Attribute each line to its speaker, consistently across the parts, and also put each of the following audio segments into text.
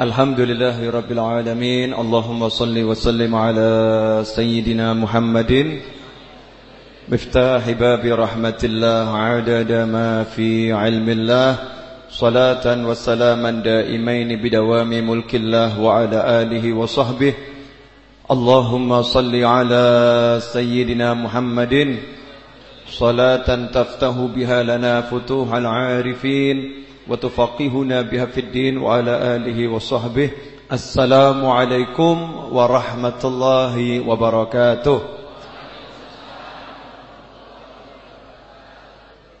Speaker 1: الحمد لله رب العالمين. اللهم صل وسلم على سيدنا محمد. مفتاح باب رحمة الله عدد ما في علم الله. صلاة وسلاما دائمين بدوام ملك الله وعلى آله وصحبه. اللهم صل على سيدنا محمد. صلاة تفتح بها لنا فتوح العارفين. وتفقهنا بها في الدين وعلى آله وصحبه. السلام عليكم ورحمة الله وبركاته.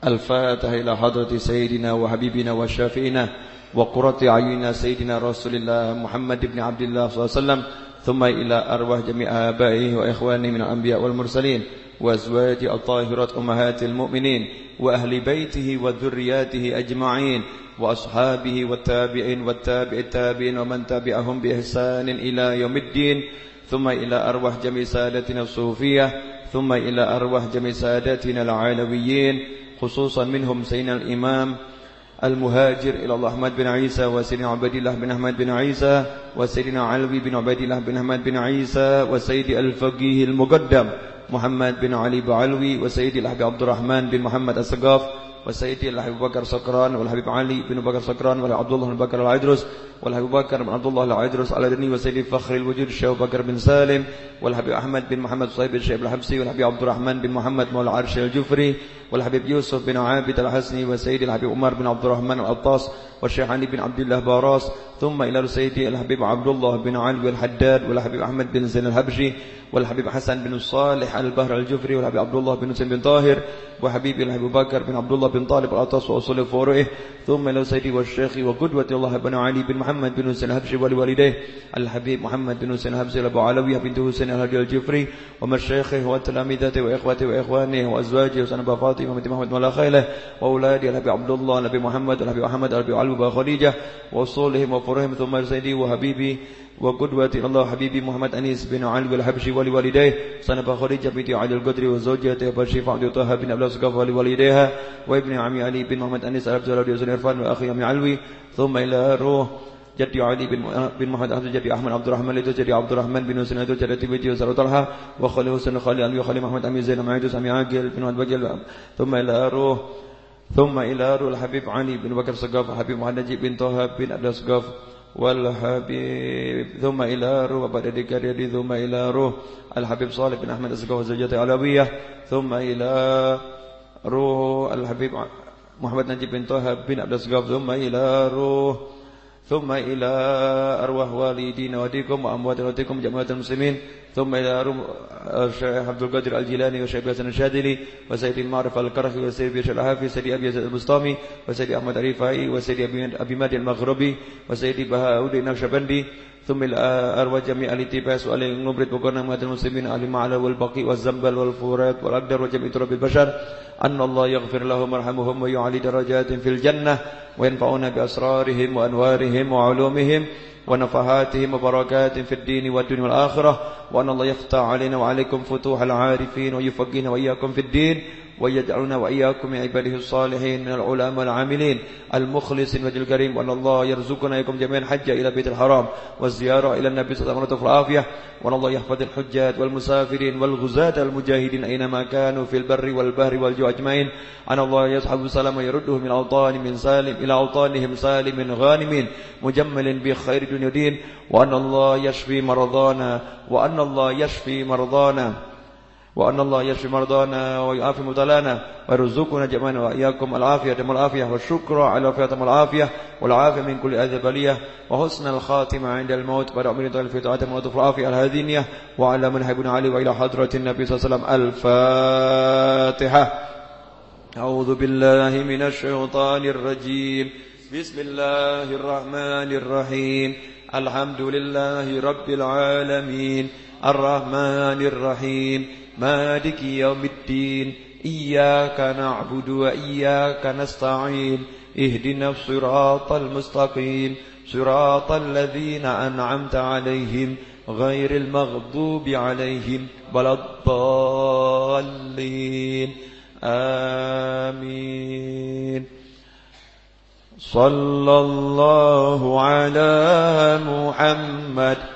Speaker 1: الفاتح إلى حضرة سيدنا وحبيبنا وشافئنا وقرة عيننا سيدنا رسول الله محمد بن عبد الله صلى الله عليه وسلم ثم إلى أرواح جميع آبائه وإخوانه من الأنبياء والمرسلين وأزواج الطاهرات أمهات المؤمنين وأهل بيته وذرياته أجمعين. وأصحابه والتابعين والتابع التابعين ومن تبعهم بإحسان إلى يوم الدين ثم إلى أرواح جميع سادتنا الصوفية ثم إلى أرواح جميع سادتنا العالويين خصوصا منهم سيدنا الإمام المهاجر إلى الله أحمد بن عيسى وسيدنا عبد الله بن أحمد بن عيسى وسيدنا علوي بن عبد الله بن أحمد بن عيسى وسيد الفقيه المقدم محمد بن علي بعلوي وسيدي الحبيب عبد الرحمن بن محمد السقاف وسيدي الحبيب بكر سكران والحبيب علي بن بكر سكران والعبد الله بن بكر العيدروس والحبيب بكر بن عبد الله العيدروس على دني وسيدي فخر الوجود الشيخ بكر بن سالم والحبيب أحمد بن محمد صهيب الشيخ الحبسي والحبيب عبد الرحمن بن محمد مولى العرش الجفري والحبيب يوسف بن عابد الحسني وسيدي الحبيب عمر بن عبد الرحمن العطاس والشيخ علي بن عبد الله باراس ثم إلى سيدي الحبيب عبد الله بن علي الحداد والحبيب أحمد بن زين الهبشي والحبيب حسن بن الصالح البهر الجفري والحبيب عبد الله بن سين بن طاهر وحبيبي الحبيب بكر بن عبد الله بن طالب العطاس وأصول فروعه ثم إلى سيدي والشيخ وقدوة الله بن علي بن محمد بن حسين الهبشي ولوالديه الحبيب محمد بن حسين الهبشي أبو علوية بنت حسين الهدي الجفري ومشايخه وتلامذته وإخوته وإخوانه وأزواجه وسنبا فاطمة بنت محمد ولا خيله وأولاده الحبيب عبد الله النبي محمد الحبيب محمد الحبيب علي وخديجة وأصولهم وفرهم ثم سيدي وحبيبي وقدوة الله حبيبي محمد أنيس بن علي والحبشي ولوالديه صنف خديجة بنت علي القدري وزوجته بشيف عبد طه بن أبي الأسقف ولوالديها وابن عمي علي بن محمد أنيس الأبزل ولي عرفان وأخي أمي علوي ثم إلى روح جدي علي بن بن محمد أحمد جدي أحمد عبد الرحمن itu جدي عبد الرحمن بن حسين itu جدي بيتي وسر طلحة وخالي حسين خالي علي وخالي محمد أمي زين معيدوس أمي عاقل بن محمد بجل ثم إلى روح ثم إلى روح الحبيب علي بن بكر السقاف حبيب محمد نجيب بن طه بن عبد السقاف والحبيب ثم إلى روح بعد ذكر ثم إلى روح الحبيب صالح بن أحمد السقاف وزوجته علوية ثم إلى روح الحبيب محمد نجيب بن طه بن عبد السقاف ثم إلى روح ثم إلى أرواح والدينا وديكم وأموات وديكم جماعة المسلمين. ثم إلى الشيخ عبد القادر الجيلاني والشيخ حسن الشاذلي وسيد المعرفة الكرخي وسيد بشر الحافي وسيد أبي يزيد البسطامي وسيد أحمد الرفاعي وسيد أبي مادي المغربي وسيد بهاء النقشبندي ثم إلى أرواح جميع الاتباس وعلي النبرة وقرنا أمهات المسلمين أهل المعلى والبقي والزنبل والفورات والأقدر وجميع تراب البشر. أن الله يغفر لهم ويرحمهم ويعلي درجات في الجنة وينفعنا بأسرارهم وأنوارهم وعلومهم ونفحاتهم وبركات في الدين والدنيا والآخرة وأن الله يفتح علينا وعليكم فتوح العارفين ويفقهنا وإياكم في الدين ويجعلنا وإياكم من عباده الصالحين من العلماء العاملين المخلصين وجل الكريم وأن الله يرزقنا إياكم جميعا حجة إلى بيت الحرام والزيارة إلى النبي صلى الله عليه وسلم العافية وأن الله يحفظ الحجات والمسافرين والغزاة المجاهدين أينما كانوا في البر والبحر والجو أجمعين. أن الله يصحب السلام ويردهم من أوطان من سالم إلى أوطانهم سالم غانم مجمل بخير دنيا دين وأن الله يشفي مرضانا وأن الله يشفي مرضانا. وأن الله يشفي مرضانا ويعافي مبتلانا ويرزقنا جميعا وإياكم العافية والعافية والشكر على وفاة والعافية والعافية من كل أذى بلية وحسن الخاتمة عند الموت. بعد أمر طيب في طاعة الموت العافية الهادينية وعلى من حبنا علي وإلى حضرة النبي صلى الله عليه وسلم. الفاتحة. أعوذ بالله من الشيطان الرجيم. بسم الله الرحمن الرحيم. الحمد لله رب العالمين. الرحمن الرحيم. مالك يوم الدين إياك نعبد وإياك نستعين اهدنا الصراط المستقيم صراط الذين أنعمت عليهم غير المغضوب عليهم بل الضالين. آمين. صلى الله على محمد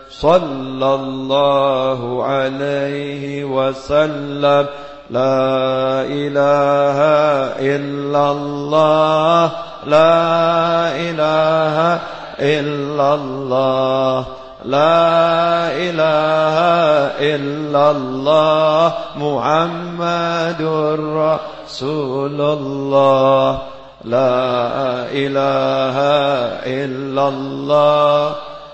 Speaker 1: صلى الله عليه وسلم. لا إله إلا الله. لا إله إلا الله. لا إله إلا الله. محمد رسول الله. لا إله إلا الله.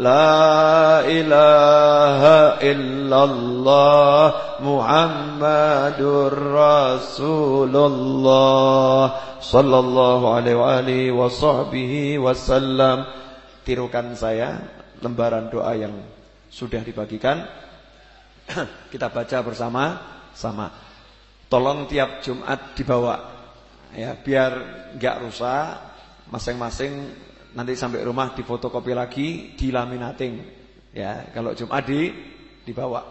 Speaker 1: لا إله إلا الله محمد رسول الله صلى الله عليه وآله وصحبه وسلم tirukan saya lembaran doa yang sudah dibagikan kita baca bersama sama. Tolong tiap Jumat dibawa ya biar nggak rusak masing-masing nanti sampai rumah difotokopi lagi dilaminating ya kalau Jumat di dibawa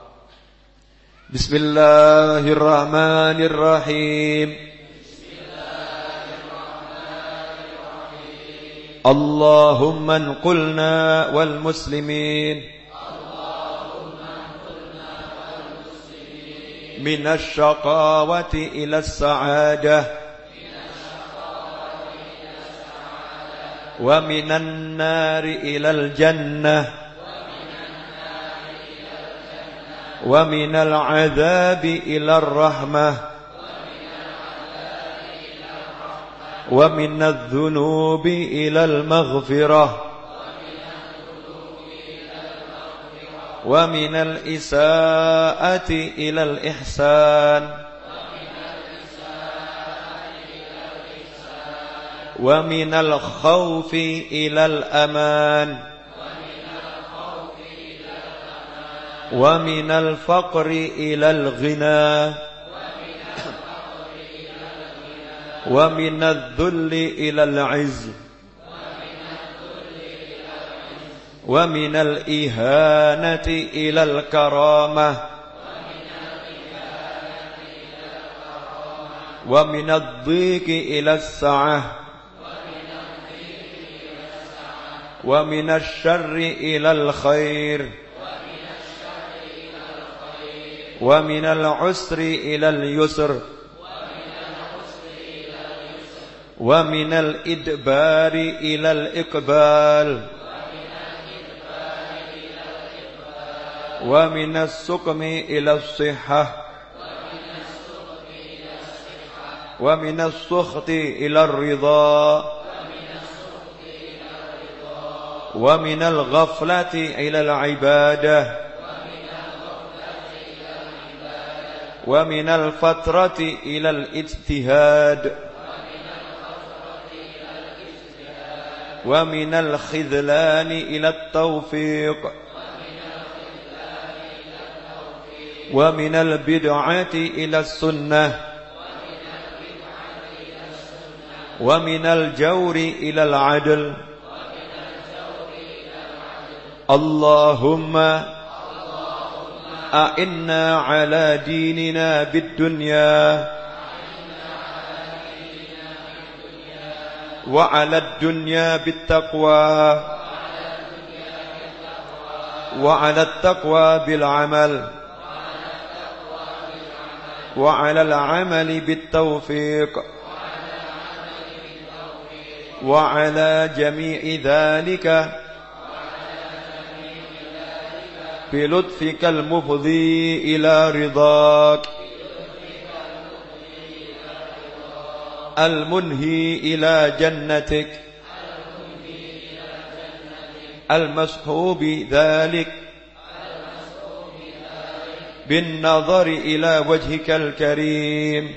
Speaker 1: Bismillahirrahmanirrahim Bismillahirrahmanirrahim Allahumma qulna wal muslimin من الشقاوة إلى السعادة ومن النار إلى الجنة. ومن العذاب إلى الرحمة. ومن الذنوب إلى المغفرة. ومن الإساءة إلى الإحسان. ومن الخوف إلى الأمان. ومن الفقر إلى الغنى. ومن الذل إلى العز. ومن الإهانة إلى الكرامة. ومن الضيق إلى السعة. ومن الشر إلى الخير. ومن العسر إلى اليسر. ومن الإدبار إلى الإقبال. ومن السقم إلى الصحة. ومن السخط إلى الرضا. ومن الغفلة إلى العبادة. ومن الفترة إلى الاجتهاد. ومن الخذلان إلى التوفيق. ومن البدعة إلى السنة. ومن الجور إلى العدل. اللهم أئنا على ديننا بالدنيا وعلى الدنيا بالتقوى وعلى التقوى بالعمل وعلى العمل بالتوفيق وعلى جميع ذلك بلطفك المفضي إلى رضاك. المنهي إلى جنتك. المصحوب ذلك. بالنظر إلى وجهك الكريم.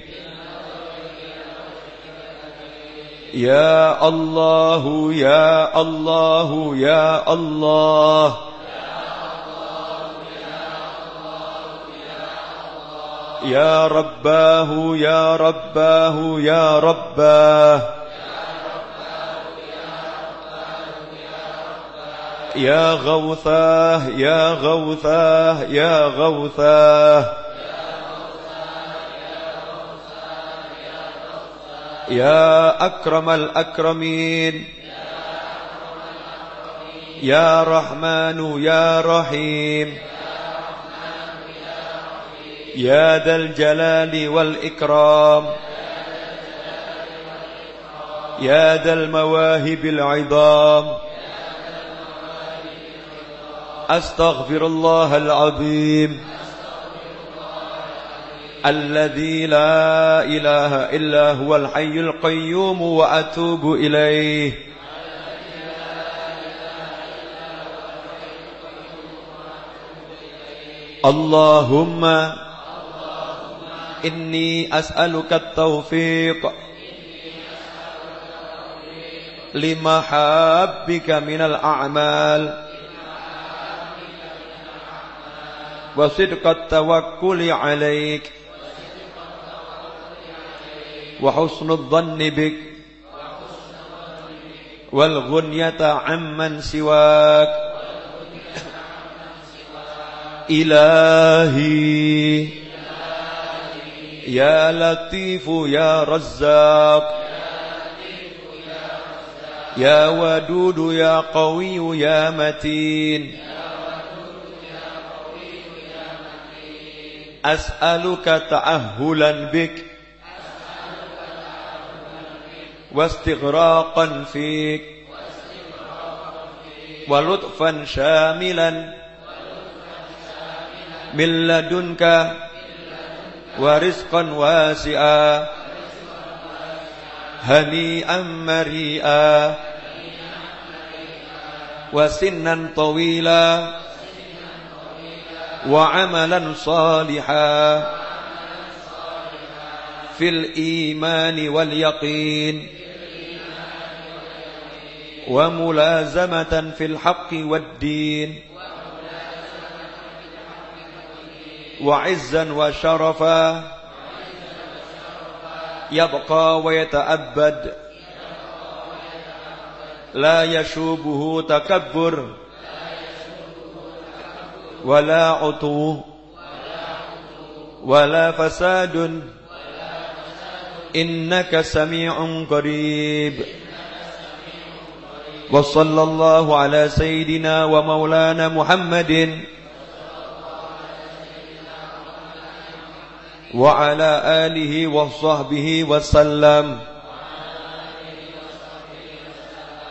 Speaker 1: يا الله يا الله يا الله. يا رباه يا رباه يا رباه. يا غوثاه يا غوثاه يا غوثاه. يا أكرم الأكرمين. يا رحمن يا رحيم. يا ذا الجلال والإكرام. يا ذا المواهب العظام. أستغفر الله العظيم. الذي لا إله إلا هو الحي القيوم وأتوب إليه. اللهم إني أسألك التوفيق لمحابك من الأعمال وصدق التوكل عليك وحسن الظن بك والغنية عمن سواك إلهي يا لطيف يا رزاق. يا ودود يا قوي يا متين. أسألك تأهلا بك واستغراقا فيك ولطفا شاملا من لدنك ورزقا واسعا. هنيئا مريئا. وسنا طويلا. وعملا صالحا. في الإيمان واليقين. وملازمة في الحق والدين. وعزا وشرفا. يبقى ويتأبد. لا يشوبه تكبر. ولا عطو. ولا فساد. إنك سميع قريب. وصلى الله على سيدنا ومولانا محمد. وعلى آله وصحبه وسلم.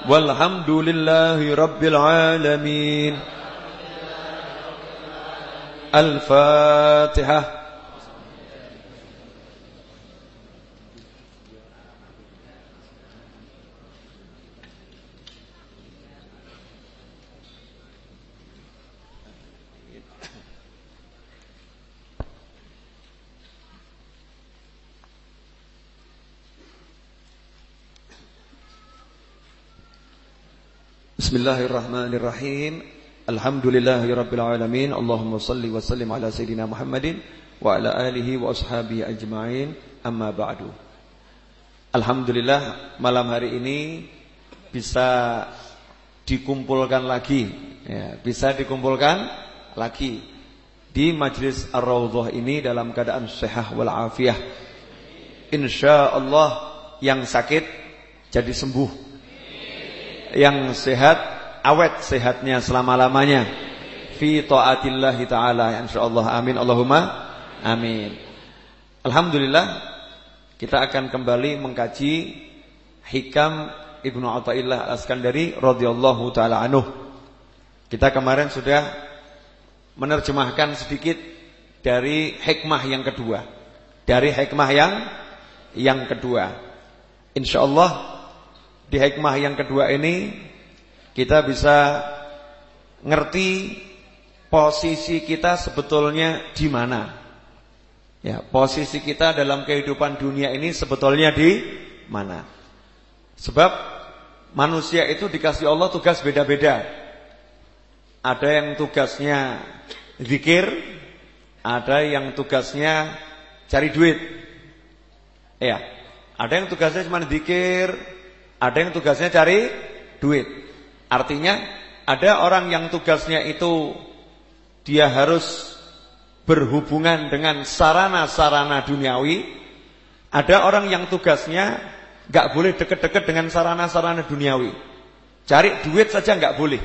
Speaker 1: والحمد لله رب العالمين. الفاتحة. Bismillahirrahmanirrahim. Alhamdulillahirabbil alamin. Allahumma salli wa sallim ala sayidina Muhammadin wa ala alihi wa ashabihi ajma'in. Amma ba'du. Alhamdulillah malam hari ini bisa dikumpulkan lagi ya, bisa dikumpulkan lagi di majlis Ar-Raudhah ini dalam keadaan sehat wal afiah. Insyaallah yang sakit jadi sembuh yang sehat awet sehatnya selama-lamanya. Fi taatillah taala insyaallah. Amin. Allahumma amin. Alhamdulillah kita akan kembali mengkaji hikam Ibnu Athaillah Al-Askandari radhiyallahu taala anhu. Kita kemarin sudah menerjemahkan sedikit dari hikmah yang kedua. Dari hikmah yang yang kedua. Insyaallah di hikmah yang kedua ini kita bisa ngerti posisi kita sebetulnya di mana. Ya, posisi kita dalam kehidupan dunia ini sebetulnya di mana. Sebab manusia itu dikasih Allah tugas beda-beda. Ada yang tugasnya zikir, ada yang tugasnya cari duit. Ya, ada yang tugasnya cuma zikir, ada yang tugasnya cari duit. Artinya ada orang yang tugasnya itu dia harus berhubungan dengan sarana-sarana duniawi. Ada orang yang tugasnya nggak boleh deket-deket dengan sarana-sarana duniawi. Cari duit saja nggak boleh.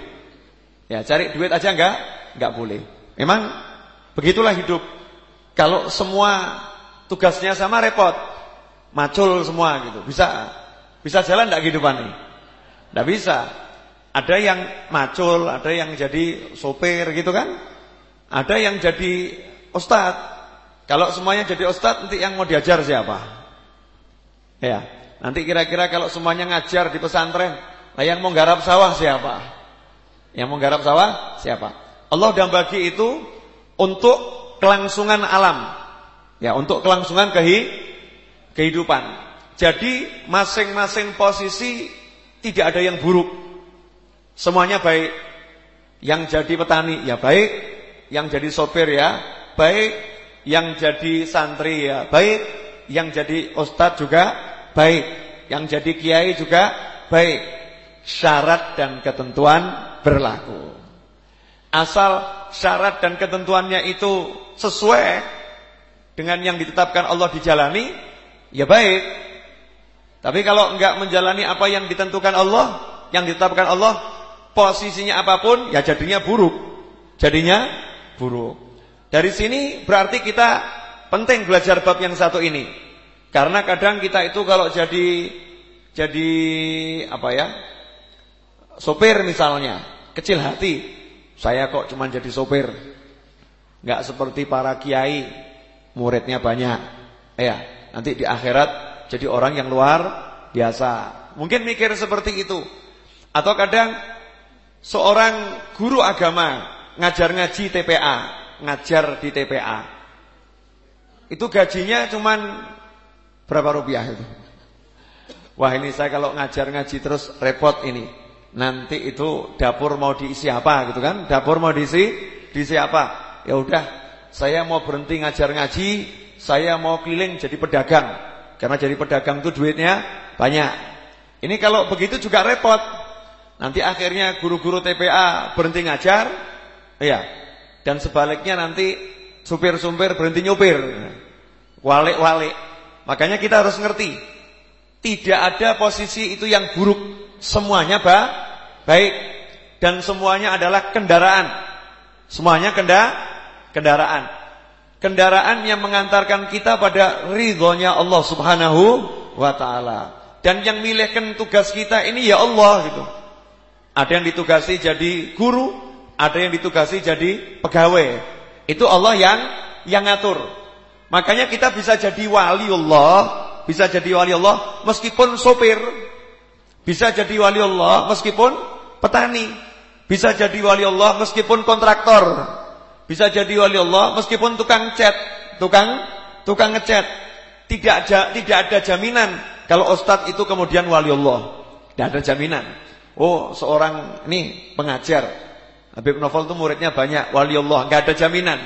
Speaker 1: Ya, cari duit aja nggak nggak boleh. Memang begitulah hidup. Kalau semua tugasnya sama repot. Macul semua gitu. Bisa bisa jalan tidak kehidupan ini? Tidak bisa. Ada yang macul, ada yang jadi sopir gitu kan? Ada yang jadi ustad. Kalau semuanya jadi ustad, nanti yang mau diajar siapa? Ya, nanti kira-kira kalau semuanya ngajar di pesantren, lah yang mau garap sawah siapa? Yang mau garap sawah siapa? Allah dan bagi itu untuk kelangsungan alam. Ya, untuk kelangsungan kehidupan. Jadi masing-masing posisi tidak ada yang buruk. Semuanya baik. Yang jadi petani ya baik, yang jadi sopir ya baik, yang jadi santri ya baik, yang jadi ustadz juga baik, yang jadi kiai juga baik. Syarat dan ketentuan berlaku. Asal syarat dan ketentuannya itu sesuai dengan yang ditetapkan Allah dijalani, ya baik. Tapi kalau enggak menjalani apa yang ditentukan Allah, yang ditetapkan Allah, posisinya apa pun ya jadinya buruk. Jadinya buruk. Dari sini berarti kita penting belajar bab yang satu ini. Karena kadang kita itu kalau jadi jadi apa ya? Sopir misalnya, kecil hati. Saya kok cuma jadi sopir. Enggak seperti para kiai, muridnya banyak. Ya, nanti di akhirat jadi orang yang luar biasa. Mungkin mikir seperti itu. Atau kadang seorang guru agama ngajar ngaji TPA, ngajar di TPA. Itu gajinya cuman berapa rupiah itu? Wah ini saya kalau ngajar ngaji terus repot ini. Nanti itu dapur mau diisi apa gitu kan? Dapur mau diisi diisi apa? Ya udah, saya mau berhenti ngajar ngaji, saya mau keliling jadi pedagang. Karena jadi pedagang itu duitnya banyak. Ini kalau begitu juga repot. Nanti akhirnya guru-guru TPA berhenti ngajar. Iya. Dan sebaliknya nanti supir-supir berhenti nyupir. Walik-walik. Makanya kita harus ngerti. Tidak ada posisi itu yang buruk. Semuanya ba baik. Dan semuanya adalah kendaraan. Semuanya kenda kendaraan kendaraan yang mengantarkan kita pada ridhonya Allah Subhanahu wa taala. Dan yang milihkan tugas kita ini ya Allah gitu. Ada yang ditugasi jadi guru, ada yang ditugasi jadi pegawai. Itu Allah yang yang ngatur. Makanya kita bisa jadi wali Allah, bisa jadi wali Allah meskipun sopir. Bisa jadi wali Allah meskipun petani. Bisa jadi wali Allah meskipun kontraktor. Bisa jadi wali Allah meskipun tukang cat, tukang tukang ngecat. Tidak tidak ada jaminan kalau ustadz itu kemudian wali Allah. Tidak ada jaminan. Oh, seorang ini pengajar. Habib Novel itu muridnya banyak, wali Allah, enggak ada jaminan.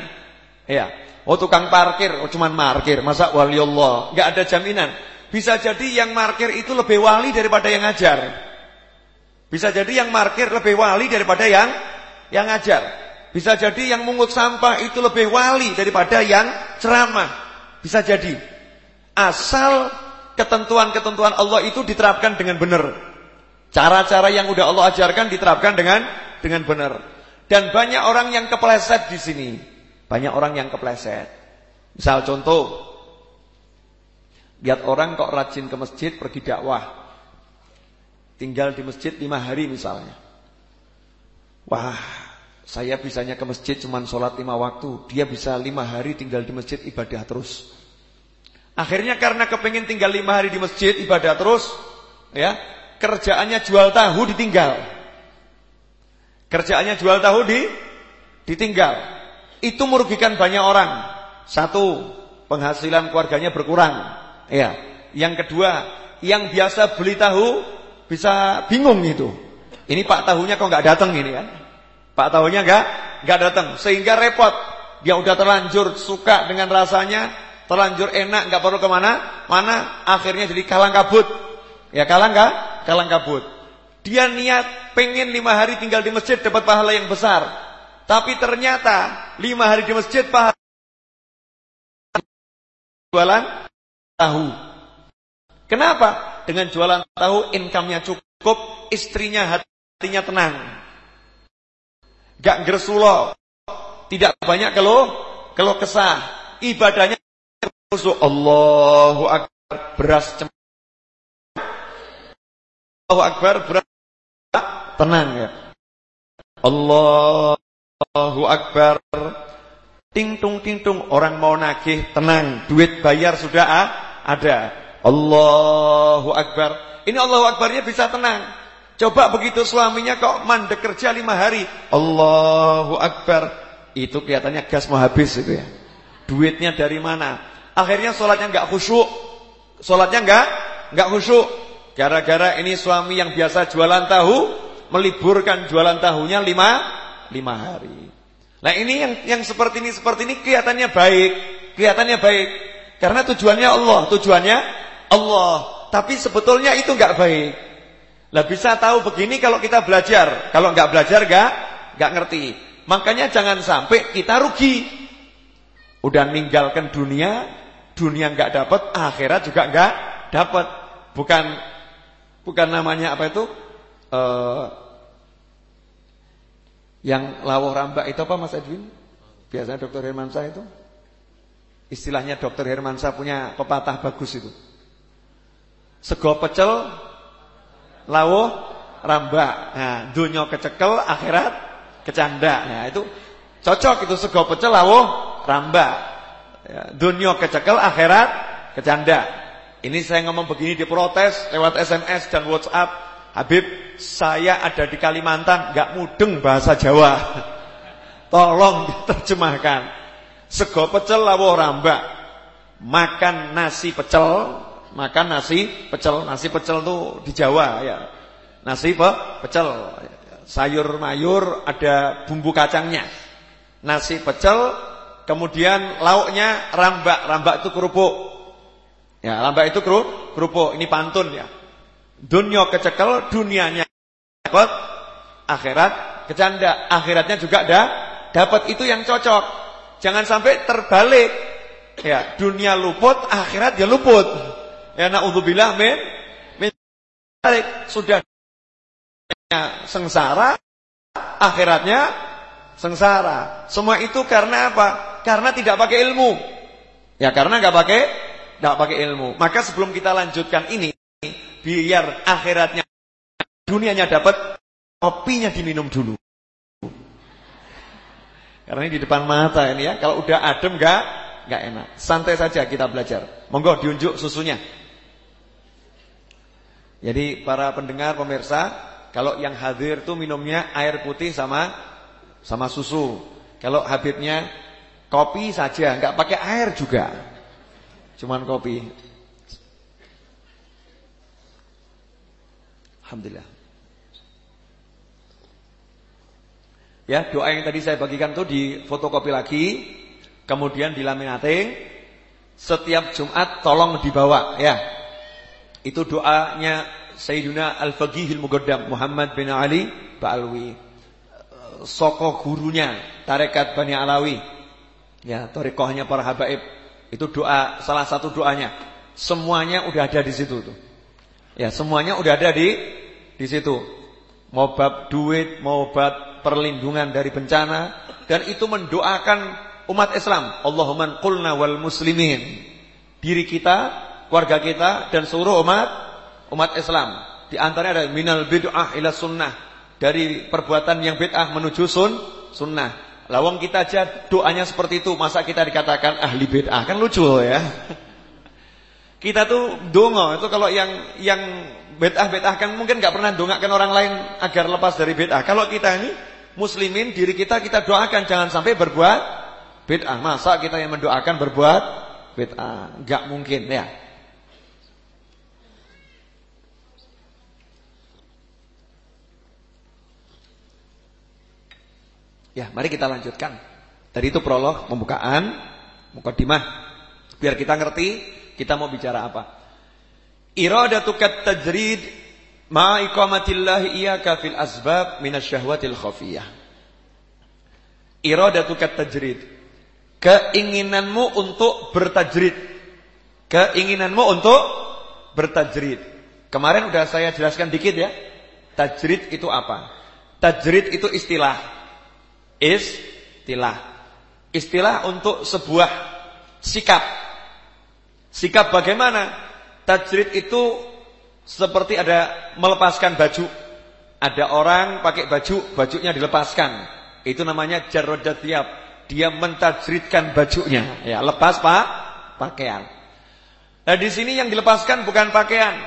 Speaker 1: Ya. Oh, tukang parkir, oh cuman parkir, masa wali Allah, enggak ada jaminan. Bisa jadi yang parkir itu lebih wali daripada yang ngajar. Bisa jadi yang parkir lebih wali daripada yang yang ngajar. Bisa jadi yang mungut sampah itu lebih wali daripada yang ceramah. Bisa jadi. Asal ketentuan-ketentuan Allah itu diterapkan dengan benar. Cara-cara yang udah Allah ajarkan diterapkan dengan dengan benar. Dan banyak orang yang kepleset di sini. Banyak orang yang kepleset. Misal contoh, lihat orang kok rajin ke masjid pergi dakwah. Tinggal di masjid lima hari misalnya. Wah, saya bisanya ke masjid cuma sholat lima waktu. Dia bisa lima hari tinggal di masjid ibadah terus. Akhirnya karena kepingin tinggal lima hari di masjid ibadah terus, ya kerjaannya jual tahu ditinggal. Kerjaannya jual tahu di ditinggal. Itu merugikan banyak orang. Satu, penghasilan keluarganya berkurang. Ya. Yang kedua, yang biasa beli tahu bisa bingung itu. Ini Pak tahunya kok nggak datang ini kan? Pak tahunya nggak nggak datang, sehingga repot. Dia udah terlanjur suka dengan rasanya, terlanjur enak, nggak perlu ke mana, mana akhirnya jadi kalang kabut. Ya kalang nggak? Kalang kabut. Dia niat pengen lima hari tinggal di masjid dapat pahala yang besar, tapi ternyata lima hari di masjid pahala jualan tahu. Kenapa? Dengan jualan tahu income-nya cukup, istrinya hatinya tenang. Gak gersulo, tidak banyak keluh, keluh kesah, ibadahnya khusyuk. Allahu Akbar beras cem Allahu Akbar beras tenang ya. Allahu Akbar ting tung ting tung orang mau nagih tenang, duit bayar sudah ah, ada. Allahu Akbar. Ini Allahu Akbarnya bisa tenang. Coba begitu suaminya kok mandek kerja lima hari. Allahu Akbar. Itu kelihatannya gas mau habis itu ya. Duitnya dari mana? Akhirnya sholatnya nggak khusyuk. Sholatnya nggak nggak khusyuk. Gara-gara ini suami yang biasa jualan tahu meliburkan jualan tahunya lima lima hari. Nah ini yang yang seperti ini seperti ini kelihatannya baik, kelihatannya baik. Karena tujuannya Allah, tujuannya Allah. Tapi sebetulnya itu nggak baik. Lah bisa tahu begini kalau kita belajar. Kalau nggak belajar nggak nggak ngerti. Makanya jangan sampai kita rugi. Udah ninggalkan dunia, dunia nggak dapat, akhirat juga nggak dapat. Bukan bukan namanya apa itu? Uh, yang lawuh rambak itu apa Mas Edwin? Biasanya dokter Hermansa itu Istilahnya dokter Hermansa punya pepatah bagus itu Sego pecel Lawuh rambak Nah dunia kecekel akhirat kecanda Nah itu cocok itu sego pecel lawuh rambak ya, dunia kecekel akhirat kecanda. Ini saya ngomong begini diprotes lewat SMS dan WhatsApp. Habib, saya ada di Kalimantan, nggak mudeng bahasa Jawa. Tolong diterjemahkan. Sego pecel lawuh rambak. Makan nasi pecel, makan nasi pecel. Nasi pecel tuh di Jawa ya. Nasi pe pecel. Sayur mayur ada bumbu kacangnya. Nasi pecel Kemudian lauknya rambak, rambak itu kerupuk. Ya, rambak itu kerupuk. Ini pantun ya. Dunia kecekel, dunianya dapat, akhirat kecanda, akhiratnya juga ada dapat itu yang cocok. Jangan sampai terbalik. Ya, dunia luput, akhirat dia luput. Ya naudzubillah min min sudah sengsara, akhiratnya sengsara. Semua itu karena apa? Karena tidak pakai ilmu. Ya karena nggak pakai nggak pakai ilmu. Maka sebelum kita lanjutkan ini, biar akhiratnya dunianya dapat, kopinya diminum dulu. Karena ini di depan mata ini ya. Kalau udah adem nggak nggak enak. Santai saja kita belajar. Monggo diunjuk susunya. Jadi para pendengar pemirsa, kalau yang hadir tuh minumnya air putih sama sama susu. Kalau Habibnya Kopi saja, nggak pakai air juga. Cuman kopi. Alhamdulillah. Ya, doa yang tadi saya bagikan tuh di fotokopi lagi, kemudian dilaminating. Setiap Jumat tolong dibawa ya. Itu doanya Sayyidina Al-Faqihil Mugaddam Muhammad bin Ali Ba'alwi. Soko gurunya Tarekat Bani Alawi. Ya, tarekohnya para habaib. Itu doa salah satu doanya. Semuanya udah ada di situ tuh. Ya, semuanya udah ada di di situ. Mau bab duit, mau bab perlindungan dari bencana dan itu mendoakan umat Islam. Allahumma qulna wal muslimin. Diri kita, keluarga kita dan seluruh umat umat Islam. Di antaranya ada minal bid'ah ila sunnah. Dari perbuatan yang bid'ah menuju sun sunnah. Lawang kita aja doanya seperti itu, masa kita dikatakan ahli bid'ah? Kan lucu ya. Kita tuh dongo itu kalau yang yang bid'ah-bid'ah kan mungkin nggak pernah dongakkan orang lain agar lepas dari bid'ah. Kalau kita ini muslimin diri kita kita doakan jangan sampai berbuat bid'ah. Masa kita yang mendoakan berbuat bid'ah? Enggak mungkin ya. Ya, mari kita lanjutkan. Tadi itu prolog, pembukaan, mukadimah. Biar kita ngerti kita mau bicara apa. Iradatu kat tajrid ma iqamatillah iyyaka fil asbab minasyahwatil khafiyah. Iradatu kat tajrid. Keinginanmu untuk bertajrid. Keinginanmu untuk bertajrid. Kemarin udah saya jelaskan dikit ya. Tajrid itu apa? Tajrid itu istilah istilah. Istilah untuk sebuah sikap. Sikap bagaimana? Tajrid itu seperti ada melepaskan baju. Ada orang pakai baju, bajunya dilepaskan. Itu namanya jarrodat tiap. Dia mentajridkan bajunya. Ya, lepas pak pakaian. Nah di sini yang dilepaskan bukan pakaian,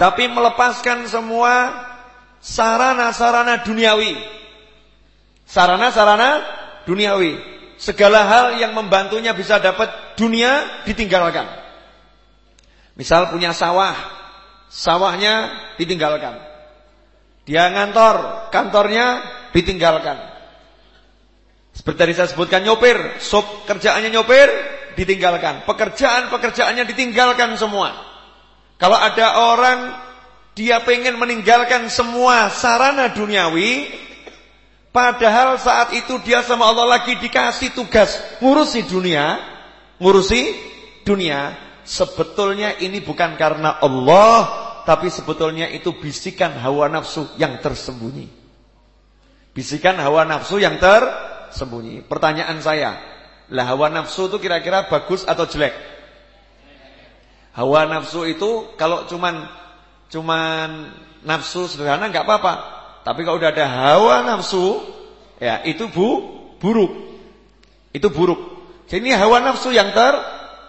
Speaker 1: tapi melepaskan semua sarana-sarana duniawi. Sarana-sarana duniawi. Segala hal yang membantunya bisa dapat dunia ditinggalkan. Misal punya sawah, sawahnya ditinggalkan. Dia ngantor, kantornya ditinggalkan. Seperti tadi saya sebutkan nyopir, sop kerjaannya nyopir ditinggalkan. Pekerjaan-pekerjaannya ditinggalkan semua. Kalau ada orang dia pengen meninggalkan semua sarana duniawi, Padahal saat itu dia sama Allah lagi dikasih tugas ngurusi dunia, ngurusi dunia. Sebetulnya ini bukan karena Allah, tapi sebetulnya itu bisikan hawa nafsu yang tersembunyi. Bisikan hawa nafsu yang tersembunyi. Pertanyaan saya, lah hawa nafsu itu kira-kira bagus atau jelek? Hawa nafsu itu kalau cuman cuman nafsu sederhana nggak apa-apa. Tapi kalau udah ada hawa nafsu, ya itu bu buruk. Itu buruk. Jadi ini hawa nafsu yang ter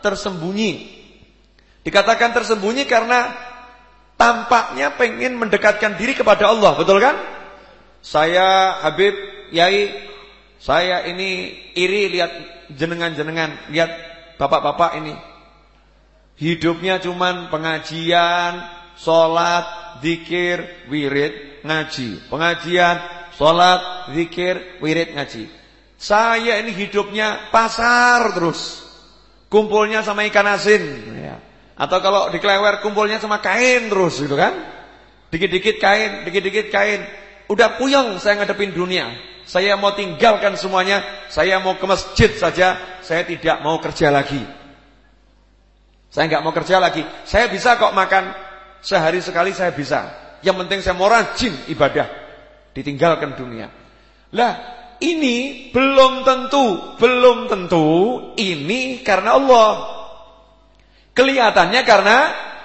Speaker 1: tersembunyi. Dikatakan tersembunyi karena tampaknya pengen mendekatkan diri kepada Allah, betul kan? Saya Habib Yai, saya ini iri lihat jenengan-jenengan, lihat bapak-bapak ini. Hidupnya cuman pengajian, sholat, zikir, wirid, ngaji. Pengajian, sholat, zikir, wirid ngaji. Saya ini hidupnya pasar terus. Kumpulnya sama ikan asin. Ya. Atau kalau di Klewer kumpulnya sama kain terus gitu kan. Dikit-dikit kain, dikit-dikit kain. Udah puyeng saya ngadepin dunia. Saya mau tinggalkan semuanya. Saya mau ke masjid saja. Saya tidak mau kerja lagi. Saya nggak mau kerja lagi. Saya bisa kok makan sehari sekali saya bisa. Yang penting saya mau rajin ibadah. Ditinggalkan dunia. Lah, ini belum tentu, belum tentu ini karena Allah. Kelihatannya karena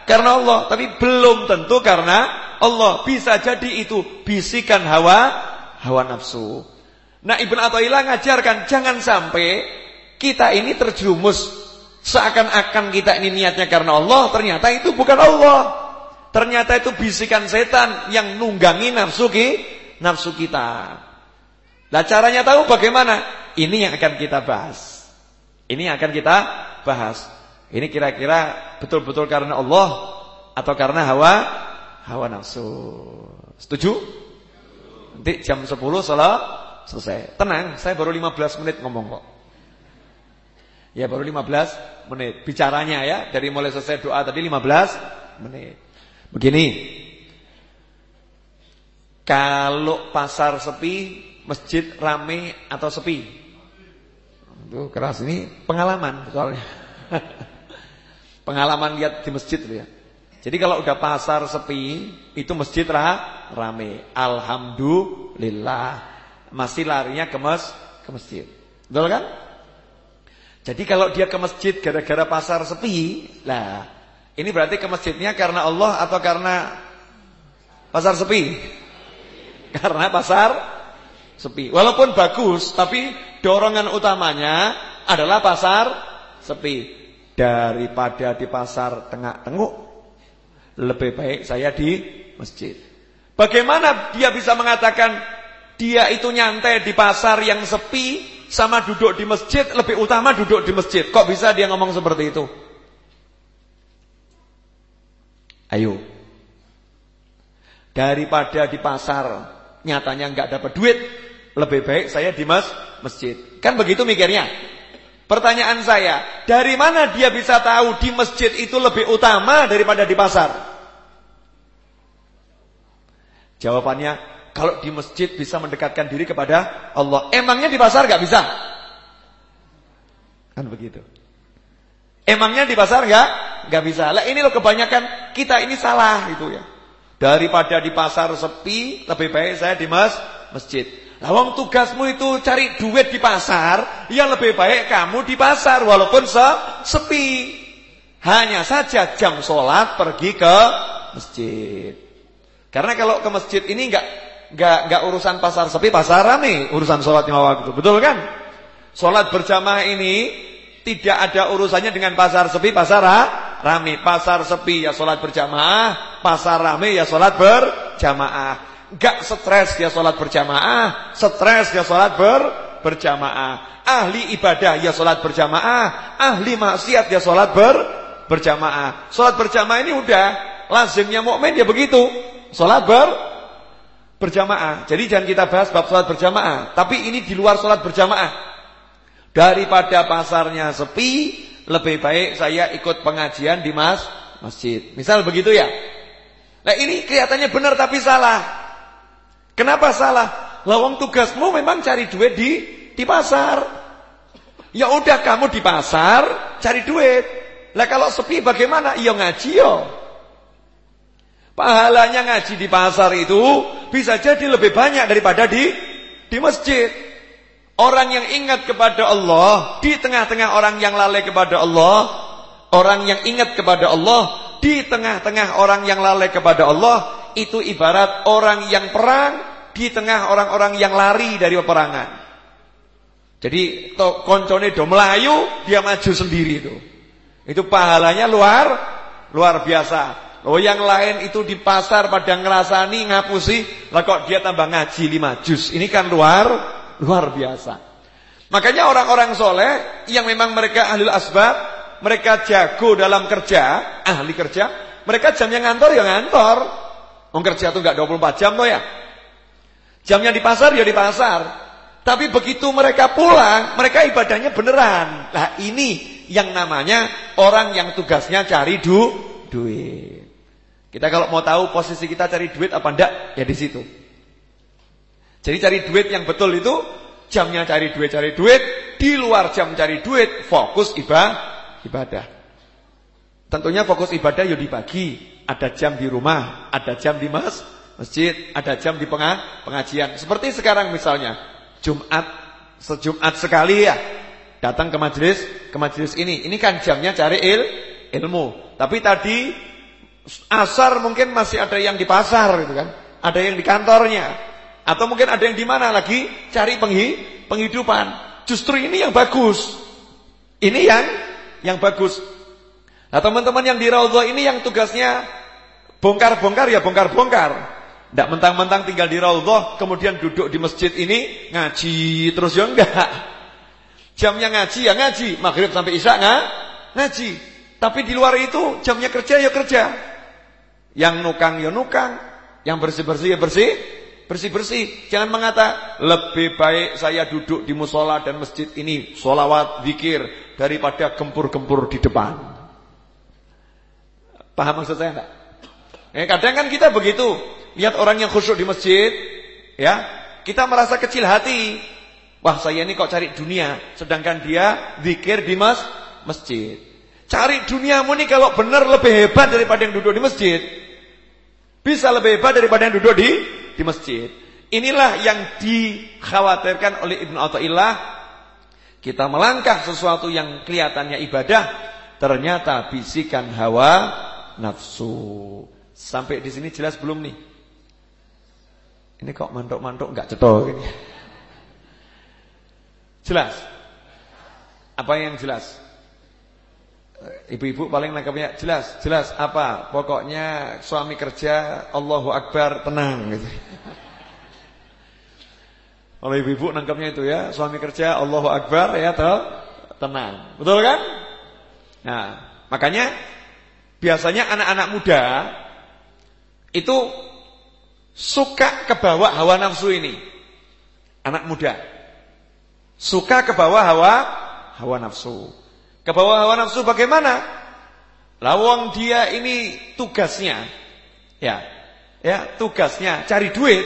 Speaker 1: karena Allah, tapi belum tentu karena Allah. Bisa jadi itu bisikan hawa hawa nafsu. Nah, Ibn Athaillah ngajarkan jangan sampai kita ini terjerumus seakan-akan kita ini niatnya karena Allah, ternyata itu bukan Allah. Ternyata itu bisikan setan yang nunggangi nafsu ki, nafsu kita. Nah caranya tahu bagaimana? Ini yang akan kita bahas. Ini yang akan kita bahas. Ini kira-kira betul-betul karena Allah atau karena hawa hawa nafsu. Setuju? Nanti jam 10 salah selesai. Tenang, saya baru 15 menit ngomong kok. Ya baru 15 menit bicaranya ya dari mulai selesai doa tadi 15 menit. Begini. Kalau pasar sepi, masjid rame atau sepi? Itu keras ini pengalaman soalnya. pengalaman lihat di masjid ya. Jadi kalau udah pasar sepi, itu masjid rah, rame. Alhamdulillah. Masih larinya ke mas ke masjid. Betul kan? Jadi kalau dia ke masjid gara-gara pasar sepi, lah ini berarti ke masjidnya karena Allah atau karena pasar sepi? Karena pasar sepi. Walaupun bagus, tapi dorongan utamanya adalah pasar sepi. Daripada di pasar tengah-tenguk, lebih baik saya di masjid. Bagaimana dia bisa mengatakan dia itu nyantai di pasar yang sepi sama duduk di masjid lebih utama duduk di masjid. Kok bisa dia ngomong seperti itu? Ayo. Daripada di pasar nyatanya nggak dapat duit, lebih baik saya di mas masjid. Kan begitu mikirnya. Pertanyaan saya, dari mana dia bisa tahu di masjid itu lebih utama daripada di pasar? Jawabannya kalau di masjid bisa mendekatkan diri kepada Allah. Emangnya di pasar gak bisa? Kan begitu. Emangnya di pasar gak? Gak bisa. Lah ini loh kebanyakan kita ini salah gitu ya. Daripada di pasar sepi, lebih baik saya di mas masjid. Lah wong tugasmu itu cari duit di pasar, ya lebih baik kamu di pasar walaupun se sepi. Hanya saja jam sholat pergi ke masjid. Karena kalau ke masjid ini enggak Gak, gak urusan pasar sepi, pasar rame urusan sholat lima waktu. Betul kan? Sholat berjamaah ini tidak ada urusannya dengan pasar sepi, pasar rame. Pasar sepi ya sholat berjamaah, pasar rame ya sholat berjamaah. Gak stres ya sholat berjamaah, stres ya sholat ber berjamaah. Ahli ibadah ya sholat berjamaah, ahli maksiat ya sholat ber berjamaah. Sholat berjamaah ini udah lazimnya mukmin ya begitu. Sholat ber berjamaah. Jadi jangan kita bahas bab sholat berjamaah. Tapi ini di luar sholat berjamaah. Daripada pasarnya sepi, lebih baik saya ikut pengajian di mas masjid. Misal begitu ya. Nah ini kelihatannya benar tapi salah. Kenapa salah? Lawang tugasmu memang cari duit di di pasar. Ya udah kamu di pasar cari duit. Lah kalau sepi bagaimana? Ya ngaji yo. Pahalanya ngaji di pasar itu bisa jadi lebih banyak daripada di di masjid. Orang yang ingat kepada Allah di tengah-tengah orang yang lalai kepada Allah, orang yang ingat kepada Allah di tengah-tengah orang yang lalai kepada Allah, itu ibarat orang yang perang di tengah orang-orang yang lari dari peperangan. Jadi koncone do melayu, dia maju sendiri itu. Itu pahalanya luar luar biasa. Oh yang lain itu di pasar pada ngerasani ngapusi, lah kok dia tambah ngaji lima juz. Ini kan luar luar biasa. Makanya orang-orang soleh yang memang mereka ahli asbab, mereka jago dalam kerja, ahli kerja, mereka jamnya ngantor ya ngantor. Wong kerja tuh enggak 24 jam tuh ya. Jamnya di pasar ya di pasar. Tapi begitu mereka pulang, mereka ibadahnya beneran. Nah ini yang namanya orang yang tugasnya cari du duit. Kita kalau mau tahu posisi kita cari duit apa enggak, ya di situ. Jadi cari duit yang betul itu jamnya cari duit, cari duit, di luar jam cari duit, fokus ibadah, ibadah. Tentunya fokus ibadah ya di pagi, ada jam di rumah, ada jam di mas, masjid, ada jam di pengajian. Seperti sekarang misalnya, Jumat, sejumat sekali ya, datang ke majelis, ke majelis ini. Ini kan jamnya cari il, ilmu. Tapi tadi Asar mungkin masih ada yang di pasar gitu kan. Ada yang di kantornya. Atau mungkin ada yang di mana lagi cari penghidupan. Justru ini yang bagus. Ini yang yang bagus. Nah, teman-teman yang di Raudhah ini yang tugasnya bongkar-bongkar ya bongkar-bongkar. Tidak mentang-mentang tinggal di Raudhah kemudian duduk di masjid ini ngaji terus ya enggak. Jamnya ngaji ya ngaji, maghrib sampai isya enggak ngaji. Tapi di luar itu jamnya kerja ya kerja. Yang nukang ya nukang, yang bersih-bersih ya bersih, bersih-bersih. Jangan mengata, lebih baik saya duduk di musola dan masjid ini, solawat, zikir, daripada gempur-gempur di depan. Paham maksud saya enggak? Eh, kadang kan kita begitu, lihat orang yang khusyuk di masjid, ya, kita merasa kecil hati. Wah saya ini kok cari dunia, sedangkan dia zikir di mas masjid. Cari duniamu nih kalau benar lebih hebat daripada yang duduk di masjid. Bisa lebih hebat daripada yang duduk di di masjid. Inilah yang dikhawatirkan oleh Ibnu Athaillah. Kita melangkah sesuatu yang kelihatannya ibadah, ternyata bisikan hawa nafsu. Sampai di sini jelas belum nih? Ini kok mantuk-mantuk enggak cetok ini. Jelas? Apa yang jelas? Ibu-ibu paling nangkapnya jelas, jelas apa? Pokoknya suami kerja Allahu Akbar tenang gitu. Kalau ibu-ibu nangkapnya itu ya, suami kerja Allahu Akbar ya toh, tenang. Betul kan? Nah, makanya biasanya anak-anak muda itu suka ke bawah hawa nafsu ini. Anak muda suka ke bawah hawa hawa nafsu. Ke bawah hawa nafsu bagaimana? Lawang dia ini tugasnya. Ya. Ya, tugasnya cari duit.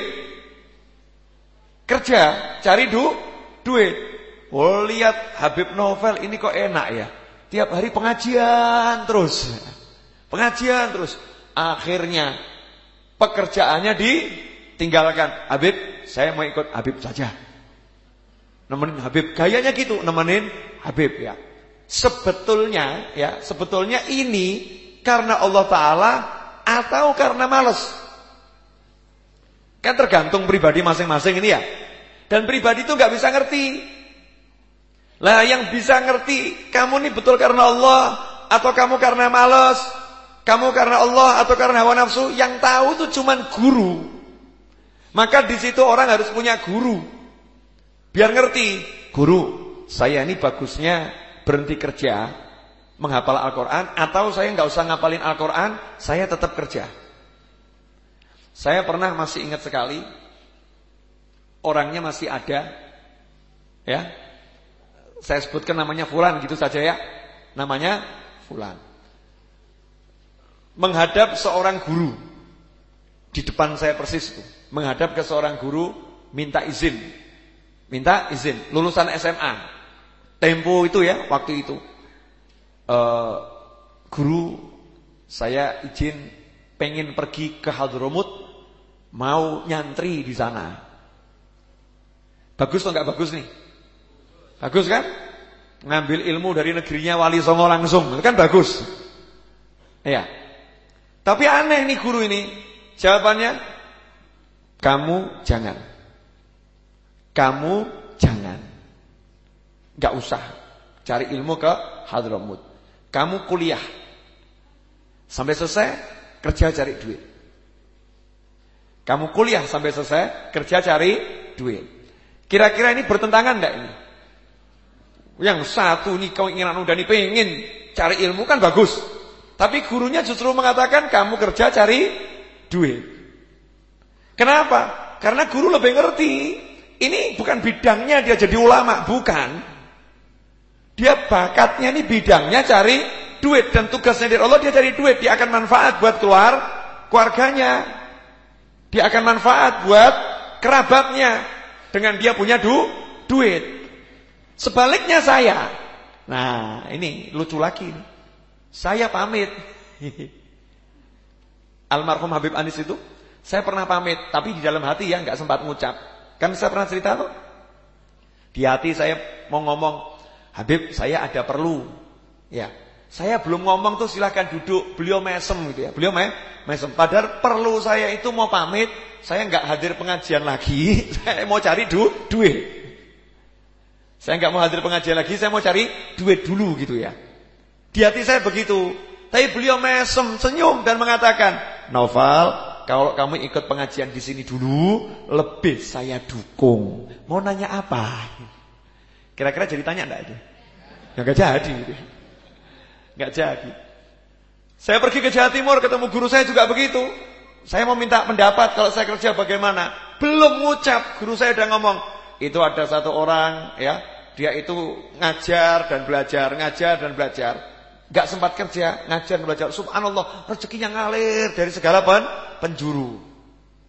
Speaker 1: Kerja, cari du duit. Oh, lihat Habib Novel ini kok enak ya. Tiap hari pengajian terus. Pengajian terus. Akhirnya pekerjaannya ditinggalkan. Habib, saya mau ikut Habib saja. Nemenin Habib. Gayanya gitu, nemenin Habib ya. Sebetulnya ya, sebetulnya ini karena Allah taala atau karena malas. Kan tergantung pribadi masing-masing ini ya. Dan pribadi itu nggak bisa ngerti. Lah yang bisa ngerti kamu ini betul karena Allah atau kamu karena malas, kamu karena Allah atau karena hawa nafsu, yang tahu itu cuman guru. Maka di situ orang harus punya guru. Biar ngerti, guru, saya ini bagusnya berhenti kerja menghafal Al-Quran atau saya nggak usah ngapalin Al-Quran, saya tetap kerja. Saya pernah masih ingat sekali orangnya masih ada, ya. Saya sebutkan namanya Fulan gitu saja ya, namanya Fulan. Menghadap seorang guru di depan saya persis itu, menghadap ke seorang guru minta izin, minta izin lulusan SMA tempo itu ya waktu itu. Uh, guru saya izin pengen pergi ke Hadromut mau nyantri di sana. Bagus atau enggak bagus nih? Bagus kan? Ngambil ilmu dari negerinya Wali Songo langsung itu kan bagus. Ya tapi aneh nih guru ini. Jawabannya kamu jangan. Kamu jangan Gak usah cari ilmu ke Hadramut. Kamu kuliah. Sampai selesai kerja cari duit. Kamu kuliah sampai selesai kerja cari duit. Kira-kira ini bertentangan enggak ini? Yang satu nih kau ingin udah nih pengen cari ilmu kan bagus. Tapi gurunya justru mengatakan kamu kerja cari duit. Kenapa? Karena guru lebih ngerti. Ini bukan bidangnya dia jadi ulama, bukan. Dia bakatnya ini bidangnya cari duit dan tugasnya dari Allah dia cari duit, dia akan manfaat buat keluar keluarganya. Dia akan manfaat buat kerabatnya dengan dia punya du duit. Sebaliknya saya. Nah, ini lucu lagi. Saya pamit. Almarhum Habib Anis itu saya pernah pamit, tapi di dalam hati ya nggak sempat ngucap. Kan saya pernah cerita tuh. Di hati saya mau ngomong Habib saya ada perlu. Ya. Saya belum ngomong tuh silahkan duduk. Beliau mesem gitu ya. Beliau me mesem. Padahal perlu saya itu mau pamit. Saya nggak hadir pengajian lagi. Saya mau cari du duit. Saya nggak mau hadir pengajian lagi. Saya mau cari duit dulu gitu ya. Di hati saya begitu. Tapi beliau mesem, senyum dan mengatakan, Novel, kalau kamu ikut pengajian di sini dulu, lebih saya dukung. Mau nanya apa? Kira-kira jadi tanya enggak itu? Ya enggak jadi. Enggak jadi. Saya pergi ke Jawa Timur ketemu guru saya juga begitu. Saya mau minta pendapat kalau saya kerja bagaimana? belum ngucap, guru saya udah ngomong, itu ada satu orang ya, dia itu ngajar dan belajar, ngajar dan belajar. Gak sempat kerja, ngajar dan belajar. Subhanallah, rezekinya ngalir dari segala pen, penjuru.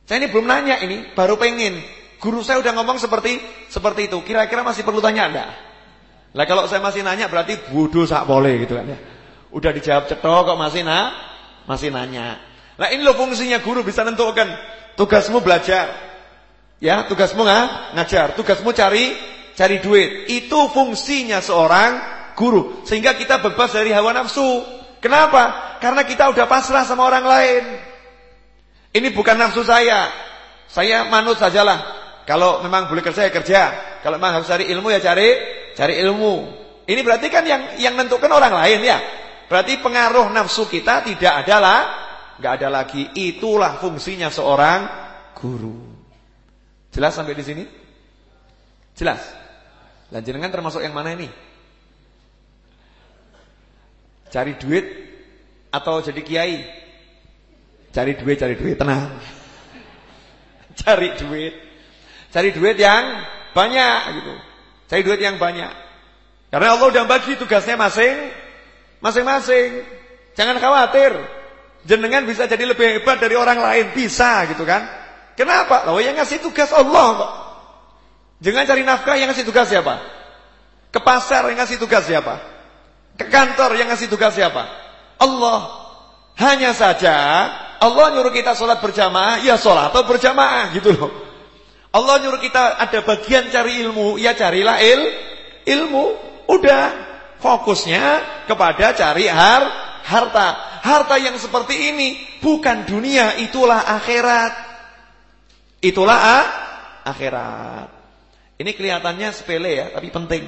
Speaker 1: Saya ini belum nanya ini, baru pengen. Guru saya udah ngomong seperti seperti itu. Kira-kira masih perlu tanya enggak? Lah kalau saya masih nanya berarti bodoh sak boleh gitu kan ya. Udah dijawab cetok kok masih na masih nanya. Nah ini loh fungsinya guru bisa nentukan tugasmu belajar. Ya, tugasmu nggak ngajar, tugasmu cari cari duit. Itu fungsinya seorang guru. Sehingga kita bebas dari hawa nafsu. Kenapa? Karena kita udah pasrah sama orang lain. Ini bukan nafsu saya. Saya manut sajalah. Kalau memang boleh kerja ya kerja. Kalau memang harus cari ilmu ya cari cari ilmu. Ini berarti kan yang yang menentukan orang lain ya. Berarti pengaruh nafsu kita tidak adalah nggak ada lagi. Itulah fungsinya seorang guru. Jelas sampai di sini? Jelas. Dan jenengan termasuk yang mana ini? Cari duit atau jadi kiai? Cari duit, cari duit, tenang. cari duit. Cari duit yang banyak gitu. Cari duit yang banyak. Karena Allah udah bagi tugasnya masing masing-masing. Jangan khawatir. Jenengan bisa jadi lebih hebat dari orang lain, bisa gitu kan? Kenapa? Loh yang ngasih tugas Allah kok. Jangan cari nafkah yang ngasih tugas siapa? Ke pasar yang ngasih tugas siapa? Ke kantor yang ngasih tugas siapa? Allah. Hanya saja Allah nyuruh kita sholat berjamaah, ya sholat atau berjamaah gitu loh. Allah nyuruh kita ada bagian cari ilmu, ya carilah il, ilmu. Udah, fokusnya kepada cari har, harta. Harta yang seperti ini bukan dunia, itulah akhirat. Itulah ah, akhirat. Ini kelihatannya sepele ya, tapi penting.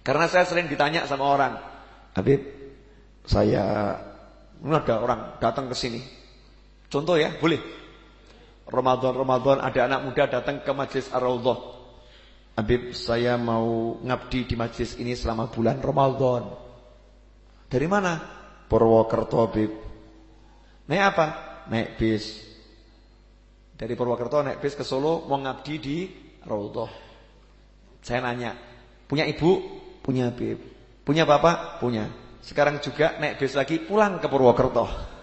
Speaker 1: Karena saya sering ditanya sama orang, Habib, saya ada orang datang ke sini. Contoh ya, boleh. Ramadan-Ramadan ada anak muda datang ke majlis Ar-Raudhah. Habib, saya mau ngabdi di majlis ini selama bulan Ramadan. Dari mana? Purwokerto, Habib. Naik apa? Naik bis. Dari Purwokerto naik bis ke Solo mau ngabdi di Raudhah. Saya nanya, punya ibu? Punya, Habib. Punya bapak? Punya. Sekarang juga naik bis lagi pulang ke Purwokerto.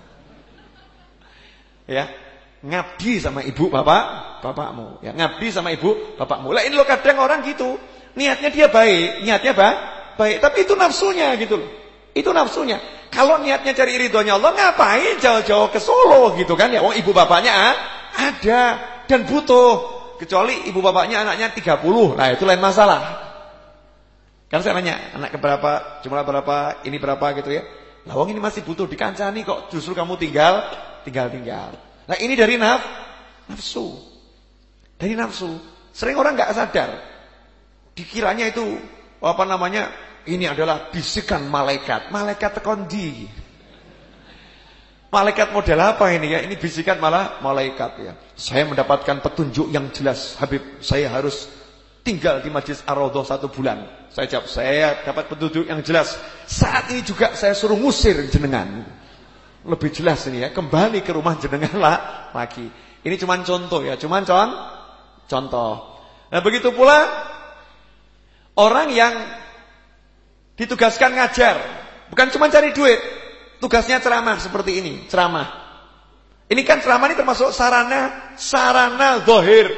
Speaker 1: Ya, ngabdi sama ibu bapak bapakmu. Ya, ngabdi sama ibu bapakmu. Lah ini lo kadang orang gitu. Niatnya dia baik, niatnya ba baik, tapi itu nafsunya gitu loh. Itu nafsunya. Kalau niatnya cari ridhonya Allah, ngapain jauh-jauh ke Solo gitu kan ya? Oh, ibu bapaknya ah, ada dan butuh. Kecuali ibu bapaknya anaknya 30. Nah, itu lain masalah. Kan saya nanya, anak keberapa, jumlah berapa, ini berapa gitu ya. Lawang ini masih butuh dikancani kok, justru kamu tinggal, tinggal-tinggal. Nah ini dari naf, nafsu. Dari nafsu. Sering orang nggak sadar. Dikiranya itu, apa namanya, ini adalah bisikan malaikat. Malaikat tekondi. Malaikat model apa ini ya? Ini bisikan malah malaikat ya. Saya mendapatkan petunjuk yang jelas. Habib, saya harus tinggal di Majlis Ar-Raudhah satu bulan. Saya jawab, saya dapat petunjuk yang jelas. Saat ini juga saya suruh ngusir jenengan. Lebih jelas ini ya, kembali ke rumah jenengan lah lagi. Ini cuma contoh ya, cuma con contoh. Nah begitu pula orang yang ditugaskan ngajar, bukan cuma cari duit, tugasnya ceramah seperti ini, ceramah. Ini kan ceramah ini termasuk sarana sarana dohir.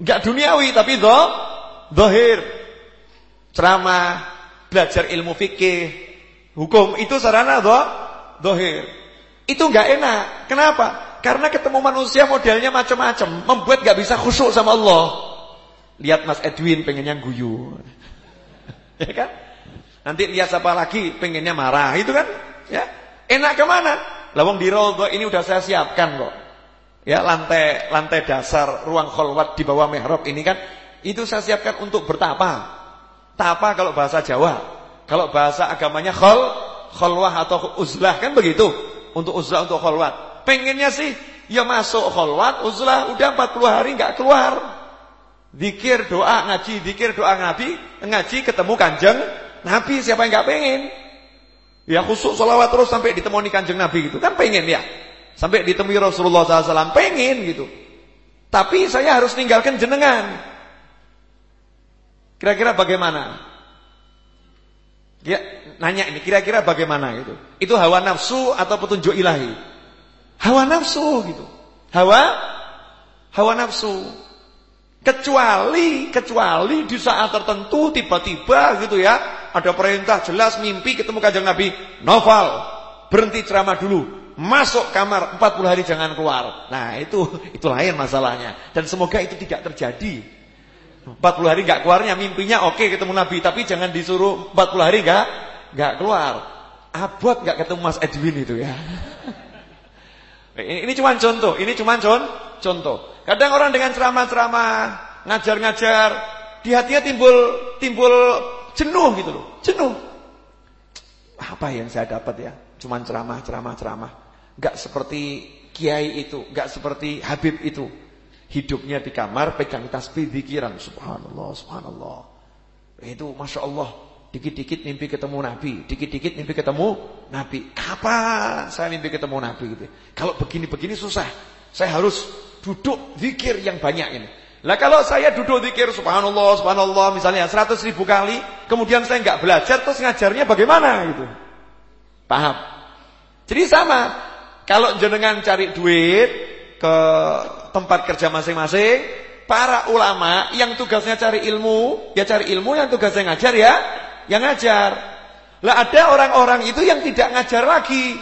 Speaker 1: Enggak duniawi tapi do, dohir. Ceramah, belajar ilmu fikih, hukum itu sarana do, dohir. Itu enggak enak. Kenapa? Karena ketemu manusia modelnya macam-macam, membuat enggak bisa khusyuk sama Allah. Lihat Mas Edwin pengennya guyu. ya kan? Nanti lihat siapa lagi pengennya marah, itu kan? Ya. Enak ke mana? Lawang di ini udah saya siapkan kok. Ya, lantai lantai dasar ruang kholwat di bawah mihrab ini kan itu saya siapkan untuk bertapa. Tapa kalau bahasa Jawa. Kalau bahasa agamanya khol, kholwah atau uzlah kan begitu. Untuk uzlah untuk kholwat. Pengennya sih ya masuk kholwat, uzlah udah 40 hari nggak keluar. Zikir, doa, ngaji, zikir, doa, ngaji, ngaji ketemu Kanjeng Nabi siapa yang nggak pengen? Ya khusuk sholawat terus sampai ditemui Kanjeng Nabi gitu. Kan pengen ya. Sampai ditemui Rasulullah SAW pengen gitu. Tapi saya harus tinggalkan jenengan. Kira-kira bagaimana? Ya, nanya ini kira-kira bagaimana gitu. Itu hawa nafsu atau petunjuk ilahi? Hawa nafsu gitu. Hawa hawa nafsu. Kecuali kecuali di saat tertentu tiba-tiba gitu ya, ada perintah jelas mimpi ketemu Kanjeng Nabi, novel, berhenti ceramah dulu, masuk kamar 40 hari jangan keluar. Nah, itu itu lain masalahnya dan semoga itu tidak terjadi. 40 hari nggak keluarnya mimpinya oke okay, ketemu Nabi tapi jangan disuruh 40 hari nggak nggak keluar. Abot nggak ketemu Mas Edwin itu ya. ini, ini cuma contoh, ini cuma con, contoh. Kadang orang dengan ceramah-ceramah, ngajar-ngajar, di hatinya timbul timbul jenuh gitu loh, jenuh. Apa yang saya dapat ya? Cuma ceramah, ceramah, ceramah. Gak seperti kiai itu, gak seperti Habib itu. Hidupnya di kamar pegang tasbih pikiran subhanallah subhanallah. Itu masya Allah dikit-dikit mimpi ketemu Nabi, dikit-dikit mimpi ketemu Nabi. Kapan saya mimpi ketemu Nabi gitu? Kalau begini-begini susah. Saya harus duduk zikir yang banyak ini. Lah kalau saya duduk zikir subhanallah subhanallah misalnya 100 ribu kali, kemudian saya nggak belajar terus ngajarnya bagaimana gitu. Paham? Jadi sama. Kalau jenengan cari duit ke tempat kerja masing-masing, para ulama yang tugasnya cari ilmu, ya cari ilmu, yang tugasnya ngajar ya, yang ngajar. Lah ada orang-orang itu yang tidak ngajar lagi,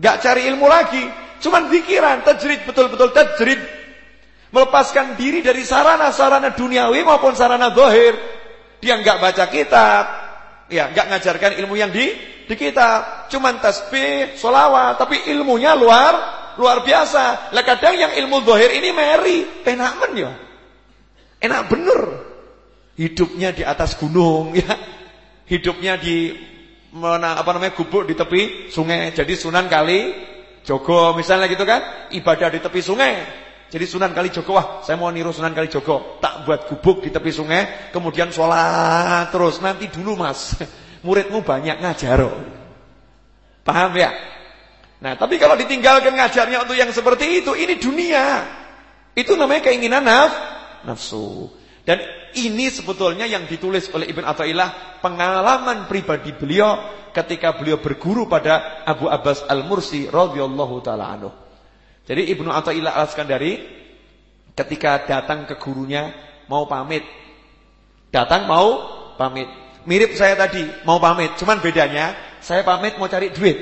Speaker 1: nggak cari ilmu lagi, cuman pikiran, tajrid betul-betul tajrid, melepaskan diri dari sarana-sarana duniawi maupun sarana dohir. Dia nggak baca kitab, ya nggak ngajarkan ilmu yang di di kitab, cuman tasbih, solawat, tapi ilmunya luar luar biasa. Lah kadang yang ilmu zahir ini meri, enak men ya. Enak bener. Hidupnya di atas gunung ya. Hidupnya di mana apa namanya gubuk di tepi sungai. Jadi Sunan Kali Jogo misalnya gitu kan, ibadah di tepi sungai. Jadi Sunan Kali Jogo wah, saya mau niru Sunan Kali Jogo, tak buat gubuk di tepi sungai, kemudian sholat terus. Nanti dulu Mas, muridmu banyak ngajar. Paham ya? Nah, tapi kalau ditinggalkan ngajarnya untuk yang seperti itu, ini dunia. Itu namanya keinginan naf, nafsu. Dan ini sebetulnya yang ditulis oleh Ibn Atta'illah pengalaman pribadi beliau ketika beliau berguru pada Abu Abbas Al-Mursi radhiyallahu taala anhu. Jadi Ibnu Atta'illah Al-Skandari ketika datang ke gurunya mau pamit. Datang mau pamit. Mirip saya tadi mau pamit, cuman bedanya saya pamit mau cari duit.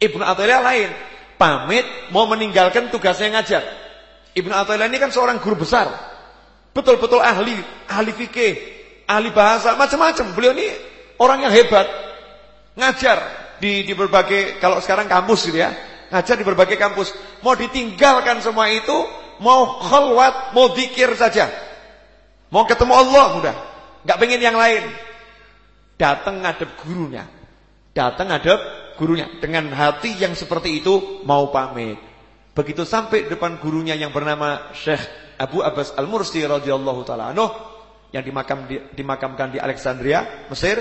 Speaker 1: Ibnu Athaillah lain, pamit mau meninggalkan tugasnya ngajar. Ibnu Athaillah ini kan seorang guru besar. Betul-betul ahli, ahli fikih, ahli bahasa, macam-macam. Beliau ini orang yang hebat. Ngajar di di berbagai kalau sekarang kampus gitu ya. Ngajar di berbagai kampus. Mau ditinggalkan semua itu, mau khalwat, mau zikir saja. Mau ketemu Allah udah. Enggak pengen yang lain. Datang ngadep gurunya. Datang ngadep gurunya dengan hati yang seperti itu mau pamit. Begitu sampai depan gurunya yang bernama Syekh Abu Abbas Al-Mursi radhiyallahu taala anhu yang dimakam di, dimakamkan di Alexandria, Mesir,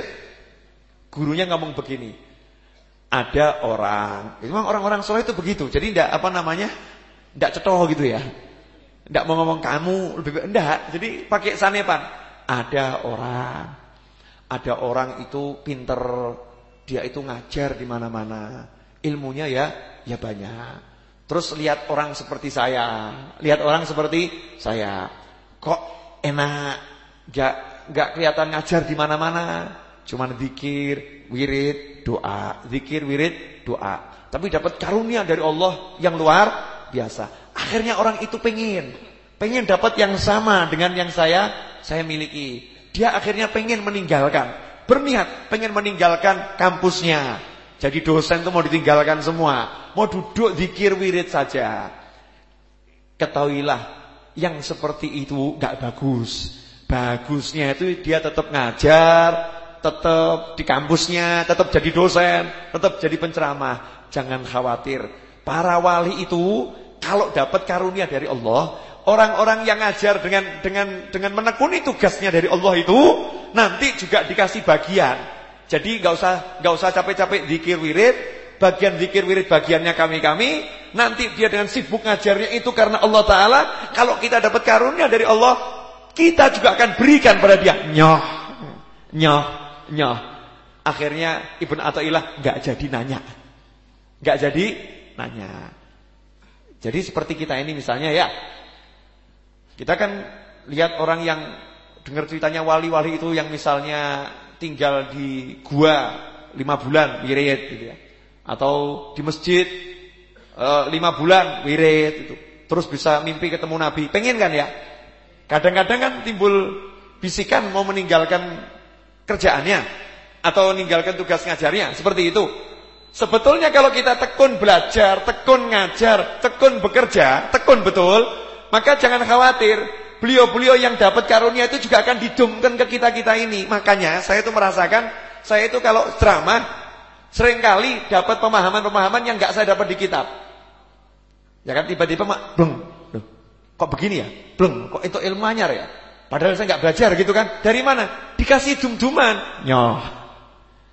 Speaker 1: gurunya ngomong begini. Ada orang, memang orang-orang soleh itu begitu. Jadi tidak apa namanya? Tidak cetoh gitu ya. Tidak mau ngomong kamu lebih enggak. Jadi pakai sanepan. Ada orang. Ada orang itu pinter dia itu ngajar di mana-mana. Ilmunya ya ya banyak. Terus lihat orang seperti saya, lihat orang seperti saya. Kok enak, gak gak kelihatan ngajar di mana-mana. Cuman zikir, wirid, doa, zikir, wirid, doa. Tapi dapat karunia dari Allah yang luar biasa. Akhirnya orang itu pengen, pengen dapat yang sama dengan yang saya saya miliki. Dia akhirnya pengen meninggalkan berniat pengen meninggalkan kampusnya. Jadi dosen itu mau ditinggalkan semua. Mau duduk zikir wirid saja. Ketahuilah yang seperti itu gak bagus. Bagusnya itu dia tetap ngajar, tetap di kampusnya, tetap jadi dosen, tetap jadi penceramah. Jangan khawatir. Para wali itu kalau dapat karunia dari Allah, orang-orang yang ngajar dengan dengan dengan menekuni tugasnya dari Allah itu nanti juga dikasih bagian. Jadi nggak usah nggak usah capek-capek zikir wirid, bagian zikir wirid bagiannya kami-kami, nanti dia dengan sibuk ngajarnya itu karena Allah Ta'ala, kalau kita dapat karunia dari Allah, kita juga akan berikan pada dia. Nyoh, nyoh, nyoh. Akhirnya Ibn Atta'illah nggak jadi nanya. nggak jadi nanya. Jadi seperti kita ini misalnya ya. Kita kan lihat orang yang dengar ceritanya wali-wali itu yang misalnya tinggal di gua lima bulan wirid gitu ya. Atau di masjid uh, lima bulan wirid itu. Terus bisa mimpi ketemu Nabi. Pengen kan ya? Kadang-kadang kan timbul bisikan mau meninggalkan kerjaannya atau meninggalkan tugas ngajarnya, seperti itu. Sebetulnya kalau kita tekun belajar, tekun ngajar, tekun bekerja, tekun betul, maka jangan khawatir. Beliau-beliau yang dapat karunia itu juga akan didumkan ke kita-kita ini. Makanya saya itu merasakan, saya itu kalau ceramah, sering kali dapat pemahaman-pemahaman yang nggak saya dapat di kitab. Ya kan tiba-tiba mak, bleng, kok begini ya? Bleng, kok itu ilmu anyar ya? Padahal saya nggak belajar gitu kan. Dari mana? Dikasih dum-duman. Nyoh.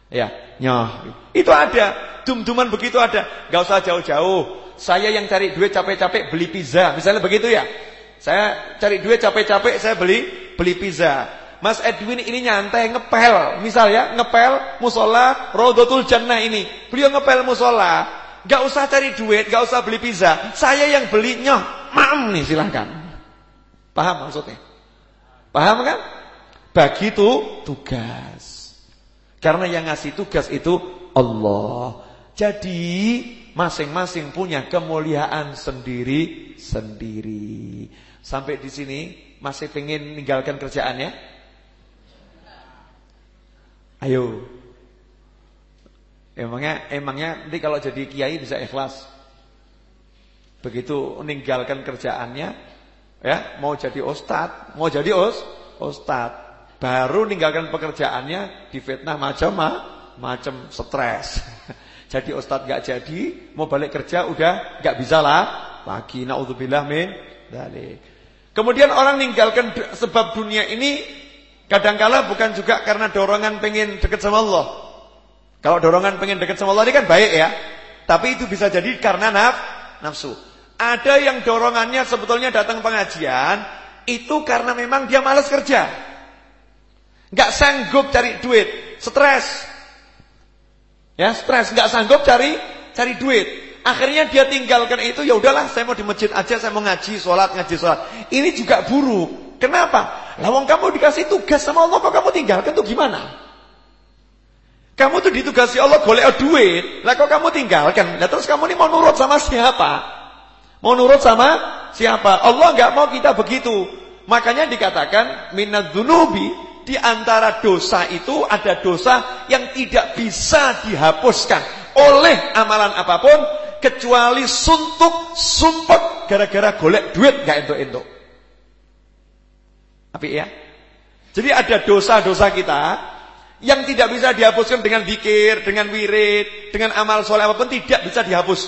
Speaker 1: Ya, nyoh. Itu ada. Dum-duman begitu ada. Gak usah jauh-jauh. Saya yang cari duit capek-capek beli pizza. Misalnya begitu ya. Saya cari duit capek-capek saya beli beli pizza. Mas Edwin ini nyantai ngepel. Misal ya, ngepel musola Rodotul Jannah ini. Beliau ngepel musola. Gak usah cari duit, gak usah beli pizza. Saya yang beli nyoh. Mam nih silahkan. Paham maksudnya? Paham kan? Bagi itu tugas. Karena yang ngasih tugas itu Allah. Jadi masing-masing punya kemuliaan sendiri-sendiri. Sampai di sini masih pengen meninggalkan kerjaannya? Ayo. Emangnya emangnya nanti kalau jadi kiai bisa ikhlas. Begitu meninggalkan kerjaannya, ya, mau jadi ustad, mau jadi os, ustad. Baru meninggalkan pekerjaannya difitnah macam macam stres. Jadi ustaz gak jadi, mau balik kerja udah gak bisa lah lagi. Nauzubillah min dzalik. Kemudian orang meninggalkan sebab dunia ini kadangkala bukan juga karena dorongan pengen dekat sama Allah. Kalau dorongan pengen dekat sama Allah ini kan baik ya. Tapi itu bisa jadi karena naf, nafsu. Ada yang dorongannya sebetulnya datang pengajian itu karena memang dia malas kerja. Gak sanggup cari duit, stres. Ya, stres, nggak sanggup cari cari duit. Akhirnya dia tinggalkan itu, ya udahlah, saya mau di masjid aja, saya mau ngaji, sholat, ngaji, sholat. Ini juga buruk. Kenapa? Lawang kamu dikasih tugas sama Allah, kok kamu tinggalkan tuh gimana? Kamu tuh ditugasi Allah golek duit, lah kok kamu tinggalkan? Lah terus kamu ini mau nurut sama siapa? Mau nurut sama siapa? Allah nggak mau kita begitu. Makanya dikatakan minadzunubi di antara dosa itu ada dosa yang tidak bisa dihapuskan oleh amalan apa pun kecuali suntuk, sumpek gara-gara golek duit gak entuk-entuk. Tapi ya. Jadi ada dosa-dosa kita yang tidak bisa dihapuskan dengan zikir, dengan wirid, dengan amal soleh apa pun tidak bisa dihapus.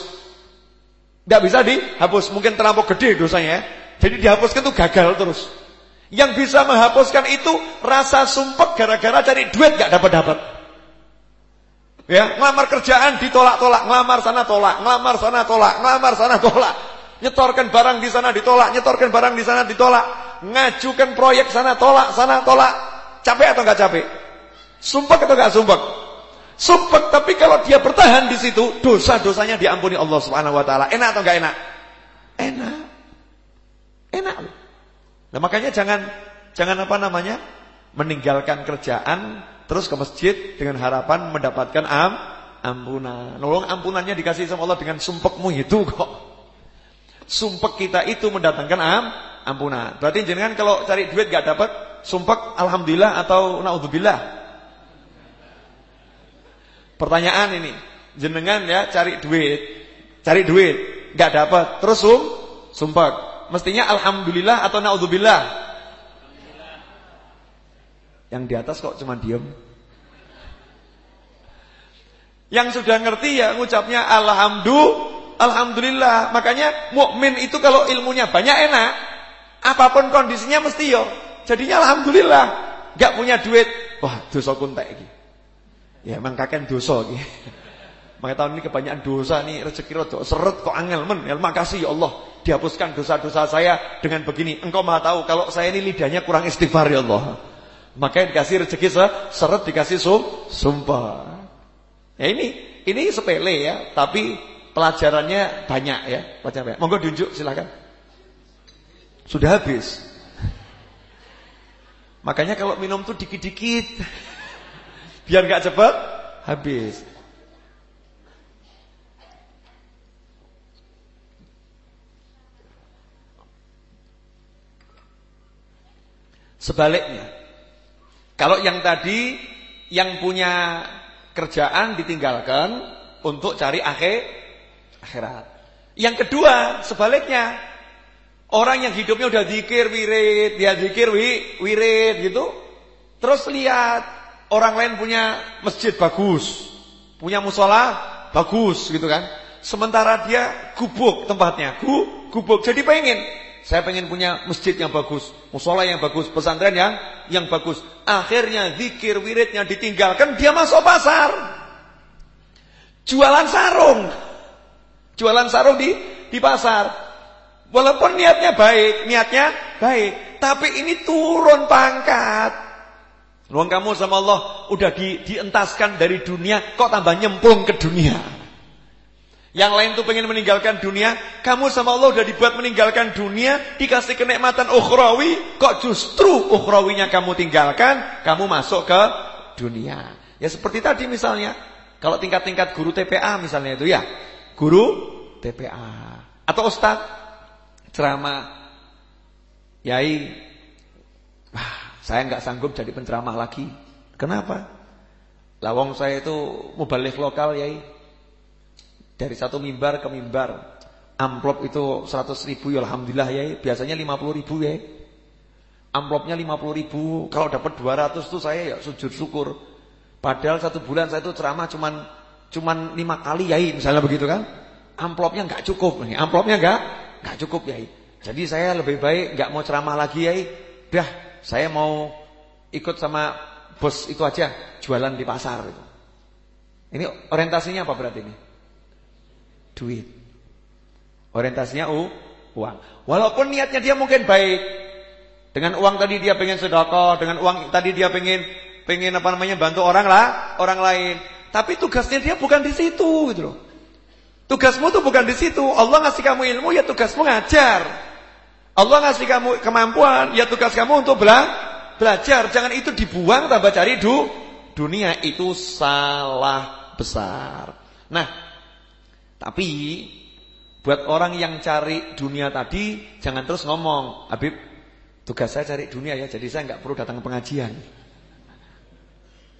Speaker 1: Tidak bisa dihapus, mungkin terlampau gede dosanya. Jadi dihapuskan itu gagal terus. Yang bisa menghapuskan itu rasa sumpek gara-gara cari duit gak dapat-dapat. Ya, ngelamar kerjaan ditolak-tolak, ngelamar sana tolak, ngelamar sana tolak, ngelamar sana tolak. Nyetorkan barang di sana ditolak, nyetorkan barang di sana ditolak, ngajukan proyek sana tolak, sana tolak. Capek atau enggak capek? Sumpek atau enggak sumpek? Sumpek, tapi kalau dia bertahan di situ, dosa-dosanya diampuni Allah Subhanahu wa taala. Enak atau enggak enak? Enak. Enak. Nah makanya jangan jangan apa namanya meninggalkan kerjaan terus ke masjid dengan harapan mendapatkan am ampunan. Nolong ampunannya dikasih sama Allah dengan sumpekmu itu kok. Sumpek kita itu mendatangkan am ampunan. Berarti jangan kalau cari duit gak dapat sumpek alhamdulillah atau naudzubillah. Pertanyaan ini, jenengan ya cari duit, cari duit gak dapat, terus sum sumpek mestinya alhamdulillah atau naudzubillah? Yang di atas kok cuma diem? Yang sudah ngerti ya ngucapnya alhamdulillah, alhamdulillah. Makanya mukmin itu kalau ilmunya banyak enak, apa pun kondisinya mesti yo. Jadinya alhamdulillah. Gak punya duit, wah dosa kuntek iki. Ya emang kakek dosa iki. Makanya tahun ini kebanyakan dosa nih rezeki rodo seret kok angel men. Ya makasih ya Allah dihapuskan dosa-dosa saya dengan begini. Engkau Maha tahu kalau saya ini lidahnya kurang istighfar ya Allah. Makanya dikasih rezeki seret dikasih sum, sumpah. Ya ini ini sepele ya, tapi pelajarannya banyak ya. Pelajaran Monggo diunjuk silakan. Sudah habis. Makanya kalau minum tuh dikit-dikit. Biar gak cepat habis. Sebaliknya, kalau yang tadi yang punya kerjaan ditinggalkan untuk cari akhir akhirat. Yang kedua, sebaliknya, orang yang hidupnya udah zikir wirid, dia zikir wi, wirid gitu. Terus lihat orang lain punya masjid bagus, punya musola bagus gitu kan. Sementara dia gubuk tempatnya, gu, gubuk. Jadi pengen saya pengen punya masjid yang bagus, musola yang bagus, pesantren yang yang bagus. Akhirnya zikir wiridnya ditinggalkan, dia masuk pasar. Jualan sarung. Jualan sarung di di pasar. Walaupun niatnya baik, niatnya baik, tapi ini turun pangkat. Luang kamu sama Allah udah di, dientaskan dari dunia, kok tambah nyemplung ke dunia. Yang lain tuh pengen meninggalkan dunia, kamu sama Allah udah dibuat meninggalkan dunia, dikasih kenikmatan ukhrawi, kok justru ukhrawinya kamu tinggalkan, kamu masuk ke dunia. Ya seperti tadi misalnya, kalau tingkat-tingkat guru TPA misalnya itu ya, guru TPA atau ustaz ceramah, yai, wah, saya nggak sanggup jadi penceramah lagi. Kenapa? Lawang saya itu mubalik lokal yai. Dari satu mimbar ke mimbar. Amplop itu 100 ribu ya Alhamdulillah ya. Biasanya 50 ribu ya. Amplopnya 50 ribu. Kalau dapat 200 tuh saya ya sujud syukur. Padahal satu bulan saya itu ceramah cuman cuman lima kali ya misalnya begitu kan. Amplopnya nggak cukup nih. Amplopnya nggak nggak cukup ya. Jadi saya lebih baik nggak mau ceramah lagi ya. Dah, saya mau ikut sama bos itu aja jualan di pasar. Ini orientasinya apa berarti ini? Duit. Orientasinya u, uang. Walaupun niatnya dia mungkin baik. Dengan uang tadi dia pengen sedekah, dengan uang tadi dia pengen pengen apa namanya bantu orang lah, orang lain. Tapi tugasnya dia bukan di situ gitu loh. Tugasmu tuh bukan di situ. Allah ngasih kamu ilmu ya tugasmu ngajar. Allah ngasih kamu kemampuan ya tugas kamu untuk bela belajar. Jangan itu dibuang tambah cari du dunia itu salah besar. Nah, tapi buat orang yang cari dunia tadi jangan terus ngomong, Habib, tugas saya cari dunia ya, jadi saya nggak perlu datang ke pengajian.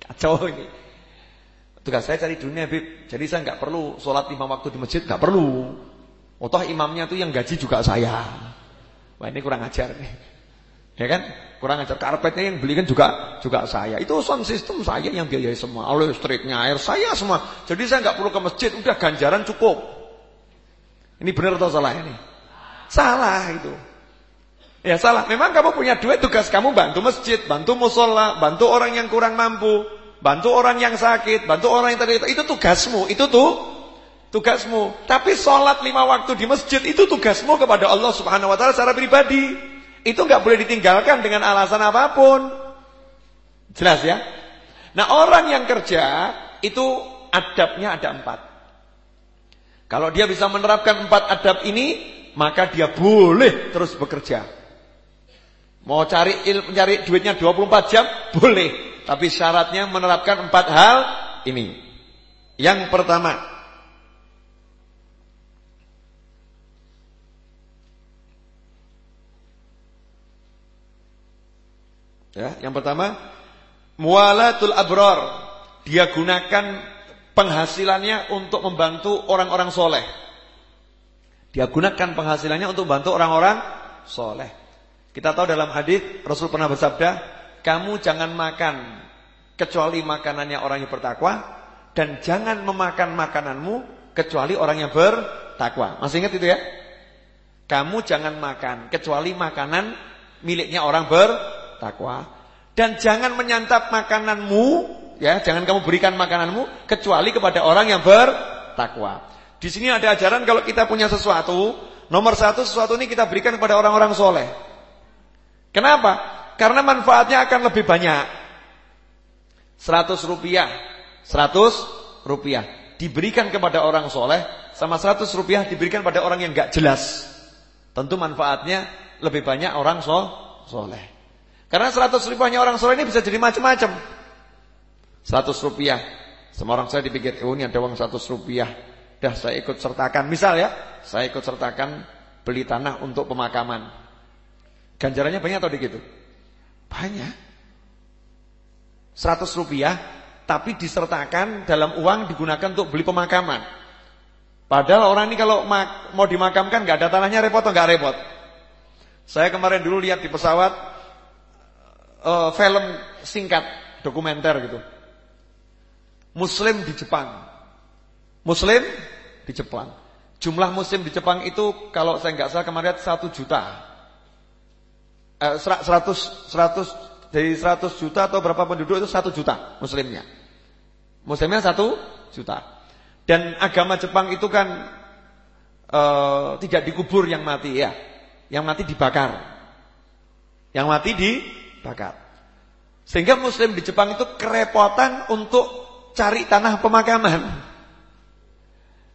Speaker 1: Kacau ini. Tugas saya cari dunia, Habib. Jadi saya nggak perlu sholat lima waktu di masjid, nggak perlu. Otoh imamnya tuh yang gaji juga saya. Wah ini kurang ajar nih. Ya kan? Kurang ajar karpetnya yang belikan juga juga saya. Itu sound system saya yang biayai semua. Listriknya, air saya semua. Jadi saya nggak perlu ke masjid, udah ganjaran cukup. Ini benar atau salah ini? Salah itu. Ya salah. Memang kamu punya duit, tugas kamu bantu masjid, bantu musola, bantu orang yang kurang mampu, bantu orang yang sakit, bantu orang yang tadi itu tugasmu. Itu tuh tugasmu. Tapi sholat lima waktu di masjid itu tugasmu kepada Allah Subhanahu Wa Taala secara pribadi. Itu nggak boleh ditinggalkan dengan alasan apa pun. Jelas ya? Nah orang yang kerja itu adabnya ada empat. Kalau dia bisa menerapkan empat adab ini, maka dia boleh terus bekerja. Mau cari il, cari duitnya 24 jam, boleh. Tapi syaratnya menerapkan empat hal ini. Yang pertama, Ya, yang pertama mualatul abrar. Dia gunakan penghasilannya untuk membantu orang-orang soleh. Dia gunakan penghasilannya untuk membantu orang-orang soleh. Kita tahu dalam hadis Rasul pernah bersabda, kamu jangan makan kecuali makanannya orang yang bertakwa dan jangan memakan makananmu kecuali orang yang bertakwa. Masih ingat itu ya? Kamu jangan makan kecuali makanan miliknya orang bertakwa takwa dan jangan menyantap makananmu ya jangan kamu berikan makananmu kecuali kepada orang yang ber at-taqwa. Di sini ada ajaran kalau kita punya sesuatu, nomor satu sesuatu ini kita berikan kepada orang-orang soleh. Kenapa? Karena manfaatnya akan lebih banyak. 100 rupiah, 100 rupiah diberikan kepada orang soleh, sama 100 rupiah diberikan pada orang yang gak jelas. Tentu manfaatnya lebih banyak orang so soleh. Karena 100 rupiahnya orang soleh ini bisa jadi macam-macam. 100 rupiah. Semua orang saya dipikir, oh ini ada uang 100 rupiah. Dah saya ikut sertakan. Misal ya, saya ikut sertakan beli tanah untuk pemakaman. Ganjarannya banyak atau dikit? Banyak. 100 rupiah, tapi disertakan dalam uang digunakan untuk beli pemakaman. Padahal orang ini kalau mau dimakamkan nggak ada tanahnya repot atau nggak repot? Saya kemarin dulu lihat di pesawat uh, film singkat dokumenter gitu. Muslim di Jepang. Muslim di Jepang. Jumlah muslim di Jepang itu kalau saya nggak salah kemarin satu juta. Eh, seratus seratus dari seratus juta atau berapa penduduk itu satu juta muslimnya. Muslimnya satu juta. Dan agama Jepang itu kan uh, tidak dikubur yang mati ya. Yang mati dibakar. Yang mati dibakar. Sehingga muslim di Jepang itu kerepotan untuk cari tanah pemakaman.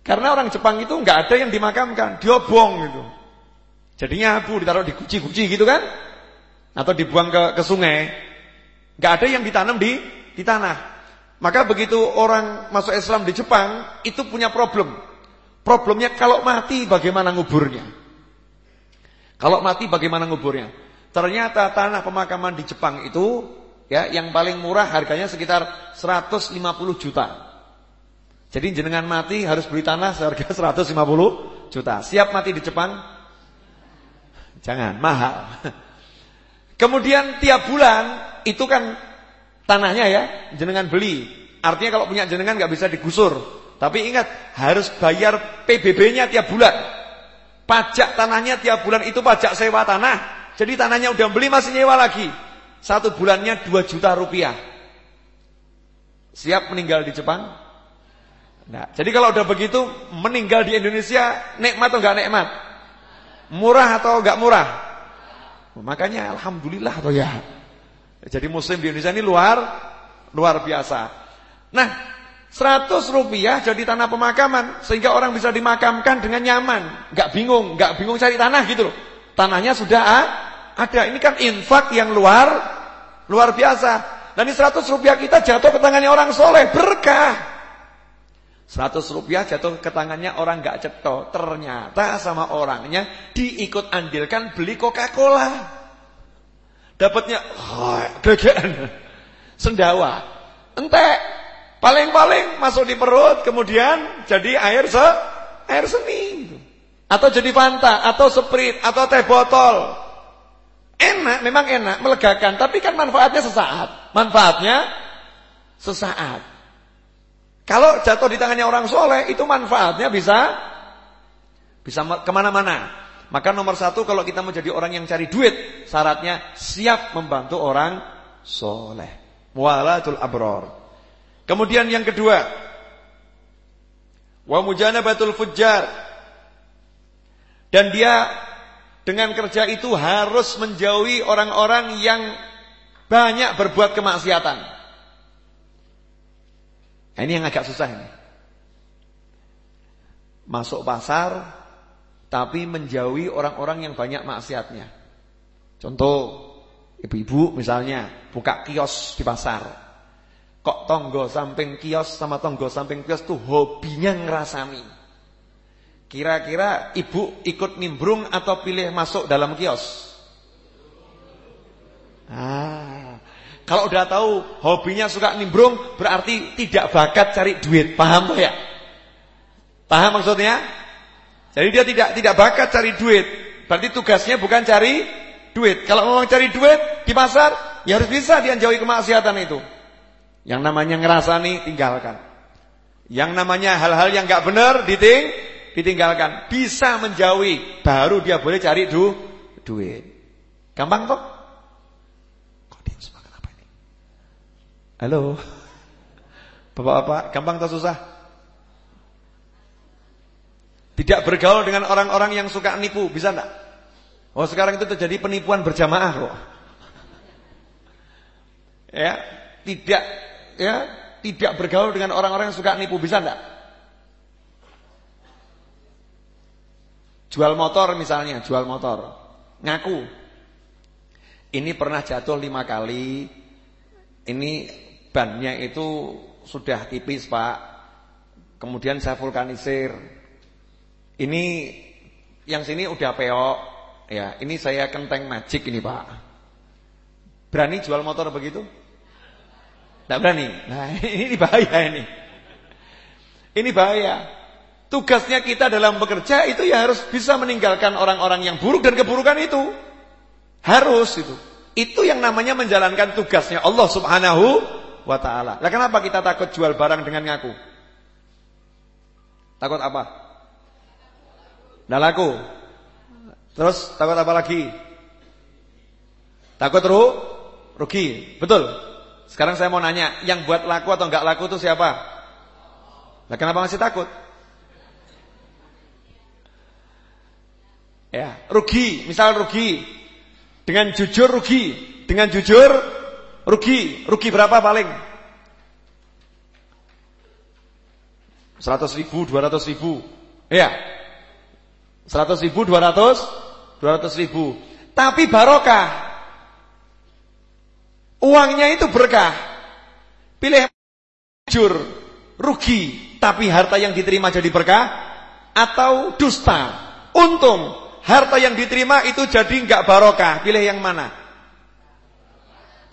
Speaker 1: Karena orang Jepang itu nggak ada yang dimakamkan, diobong gitu. Jadinya abu ditaruh di guci-guci gitu kan? Atau dibuang ke, ke sungai. Nggak ada yang ditanam di di tanah. Maka begitu orang masuk Islam di Jepang itu punya problem. Problemnya kalau mati bagaimana nguburnya? Kalau mati bagaimana nguburnya? Ternyata tanah pemakaman di Jepang itu ya yang paling murah harganya sekitar 150 juta. Jadi jenengan mati harus beli tanah seharga 150 juta. Siap mati di Jepang? Jangan, mahal. Kemudian tiap bulan itu kan tanahnya ya jenengan beli. Artinya kalau punya jenengan nggak bisa digusur. Tapi ingat harus bayar PBB-nya tiap bulan. Pajak tanahnya tiap bulan itu pajak sewa tanah. Jadi tanahnya udah beli masih nyewa lagi. Satu bulannya 2 juta rupiah. Siap meninggal di Jepang? Nah, jadi kalau udah begitu meninggal di Indonesia nikmat atau enggak nikmat? Murah atau enggak murah? Makanya alhamdulillah atau ya. Jadi muslim di Indonesia ini luar luar biasa. Nah, 100 rupiah jadi tanah pemakaman sehingga orang bisa dimakamkan dengan nyaman, enggak bingung, enggak bingung cari tanah gitu loh. Tanahnya sudah ada. Ini kan infak yang luar Luar biasa. Dan ini 100 rupiah kita jatuh ke tangannya orang soleh. Berkah. 100 rupiah jatuh ke tangannya orang gak ceto. Ternyata sama orangnya diikut andilkan beli Coca-Cola. Dapatnya oh. Sendawa. Entek. Paling-paling masuk di perut. Kemudian jadi air se air seni. Atau jadi Fanta. Atau Sprite. Atau teh botol. Enak, memang enak, melegakan, tapi kan manfaatnya sesaat. Manfaatnya sesaat. Kalau jatuh di tangannya orang soleh, itu manfaatnya bisa bisa ke mana-mana. Maka nomor satu, kalau kita mau jadi orang yang cari duit, syaratnya siap membantu orang soleh. Walatul abror. Kemudian yang kedua, wa mujanabatul fujjar. Dan dia dengan kerja itu harus menjauhi orang-orang yang banyak berbuat kemaksiatan. Nah, ini yang agak susah ini. Masuk pasar tapi menjauhi orang-orang yang banyak maksiatnya. Contoh, ibu-ibu misalnya buka kios di pasar. Kok tonggo samping kios sama tonggo samping kios tuh hobinya ngerasani. Kira-kira ibu ikut nimbrung atau pilih masuk dalam kios? Ah, kalau udah tahu hobinya suka nimbrung berarti tidak bakat cari duit, paham tuh ya? Paham maksudnya? Jadi dia tidak tidak bakat cari duit. Berarti tugasnya bukan cari duit. Kalau mau cari duit di pasar, ya harus bisa dia jauhi kemaksiatan itu. Yang namanya ngerasani tinggalkan. Yang namanya hal-hal yang nggak benar diting ditinggalkan, bisa menjauhi, baru dia boleh cari du duit. Gampang kok? Kok dia semua kenapa ini? Halo. Bapak-bapak, gampang atau susah? Tidak bergaul dengan orang-orang yang suka nipu, bisa enggak? Oh, sekarang itu terjadi penipuan berjamaah kok. Ya, tidak ya, tidak bergaul dengan orang-orang yang suka nipu, bisa enggak? Jual motor misalnya, jual motor. Ngaku. Ini pernah jatuh lima kali. Ini bannya itu sudah tipis, Pak. Kemudian saya vulkanisir. Ini yang sini udah peok. Ya, ini saya kenteng magic ini, Pak. Berani jual motor begitu? Tidak berani. Nah, ini bahaya ini. Ini bahaya. Tugasnya kita dalam bekerja itu ya harus bisa meninggalkan orang-orang yang buruk dan keburukan itu. Harus itu. Itu yang namanya menjalankan tugasnya Allah Subhanahu wa taala. Lah kenapa kita takut jual barang dengan ngaku? Takut apa? Nggak laku. Terus takut apa lagi? Takut ru rugi. Betul. Sekarang saya mau nanya, yang buat laku atau enggak laku itu siapa? Nah, kenapa masih takut? Ya, rugi, misal rugi. Dengan jujur rugi, dengan jujur Rugi, rugi berapa paling? 100 ribu, 200 ribu. Iya. 100 ribu, 200 200 ribu. Tapi barokah. Uangnya itu berkah. Pilih jujur Rugi Tapi harta yang diterima jadi berkah Atau dusta Untung Harta yang diterima itu jadi enggak barokah Pilih yang mana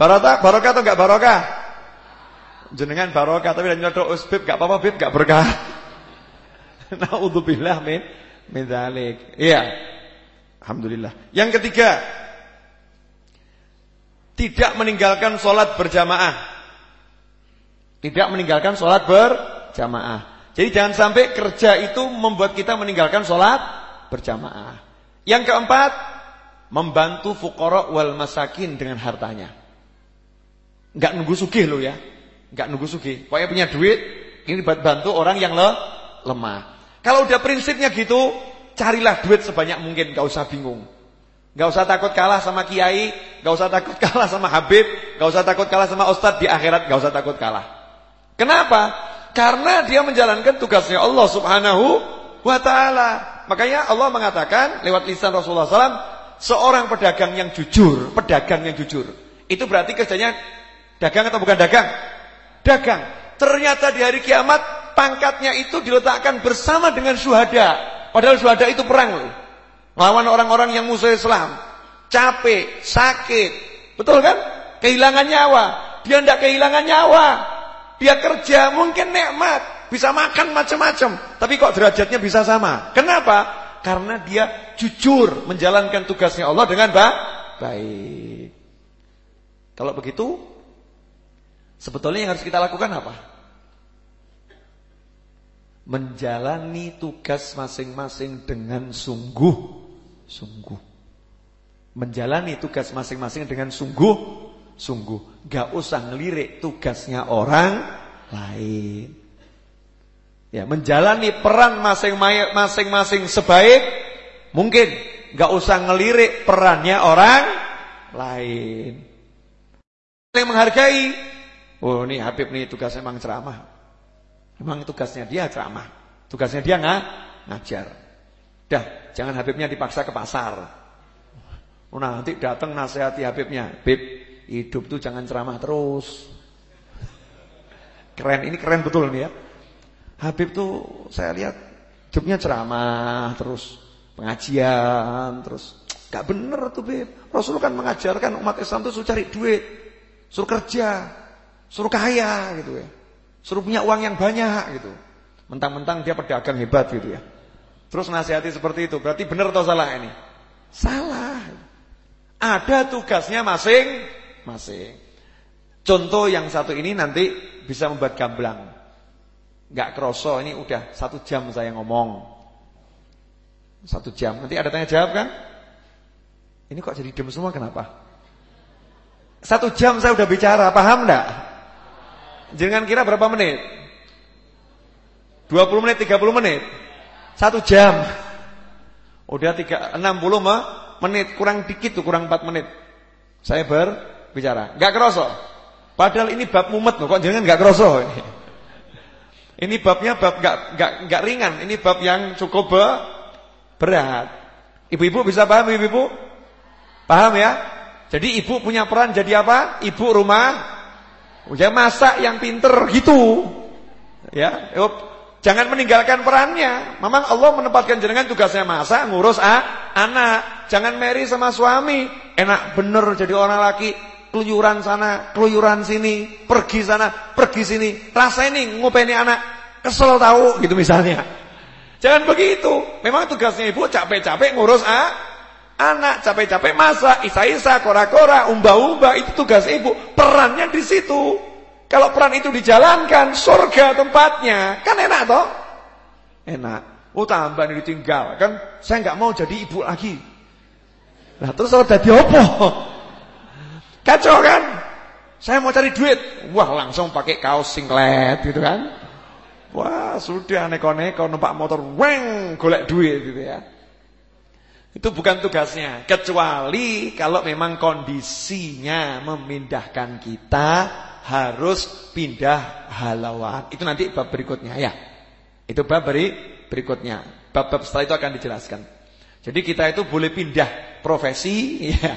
Speaker 1: Barokah, barokah atau enggak barokah? Jenengan barokah tapi dan nyodok usbib enggak apa-apa bib enggak berkah. Nauzubillah min min dzalik. Iya. Alhamdulillah. Yang ketiga, tidak meninggalkan sholat berjamaah. Tidak meninggalkan sholat berjamaah. Jadi jangan sampai kerja itu membuat kita meninggalkan sholat berjamaah. Yang keempat, membantu fukara wal masakin dengan hartanya. Enggak nunggu sugih lo ya. Enggak nunggu sugih. Pokoknya punya duit, ini bantu orang yang le, lemah. Kalau udah prinsipnya gitu, carilah duit sebanyak mungkin, enggak usah bingung. Enggak usah takut kalah sama kiai, enggak usah takut kalah sama habib, enggak usah takut kalah sama ustadz di akhirat, enggak usah takut kalah. Kenapa? Karena dia menjalankan tugasnya Allah Subhanahu wa taala. Makanya Allah mengatakan lewat lisan Rasulullah SAW, seorang pedagang yang jujur, pedagang yang jujur. Itu berarti kerjanya Dagang atau bukan dagang? Dagang. Ternyata di hari kiamat pangkatnya itu diletakkan bersama dengan syuhada. Padahal syuhada itu perang loh. Melawan orang-orang yang musuh Islam. Capek, sakit. Betul kan? Kehilangan nyawa. Dia tidak kehilangan nyawa. Dia kerja mungkin nikmat. Bisa makan macam-macam. Tapi kok derajatnya bisa sama. Kenapa? Karena dia jujur menjalankan tugasnya Allah dengan baik. Kalau begitu Sebetulnya yang harus kita lakukan apa? Menjalani tugas masing-masing dengan sungguh-sungguh. Menjalani tugas masing-masing dengan sungguh-sungguh. Gak usah ngelirik tugasnya orang lain. Ya, menjalani peran masing-masing sebaik mungkin. Gak usah ngelirik perannya orang lain. Yang menghargai Oh ini Habib nih tugasnya memang ceramah. Memang tugasnya dia ceramah. Tugasnya dia nggak ngajar. Dah, jangan Habibnya dipaksa ke pasar. Oh, nanti datang nasihati Habibnya. Habib, hidup tuh jangan ceramah terus. Keren, ini keren betul nih ya. Habib tuh saya lihat hidupnya ceramah terus, pengajian terus. Gak bener tuh Bib. Rasul kan mengajarkan umat Islam tuh suruh cari duit, suruh kerja. Suruh kaya gitu ya. Suruh punya uang yang banyak gitu. Mentang-mentang dia pedagang hebat gitu ya. Terus nasihati seperti itu. Berarti benar atau salah ini? Salah. Ada tugasnya masing-masing. Contoh yang satu ini nanti bisa membuat gamblang. Gak kroso ini udah satu jam saya ngomong. Satu jam. Nanti ada tanya jawab kan? Ini kok jadi dem semua kenapa? Satu jam saya udah bicara, paham enggak? Jangan kira berapa menit? 20 menit, 30 menit? Satu jam. Udah tiga, enam puluh menit. Kurang dikit tuh, kurang empat menit. Saya berbicara. Gak kerosok. Padahal ini bab mumet loh. Kok jangan gak kerosok ini. Ini babnya bab gak, gak, gak ringan. Ini bab yang cukup berat. Ibu-ibu bisa paham ibu-ibu? Paham ya? Jadi ibu punya peran jadi apa? Ibu rumah. Ya masak yang pinter gitu. Ya, jangan meninggalkan perannya. Memang Allah menempatkan jenengan tugasnya masak, ngurus ah, anak. Jangan meri sama suami. Enak bener jadi orang laki. Keluyuran sana, keluyuran sini, pergi sana, pergi sini. Rasa ini ngopeni anak, kesel tahu gitu misalnya. Jangan begitu. Memang tugasnya ibu capek-capek ngurus ah, Anak capek-capek masak, isa-isa, kora-kora, umba-umba itu tugas ibu. Perannya di situ. Kalau peran itu dijalankan, surga tempatnya. Kan enak toh? Enak. Oh tambah ditinggal. Kan saya nggak mau jadi ibu lagi. Nah terus kalau jadi apa? Kacau kan? Saya mau cari duit. Wah langsung pakai kaos singlet gitu kan. Wah sudah neko-neko numpak motor. Weng golek duit gitu ya. Itu bukan tugasnya Kecuali kalau memang kondisinya memindahkan kita Harus pindah halauan Itu nanti bab berikutnya ya Itu bab beri berikutnya Bab-bab setelah itu akan dijelaskan Jadi kita itu boleh pindah profesi ya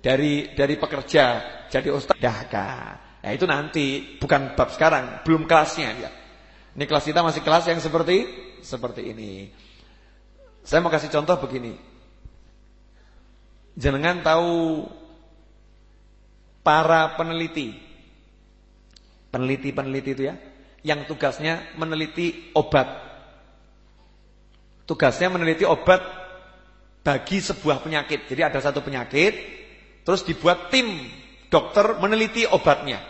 Speaker 1: Dari dari pekerja Jadi ustaz dahkah Ya itu nanti Bukan bab sekarang Belum kelasnya ya Ini kelas kita masih kelas yang seperti Seperti ini saya mau kasih contoh begini. Jenengan tahu para peneliti. Peneliti-peneliti itu ya, yang tugasnya meneliti obat. Tugasnya meneliti obat bagi sebuah penyakit. Jadi ada satu penyakit, terus dibuat tim dokter meneliti obatnya.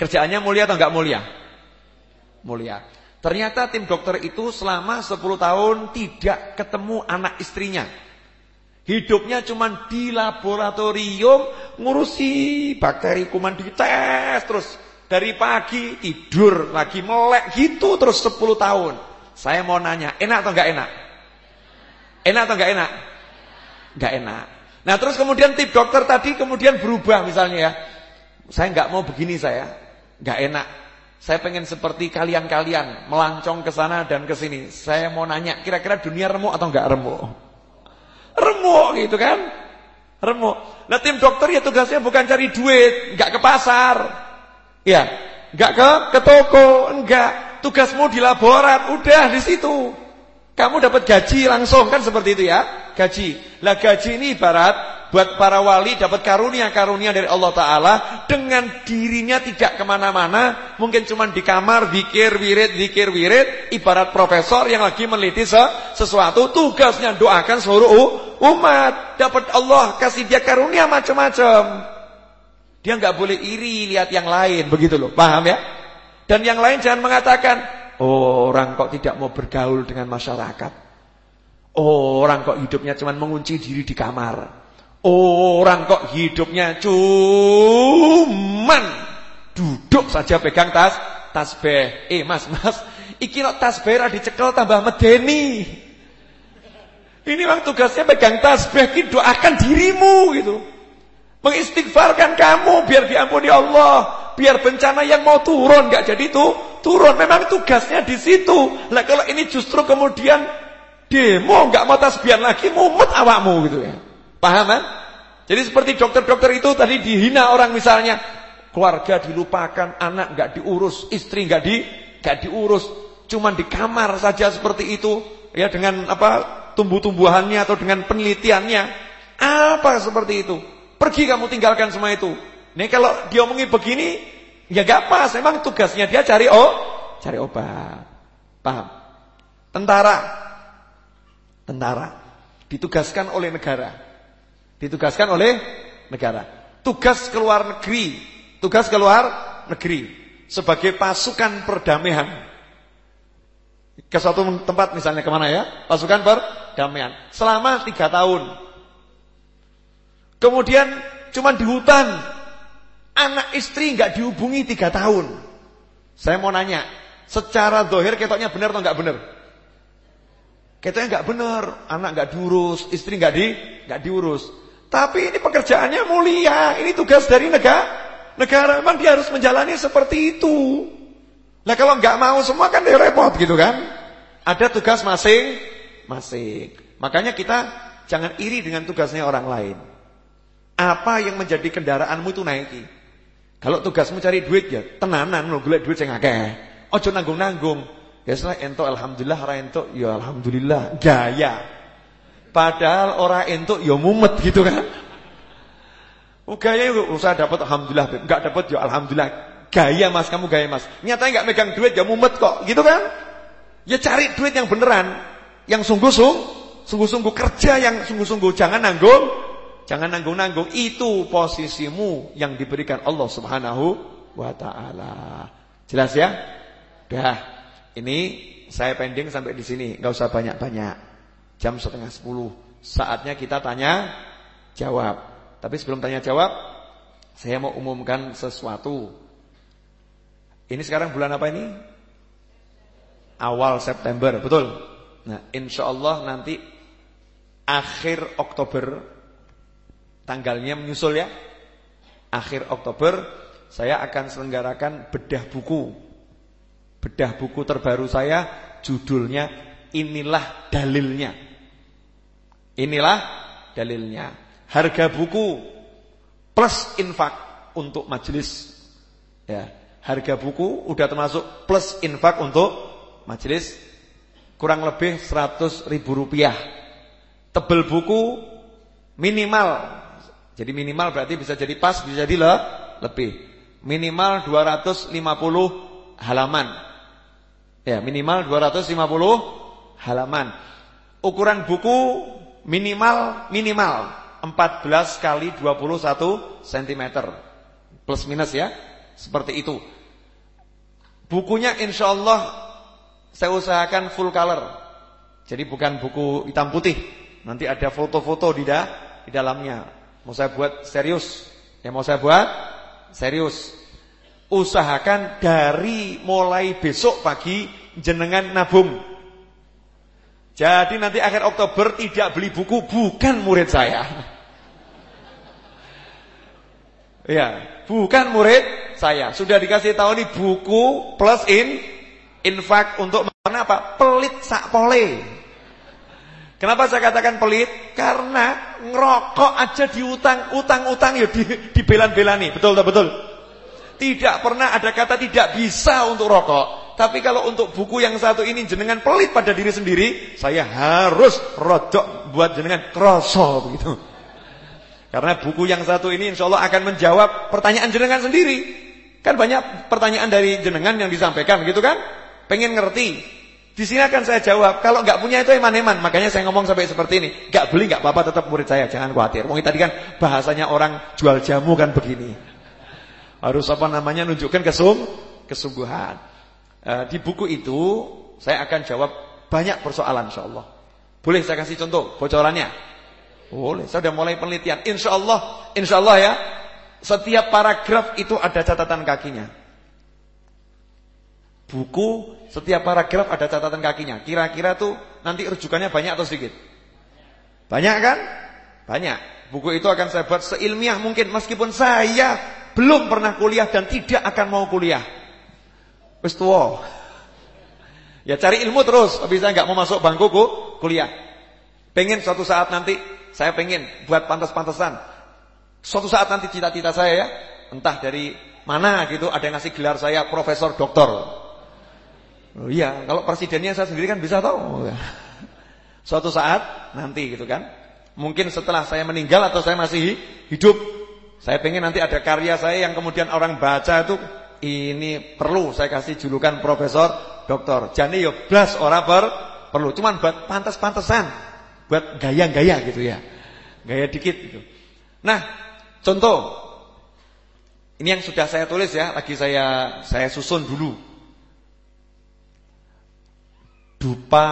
Speaker 1: Kerjaannya mulia atau enggak mulia? Mulia. Ternyata tim dokter itu selama 10 tahun tidak ketemu anak istrinya. Hidupnya cuma di laboratorium ngurusi bakteri kuman dites terus dari pagi tidur lagi melek gitu terus 10 tahun. Saya mau nanya, enak atau enggak enak? Enak atau enggak enak? Enggak enak. Nah, terus kemudian tim dokter tadi kemudian berubah misalnya ya. Saya enggak mau begini saya. Enggak enak. Saya pengen seperti kalian-kalian melancong ke sana dan ke sini. Saya mau nanya, kira-kira dunia remuk atau enggak remuk? Remuk gitu kan? Remuk. Nah tim dokter ya tugasnya bukan cari duit, enggak ke pasar. Ya, enggak ke ke toko, enggak. Tugasmu di laborat, udah di situ. Kamu dapat gaji langsung kan seperti itu ya? Gaji. Lah gaji ini ibarat buat para wali dapat karunia-karunia dari Allah Ta'ala dengan dirinya tidak ke mana-mana mungkin cuma di kamar zikir wirid zikir wirid ibarat profesor yang lagi meneliti sesuatu tugasnya doakan seluruh umat dapat Allah kasih dia karunia macam-macam dia nggak boleh iri lihat yang lain begitu loh paham ya dan yang lain jangan mengatakan orang kok tidak mau bergaul dengan masyarakat orang kok hidupnya cuma mengunci diri di kamar Orang kok hidupnya cuman duduk saja pegang tas tasbih. Eh mas, mas, iki no tasbih ra dicekel tambah medeni. Ini memang tugasnya pegang tasbih ki doakan dirimu gitu. Mengistighfarkan kamu biar diampuni Allah, biar bencana yang mau turun enggak jadi itu turun. Memang tugasnya di situ. Lah kalau ini justru kemudian demo enggak mau tasbihan lagi, mumet awakmu gitu ya. Paham kan? Jadi seperti dokter-dokter itu tadi dihina orang misalnya, keluarga dilupakan, anak nggak diurus, istri nggak di nggak diurus, cuman di kamar saja seperti itu, ya dengan apa tumbuh-tumbuhannya atau dengan penelitiannya, apa seperti itu? Pergi kamu tinggalkan semua itu. Nih kalau dia omongin begini, ya gak pas. Memang tugasnya dia cari oh, cari obat. Paham? Tentara, tentara ditugaskan oleh negara Ditugaskan oleh negara. Tugas keluar negeri, tugas keluar negeri sebagai pasukan perdamaian. Ke suatu tempat misalnya ke mana ya? Pasukan perdamaian. Selama tiga tahun. Kemudian cuma di hutan. Anak istri nggak dihubungi tiga tahun. Saya mau nanya, secara dohir ketoknya benar atau nggak benar? Katanya nggak benar, anak nggak diurus, istri nggak di nggak diurus. Tapi ini pekerjaannya mulia, ini tugas dari negara. Negara memang dia harus menjalani seperti itu. Nah kalau nggak mau semua kan dia repot gitu kan. Ada tugas masing-masing. Makanya kita jangan iri dengan tugasnya orang lain. Apa yang menjadi kendaraanmu itu naiki. Kalau tugasmu cari duit ya tenanan lo golek duit sing akeh. Ojo nanggung-nanggung. Ya setelah ento alhamdulillah ora ento ya alhamdulillah gaya. Padahal ora ento ya mumet gitu kan. Oh gaya usah dapat alhamdulillah, enggak dapat ya alhamdulillah. Gaya Mas, kamu gaya Mas. Nyatanya enggak megang duit ya mumet kok, gitu kan? Ya cari duit yang beneran, yang sungguh-sungguh, sungguh-sungguh kerja yang sungguh-sungguh, jangan nanggung Jangan nanggung-nanggung itu posisimu yang diberikan Allah Subhanahu wa taala. Jelas ya? Dah. Ini saya pending sampai di sini, enggak usah banyak-banyak. Jam setengah sepuluh. Saatnya kita tanya jawab. Tapi sebelum tanya jawab, saya mau umumkan sesuatu. Ini sekarang bulan apa ini? Awal September, betul? Nah, insya Allah nanti akhir Oktober Tanggalnya menyusul ya. Akhir Oktober saya akan selenggarakan bedah buku. Bedah buku terbaru saya judulnya Inilah Dalilnya. Inilah dalilnya. Harga buku plus infak untuk majelis. Ya, harga buku udah termasuk plus infak untuk majelis kurang lebih 100 ribu rupiah. Tebel buku minimal jadi minimal berarti bisa jadi pas, bisa jadi le, lebih. Minimal 250 halaman. Ya, minimal 250 halaman. Ukuran buku minimal minimal 14 kali 21 cm. Plus minus ya. Seperti itu. Bukunya insya Allah saya usahakan full color. Jadi bukan buku hitam putih. Nanti ada foto-foto di, da, di dalamnya. Mau saya buat serius. Ya mau saya buat serius. Usahakan dari mulai besok pagi jenengan nabung. Jadi nanti akhir Oktober tidak beli buku bukan murid saya. Ya, bukan murid saya. Sudah dikasih tahu nih buku plus in infak untuk apa? Pelit sak pole. Kenapa saya katakan pelit? Karena ngerokok aja diutang, utang-utang ya di, dibelan-belani. Betul tak betul? Tidak pernah ada kata tidak bisa untuk rokok. Tapi kalau untuk buku yang satu ini jenengan pelit pada diri sendiri, saya harus rodok buat jenengan kroso begitu. Karena buku yang satu ini insya Allah akan menjawab pertanyaan jenengan sendiri. Kan banyak pertanyaan dari jenengan yang disampaikan gitu kan? Pengen ngerti di sini akan saya jawab, kalau nggak punya itu eman-eman. Makanya saya ngomong sampai seperti ini. Nggak beli nggak apa-apa, tetap murid saya, jangan khawatir. Mungkin tadi kan bahasanya orang jual jamu kan begini. Harus apa namanya nunjukkan kesung kesungguhan. E, di buku itu saya akan jawab banyak persoalan insya Allah. Boleh saya kasih contoh bocorannya? Boleh. Saya sudah mulai penelitian. Insya Allah, insya Allah ya. Setiap paragraf itu ada catatan kakinya. Buku setiap paragraf ada catatan kakinya. Kira-kira tuh nanti rujukannya banyak atau sedikit? Banyak kan? Banyak. Buku itu akan saya buat seilmiah mungkin meskipun saya belum pernah kuliah dan tidak akan mau kuliah. Wis tua. Ya cari ilmu terus, tapi saya nggak mau masuk bangku kuliah. Pengen suatu saat nanti saya pengen buat pantas-pantasan. Suatu saat nanti cita-cita saya ya, entah dari mana gitu ada yang ngasih gelar saya profesor doktor. Oh iya, kalau presidennya saya sendiri kan bisa tahu. Suatu saat nanti gitu kan. Mungkin setelah saya meninggal atau saya masih hidup, saya pengen nanti ada karya saya yang kemudian orang baca itu ini perlu saya kasih julukan profesor, doktor. Jadi yo blas ora per perlu, cuman buat pantas-pantesan, buat gaya-gaya gitu ya. Gaya dikit gitu. Nah, contoh ini yang sudah saya tulis ya, lagi saya saya susun dulu dupa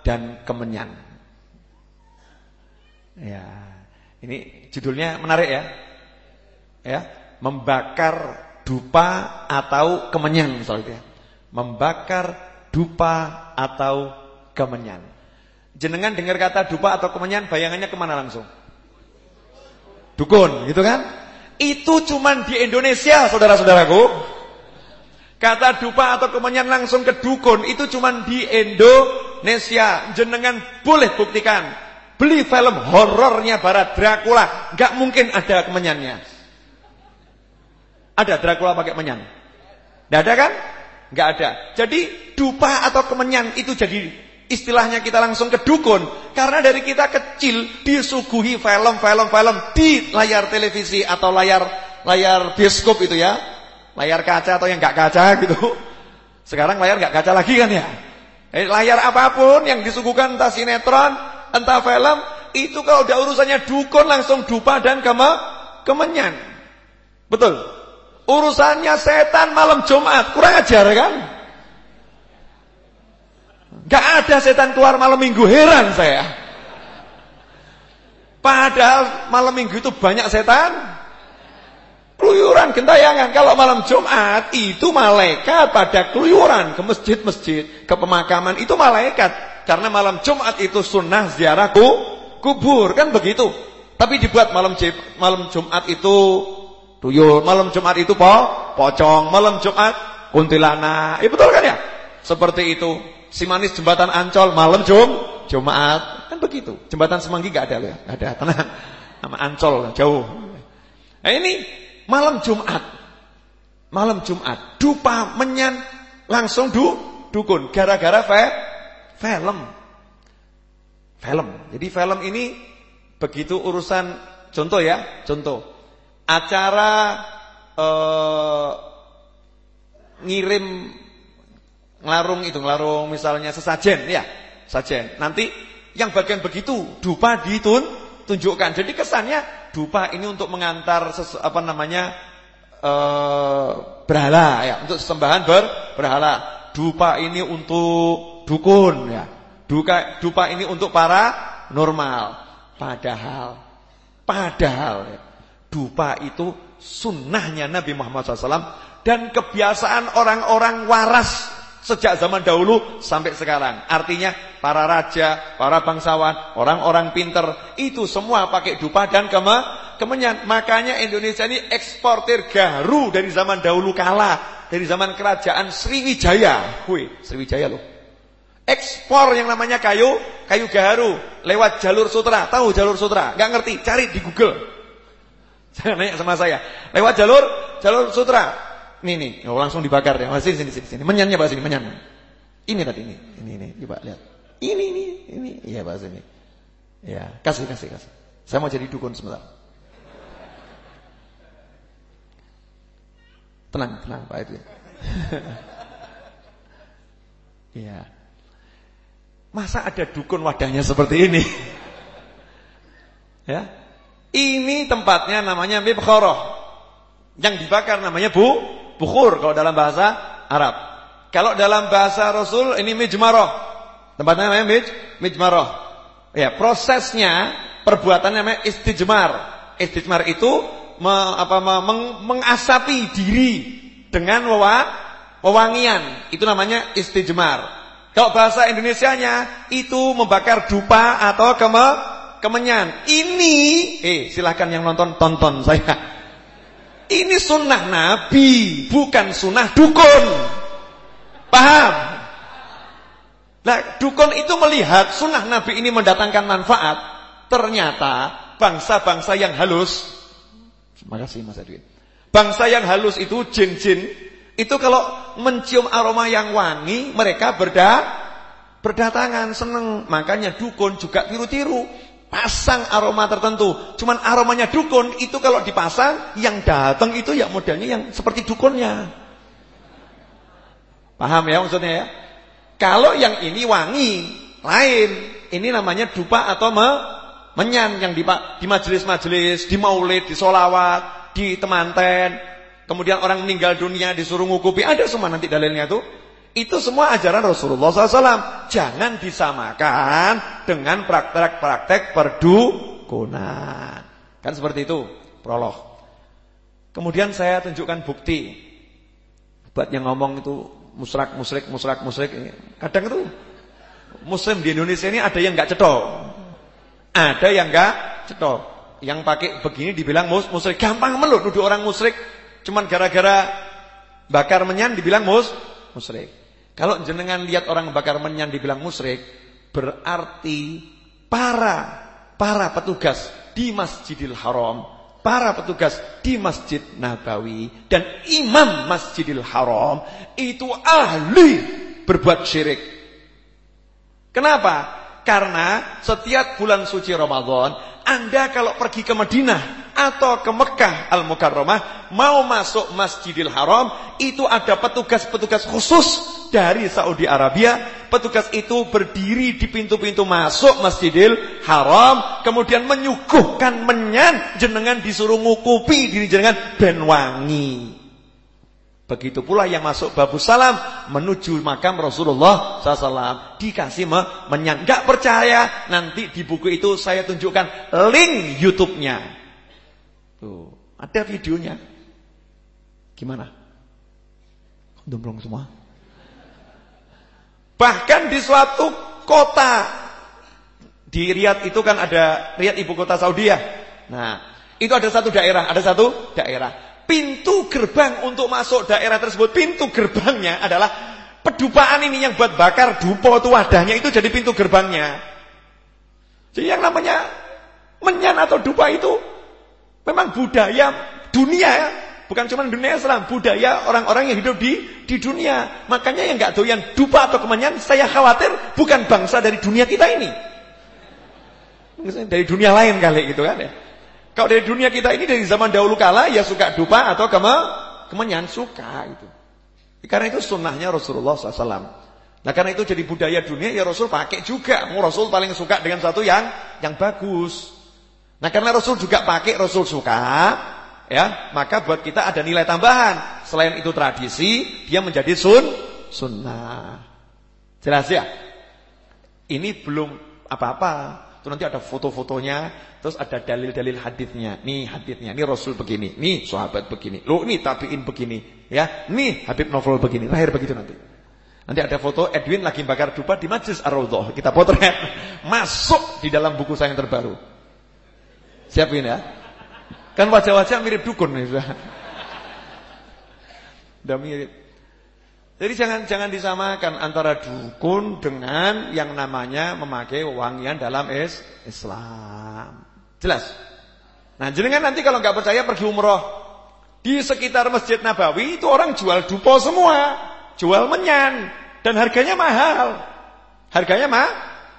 Speaker 1: dan kemenyan. Ya, ini judulnya menarik ya. Ya, membakar dupa atau kemenyan misalnya. Membakar dupa atau kemenyan. Jenengan dengar kata dupa atau kemenyan, bayangannya ke mana langsung? Dukun, gitu kan? Itu cuman di Indonesia, saudara-saudaraku. Kata dupa atau kemenyan langsung ke dukun itu cuma di Indonesia. Jenengan boleh buktikan. Beli film horornya Barat Dracula, nggak mungkin ada kemenyannya. Ada Dracula pakai menyan? Tidak ada kan? Nggak ada. Jadi dupa atau kemenyan itu jadi istilahnya kita langsung ke dukun. Karena dari kita kecil disuguhi film-film film di layar televisi atau layar layar bioskop itu ya layar kaca atau yang nggak kaca gitu. Sekarang layar nggak kaca lagi kan ya. Eh, layar apa pun yang disuguhkan entah sinetron, entah film, itu kalau udah urusannya dukun langsung dupa dan kema kemenyan. Betul. Urusannya setan malam Jumat, kurang ajar kan? Gak ada setan keluar malam minggu, heran saya. Padahal malam minggu itu banyak setan. Keluyuran gentayangan kalau malam Jumat itu malaikat pada keluyuran ke masjid-masjid, ke pemakaman itu malaikat. Karena malam Jumat itu sunnah ziarah kubur kan begitu. Tapi dibuat malam malam Jumat itu tuyul, malam Jumat itu po, pocong, malam Jumat kuntilanak. Ya betul kan ya? Seperti itu. Si manis jembatan Ancol malam Jum Jumat kan begitu. Jembatan Semanggi gak ada loh ya. Gak ada, tenang. Nama Ancol jauh. Nah ini malam Jumat. Malam Jumat, dupa menyan langsung du dukun gara-gara fe, film. Film. Jadi film ini begitu urusan contoh ya, contoh. Acara eh, ngirim ngelarung itu, ngelarung misalnya sesajen ya, sajen. Nanti yang bagian begitu dupa ditun tunjukkan. Jadi kesannya dupa ini untuk mengantar sesu, apa namanya e, berhala ya, untuk sembahan ber, berhala. Dupa ini untuk dukun ya. Duka, dupa ini untuk para normal. Padahal padahal ya, dupa itu sunnahnya Nabi Muhammad SAW dan kebiasaan orang-orang waras Sejak zaman dahulu sampai sekarang. Artinya para raja, para bangsawan, orang-orang pinter itu semua pakai dupa dan kema, kemenyan. Makanya Indonesia ini eksportir garu dari zaman dahulu kala, dari zaman kerajaan Sriwijaya. Wih, Sriwijaya loh. Ekspor yang namanya kayu, kayu garu lewat jalur sutra. Tahu jalur sutra? Gak ngerti, cari di Google. Jangan nanya sama saya. Lewat jalur jalur sutra. Ini nih, oh, langsung dibakar ya. Masih sini sini sini. Menyannya Pak sini, menyan. Ini tadi ini. Ini ini, coba lihat. Ini ini, ini. Iya Pak sini. Ya, kasih kasih kasih. Saya mau jadi dukun sebentar. Tenang, tenang Pak itu. Iya. Masa ada dukun wadahnya seperti ini? ya. Ini tempatnya namanya mibkhoroh. Yang dibakar namanya bu bukhur kalau dalam bahasa Arab. Kalau dalam bahasa Rasul ini mijmaroh. Tempatnya namanya mij, mijmaroh. Ya, prosesnya perbuatannya namanya istijmar. Istijmar itu me, apa, me, meng, mengasapi diri dengan wewa, wewangian. Itu namanya istijmar. Kalau bahasa Indonesianya itu membakar dupa atau keme, kemenyan. Ini, eh silahkan yang nonton tonton saya. Ini sunnah Nabi, bukan sunnah dukun. Paham? Nah, dukun itu melihat sunnah Nabi ini mendatangkan manfaat. Ternyata bangsa-bangsa yang halus, terima kasih Mas Edwin. Bangsa yang halus itu jin-jin, itu kalau mencium aroma yang wangi, mereka berda, berdatangan, senang. Makanya dukun juga tiru-tiru pasang aroma tertentu. Cuman aromanya dukun itu kalau dipasang yang datang itu ya modelnya yang seperti dukunnya. Paham ya maksudnya ya? Kalau yang ini wangi, lain. Ini namanya dupa atau me, menyan yang di, di majelis-majelis, di maulid, di solawat, di temanten. Kemudian orang meninggal dunia disuruh ngukupi. Ada semua nanti dalilnya tuh. Itu semua ajaran Rasulullah SAW. Jangan disamakan dengan praktek-praktek perdukunan. Kan seperti itu, prolog. Kemudian saya tunjukkan bukti. Buat yang ngomong itu musrak, musrik, musrak, musrik. Kadang itu Muslim di Indonesia ini ada yang nggak cetok. Ada yang nggak cetok. Yang pakai begini dibilang mus musyrik. Gampang melut nuduh orang musyrik. Cuman gara-gara bakar menyan dibilang mus musyrik. Kalau jenengan lihat orang bakar menyan dibilang musyrik, berarti para para petugas di Masjidil Haram, para petugas di Masjid Nabawi dan imam Masjidil Haram itu ahli berbuat syirik. Kenapa? Karena setiap bulan suci Ramadan, Anda kalau pergi ke Madinah atau ke Mekah Al-Mukarramah, mau masuk Masjidil Haram, itu ada petugas-petugas khusus dari Saudi Arabia, petugas itu berdiri di pintu-pintu masuk Masjidil Haram, kemudian menyuguhkan menyan, jenengan disuruh ngukupi diri jenengan ben wangi. Begitu pula yang masuk Babu Salam menuju makam Rasulullah SAW dikasih menyan. Gak percaya nanti di buku itu saya tunjukkan link YouTube-nya. Tuh, ada videonya. Gimana? Domblong semua. Bahkan di suatu kota di Riyadh itu kan ada Riyadh ibu kota Saudi ya. Nah, itu ada satu daerah, ada satu daerah. Pintu gerbang untuk masuk daerah tersebut, pintu gerbangnya adalah pedupaan ini yang buat bakar dupo itu wadahnya itu jadi pintu gerbangnya. Jadi yang namanya menyan atau dupa itu memang budaya dunia ya. Bukan cuma dunia Islam, budaya orang-orang yang hidup di di dunia. Makanya yang nggak doyan dupa atau kemenyan, saya khawatir bukan bangsa dari dunia kita ini. Dari dunia lain kali gitu kan ya. Kalau dari dunia kita ini dari zaman dahulu kala ya suka dupa atau keme, kemenyan suka itu. Karena itu sunnahnya Rasulullah SAW. Nah karena itu jadi budaya dunia ya Rasul pakai juga. Mau Rasul paling suka dengan satu yang yang bagus. Nah karena Rasul juga pakai Rasul suka ya maka buat kita ada nilai tambahan. Selain itu tradisi dia menjadi sun sunnah. Jelas ya? Ini belum apa-apa. Itu nanti ada foto-fotonya terus ada dalil-dalil hadisnya nih hadisnya ini Rasul begini nih sahabat begini. Lo ini tabiin begini ya. Nih Habib Novel begini lahir begitu nanti. Nanti ada foto Edwin lagi bakar dupa di Majlis Ar-Raudhah. Kita potret. Masuk di dalam buku saya yang terbaru. Siapin ya Kan wajah-wajah mirip dukun nih sudah. Udah mirip. Jadi jangan jangan disamakan antara dukun dengan yang namanya memakai wangian dalam es Islam. Jelas? Nah, jenengan nanti kalau nggak percaya pergi umroh di sekitar Masjid Nabawi itu orang jual dupo semua, jual menyan dan harganya mahal. Harganya mah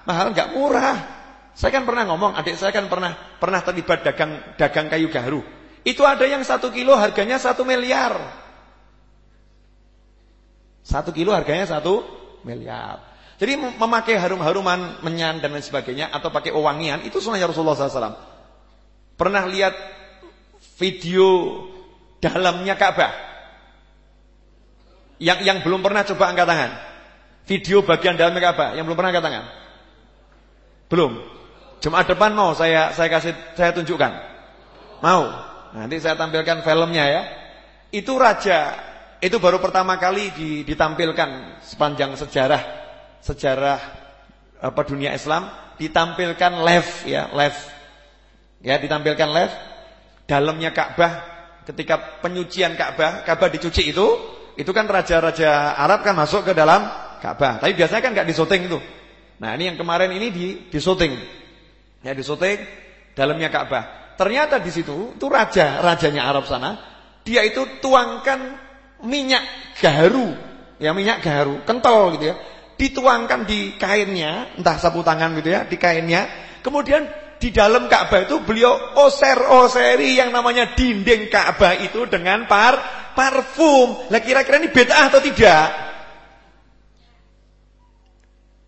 Speaker 1: mahal nggak murah. Saya kan pernah ngomong, adik saya kan pernah pernah terlibat dagang dagang kayu gaharu. Itu ada yang satu kilo harganya satu miliar. Satu kilo harganya satu miliar. Jadi memakai harum-haruman menyan dan lain sebagainya atau pakai wangian itu sunnahnya Rasulullah SAW. Pernah lihat video dalamnya Ka'bah? Yang yang belum pernah coba angkat tangan. Video bagian dalamnya Ka'bah yang belum pernah angkat tangan. Belum. Jumat depan mau saya saya kasih saya tunjukkan. Mau. Nanti saya tampilkan filmnya ya. Itu raja itu baru pertama kali ditampilkan sepanjang sejarah sejarah apa dunia Islam ditampilkan live ya, live. Ya, ditampilkan live dalamnya Ka'bah ketika penyucian Ka'bah, Ka'bah dicuci itu, itu kan raja-raja Arab kan masuk ke dalam Ka'bah. Tapi biasanya kan enggak disoting itu. Nah, ini yang kemarin ini di disoting. Ya di dalamnya Ka'bah. Ternyata di situ itu raja, rajanya Arab sana, dia itu tuangkan minyak gaharu, ya minyak gaharu, kental gitu ya. Dituangkan di kainnya, entah sapu tangan gitu ya, di kainnya. Kemudian di dalam Ka'bah itu beliau oser-oseri yang namanya dinding Ka'bah itu dengan par parfum. Lah kira-kira ini bid'ah atau tidak?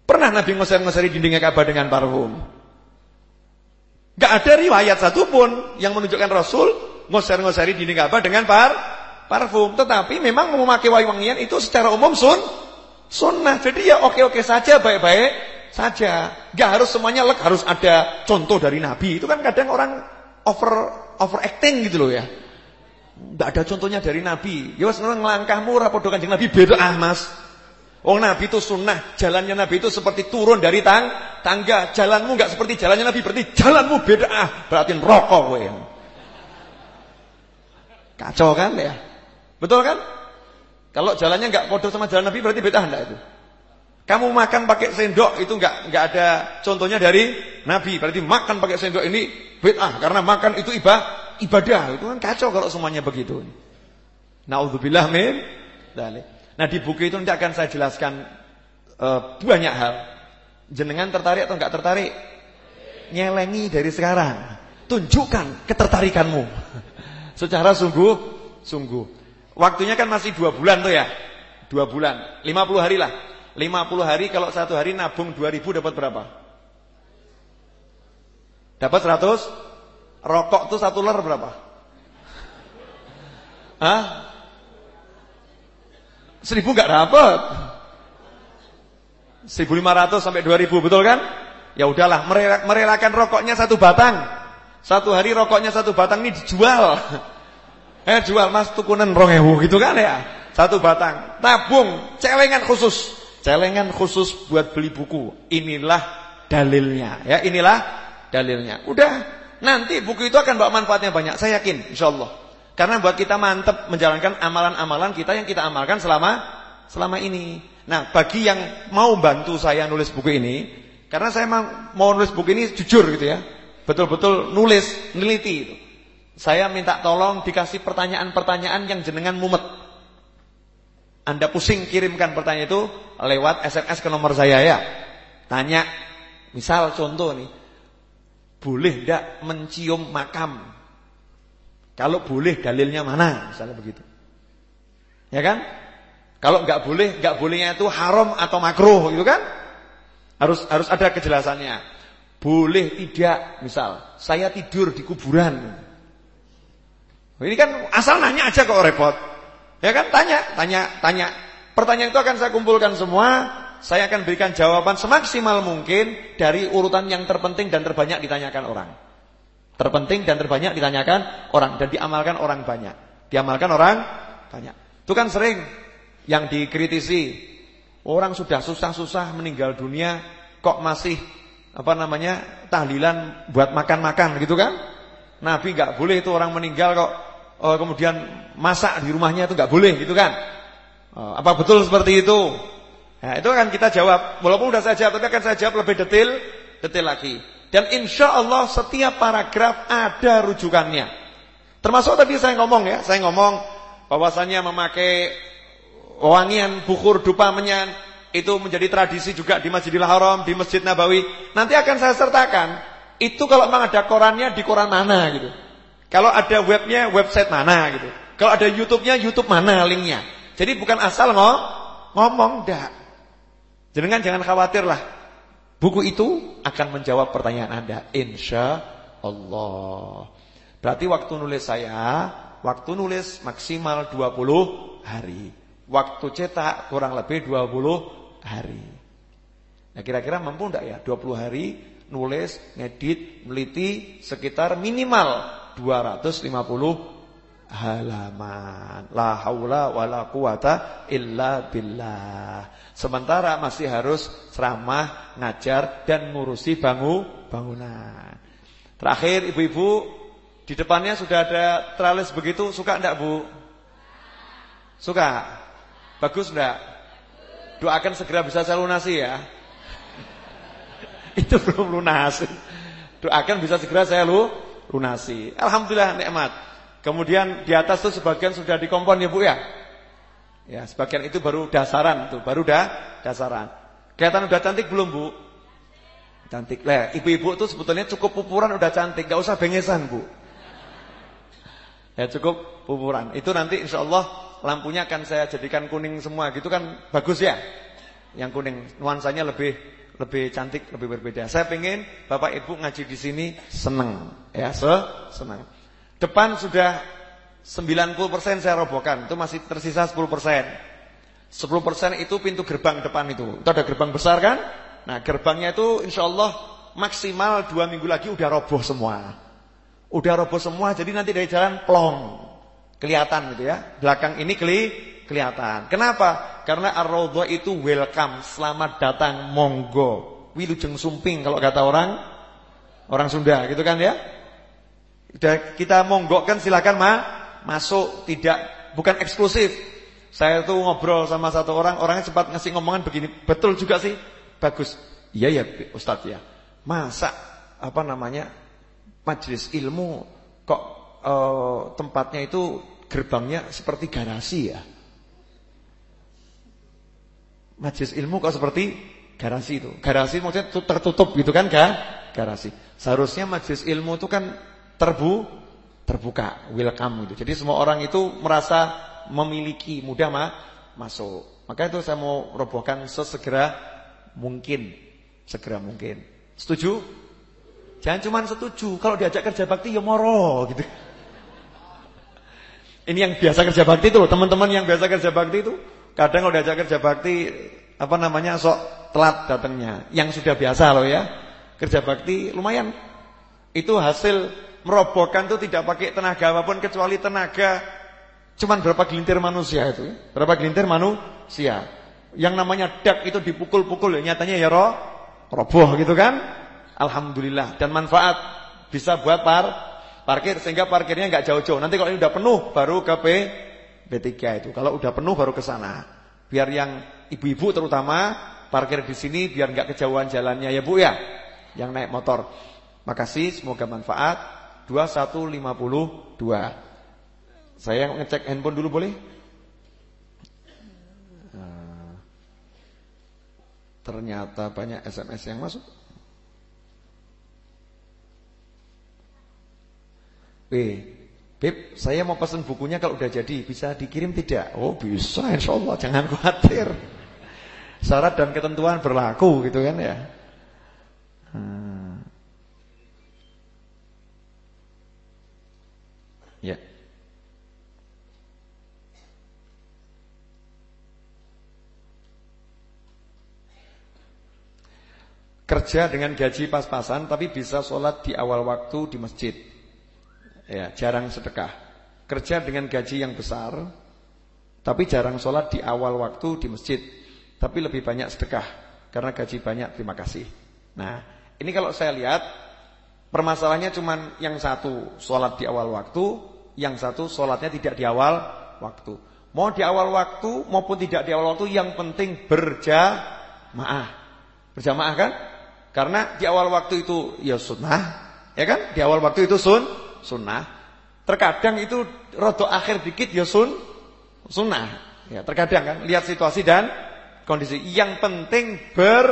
Speaker 1: Pernah Nabi ngoser-ngoseri dindingnya Ka'bah dengan parfum? Gak ada riwayat satupun yang menunjukkan Rasul ngoser-ngoseri dinding Ka'bah dengan par parfum. Tetapi memang memakai wangian itu secara umum sun sunnah. Jadi ya oke-oke saja, baik-baik saja. Gak harus semuanya lek harus ada contoh dari Nabi. Itu kan kadang orang over over acting gitu loh ya. Gak ada contohnya dari Nabi. Ya wis ngelangkah murah padha Kanjeng Nabi beda ah Mas. Oh Nabi itu sunnah, jalannya Nabi itu seperti turun dari tang tangga. Jalanmu nggak seperti jalannya Nabi, berarti jalanmu beda. Ah, berarti rokok kowe. Kacau kan ya? Betul kan? Kalau jalannya nggak bodoh sama jalan Nabi berarti beda enggak itu? Kamu makan pakai sendok itu nggak nggak ada contohnya dari Nabi. Berarti makan pakai sendok ini bid'ah karena makan itu ibadah. Ibadah itu kan kacau kalau semuanya begitu. Nauzubillah min dzalik. Nah di buku itu nanti akan saya jelaskan uh, banyak hal. Jenengan tertarik atau enggak tertarik? Nyelengi dari sekarang. Tunjukkan ketertarikanmu. Secara sungguh, sungguh. Waktunya kan masih dua bulan tuh ya. Dua bulan. 50 hari lah. 50 hari kalau satu hari nabung 2000 dapat berapa? Dapat 100? Rokok tuh satu ler berapa? Hah? Seribu nggak dapat. 1500 sampai 2000 betul kan? Ya udahlah merelakan rokoknya satu batang. Satu hari rokoknya satu batang ini dijual. Eh jual Mas tukunan rongewu gitu kan ya. Satu batang. Tabung celengan khusus. Celengan khusus buat beli buku. Inilah dalilnya ya, inilah dalilnya. Udah, nanti buku itu akan bawa manfaatnya banyak, saya yakin insyaallah. Karena buat kita mantep menjalankan amalan-amalan kita yang kita amalkan selama selama ini. Nah, bagi yang mau bantu saya nulis buku ini, karena saya mau nulis buku ini jujur gitu ya. Betul-betul nulis, neliti. Saya minta tolong dikasih pertanyaan-pertanyaan yang jenengan mumet. Anda pusing kirimkan pertanyaan itu lewat SMS ke nomor saya ya. Tanya, misal contoh nih. Boleh tidak mencium makam? Kalau boleh dalilnya mana? Misalnya begitu. Ya kan? Kalau nggak boleh, nggak bolehnya itu haram atau makruh, gitu kan? Harus harus ada kejelasannya. Boleh tidak, misal saya tidur di kuburan. Ini kan asal nanya aja kok repot. Ya kan? Tanya, tanya, tanya. Pertanyaan itu akan saya kumpulkan semua. Saya akan berikan jawaban semaksimal mungkin dari urutan yang terpenting dan terbanyak ditanyakan orang. Terpenting dan terbanyak ditanyakan orang dan diamalkan orang banyak. Diamalkan orang banyak. Itu kan sering yang dikritisi. Orang sudah susah-susah meninggal dunia kok masih apa namanya? tahlilan buat makan-makan gitu kan? Nabi nggak boleh itu orang meninggal kok oh, kemudian masak di rumahnya itu nggak boleh gitu kan? Oh, apa betul seperti itu? Nah, itu akan kita jawab. Walaupun sudah saya jawab, tapi akan saya jawab lebih detail, detail lagi. Dan insya Allah setiap paragraf ada rujukannya. Termasuk tadi saya ngomong ya, saya ngomong bahwasannya memakai wangian bukur dupa menyan itu menjadi tradisi juga di Masjidil Haram, di Masjid Nabawi. Nanti akan saya sertakan. Itu kalau memang ada korannya di koran mana gitu. Kalau ada webnya, website mana gitu. Kalau ada YouTube-nya, YouTube mana linknya. Jadi bukan asal ngomong, dah. Jangan jangan khawatir lah. Buku itu akan menjawab pertanyaan Anda insya Allah. Berarti waktu nulis saya, waktu nulis maksimal 20 hari. Waktu cetak kurang lebih 20 hari. Nah kira-kira mampu enggak ya 20 hari nulis, ngedit, meliti sekitar minimal 250 halaman. La haula wala quwata illa billah. Sementara masih harus ceramah, ngajar dan ngurusi bangu bangunan. Terakhir ibu-ibu di depannya sudah ada tralis begitu, suka enggak Bu? Suka? Bagus enggak? Doakan segera bisa saya lunasi ya. Itu belum lunas. Doakan bisa segera saya lu lunasi. Alhamdulillah nikmat. Kemudian di atas tuh sebagian sudah dikompon ya Bu ya. Ya, sebagian itu baru dasaran tuh, baru dah dasaran. Kelihatan udah cantik belum, Bu? Cantik. Lah, ibu-ibu tuh sebetulnya cukup pupuran udah cantik, gak usah bengesan, Bu. Ya cukup pupuran. Itu nanti insya Allah lampunya akan saya jadikan kuning semua gitu kan bagus ya. Yang kuning nuansanya lebih lebih cantik, lebih berbeda. Saya pengen Bapak Ibu ngaji di sini seneng ya, se senang. Depan sudah 90% saya robohkan, itu masih tersisa 10%. 10% itu pintu gerbang depan itu. Itu ada gerbang besar kan? Nah, gerbangnya itu insya Allah maksimal 2 minggu lagi udah roboh semua. Udah roboh semua, jadi nanti dari jalan plong. Kelihatan gitu ya. Belakang ini keli kelihatan. Kenapa? Karena ar-raudhah itu welcome, selamat datang, monggo. Wilujeng sumping kalau kata orang orang Sunda gitu kan ya. Udah kita kan silakan ma masuk, tidak bukan eksklusif. Saya tuh ngobrol sama satu orang, orangnya sempat ngasih ngomongan begini, betul juga sih. Bagus. Iya ya Ustadz ya. Masa apa namanya? majelis ilmu kok uh, tempatnya itu gerbangnya seperti garasi ya. Majelis ilmu kok seperti garasi itu. Garasi maksudnya tertutup gitu kan ga? Garasi. Seharusnya majelis ilmu itu kan terbu terbuka, welcome gitu. Jadi semua orang itu merasa memiliki, mudah mah masuk. Maka itu saya mau robohkan sesegera mungkin, segera mungkin. Setuju? Jangan cuma setuju, kalau diajak kerja bakti ya moro gitu. Ini yang biasa kerja bakti itu teman-teman yang biasa kerja bakti itu Kadang kalau diajak kerja bakti apa namanya sok telat datangnya. Yang sudah biasa loh ya. Kerja bakti lumayan. Itu hasil merobohkan itu tidak pakai tenaga apa pun kecuali tenaga cuman berapa gelintir manusia itu. Berapa gelintir manusia. Yang namanya dak itu dipukul-pukul ya nyatanya ya roh roboh gitu kan. Alhamdulillah dan manfaat bisa buat par parkir sehingga parkirnya nggak jauh-jauh. Nanti kalau ini udah penuh baru ke P B3 itu. Kalau udah penuh baru ke sana. Biar yang ibu-ibu terutama parkir di sini biar nggak kejauhan jalannya ya Bu ya. Yang naik motor. Makasih, semoga manfaat. 2152. Saya ngecek handphone dulu boleh? Eh, ternyata banyak SMS yang masuk. B Beb, saya mau pesan bukunya kalau udah jadi Bisa dikirim tidak? Oh bisa insya Allah Jangan khawatir Syarat dan ketentuan berlaku gitu kan ya hmm. Ya Kerja dengan gaji pas-pasan Tapi bisa sholat di awal waktu di masjid ya, jarang sedekah. Kerja dengan gaji yang besar, tapi jarang sholat di awal waktu di masjid, tapi lebih banyak sedekah karena gaji banyak. Terima kasih. Nah, ini kalau saya lihat permasalahannya cuma yang satu sholat di awal waktu, yang satu sholatnya tidak di awal waktu. Mau di awal waktu maupun tidak di awal waktu, yang penting berjamaah. Berjamaah kan? Karena di awal waktu itu ya sunnah, ya kan? Di awal waktu itu sun sunnah. Terkadang itu rodo akhir dikit ya sun, sunnah. Ya, terkadang kan lihat situasi dan kondisi. Yang penting ber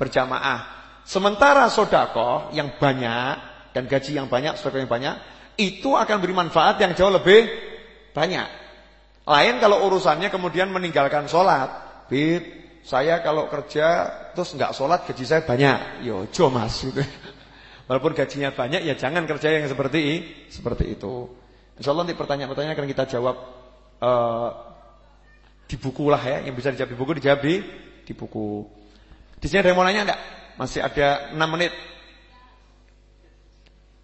Speaker 1: berjamaah. Sementara sodako yang banyak dan gaji yang banyak, sodako yang banyak, itu akan beri manfaat yang jauh lebih banyak. Lain kalau urusannya kemudian meninggalkan sholat. Saya kalau kerja terus nggak sholat gaji saya banyak. Yo, jo mas. Walaupun gajinya banyak ya jangan kerja yang seperti seperti itu. Insyaallah nanti pertanyaan-pertanyaan akan kita jawab uh, di buku lah ya, yang bisa dijawab di buku dijawab di, di buku. Di sini ada yang mau nanya enggak? Masih ada 6 menit.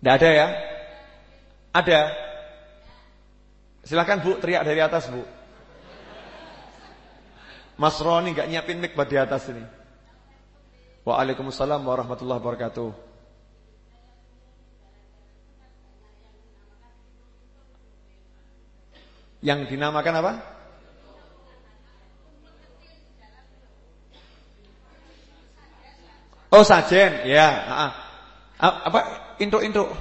Speaker 1: Enggak ada ya? Ada. Silakan Bu, teriak dari atas, Bu. Mas Roni enggak nyiapin mic di atas ini. Waalaikumsalam warahmatullahi wabarakatuh. Yang dinamakan apa? Oh sajen, ya. Apa? Induk-induk.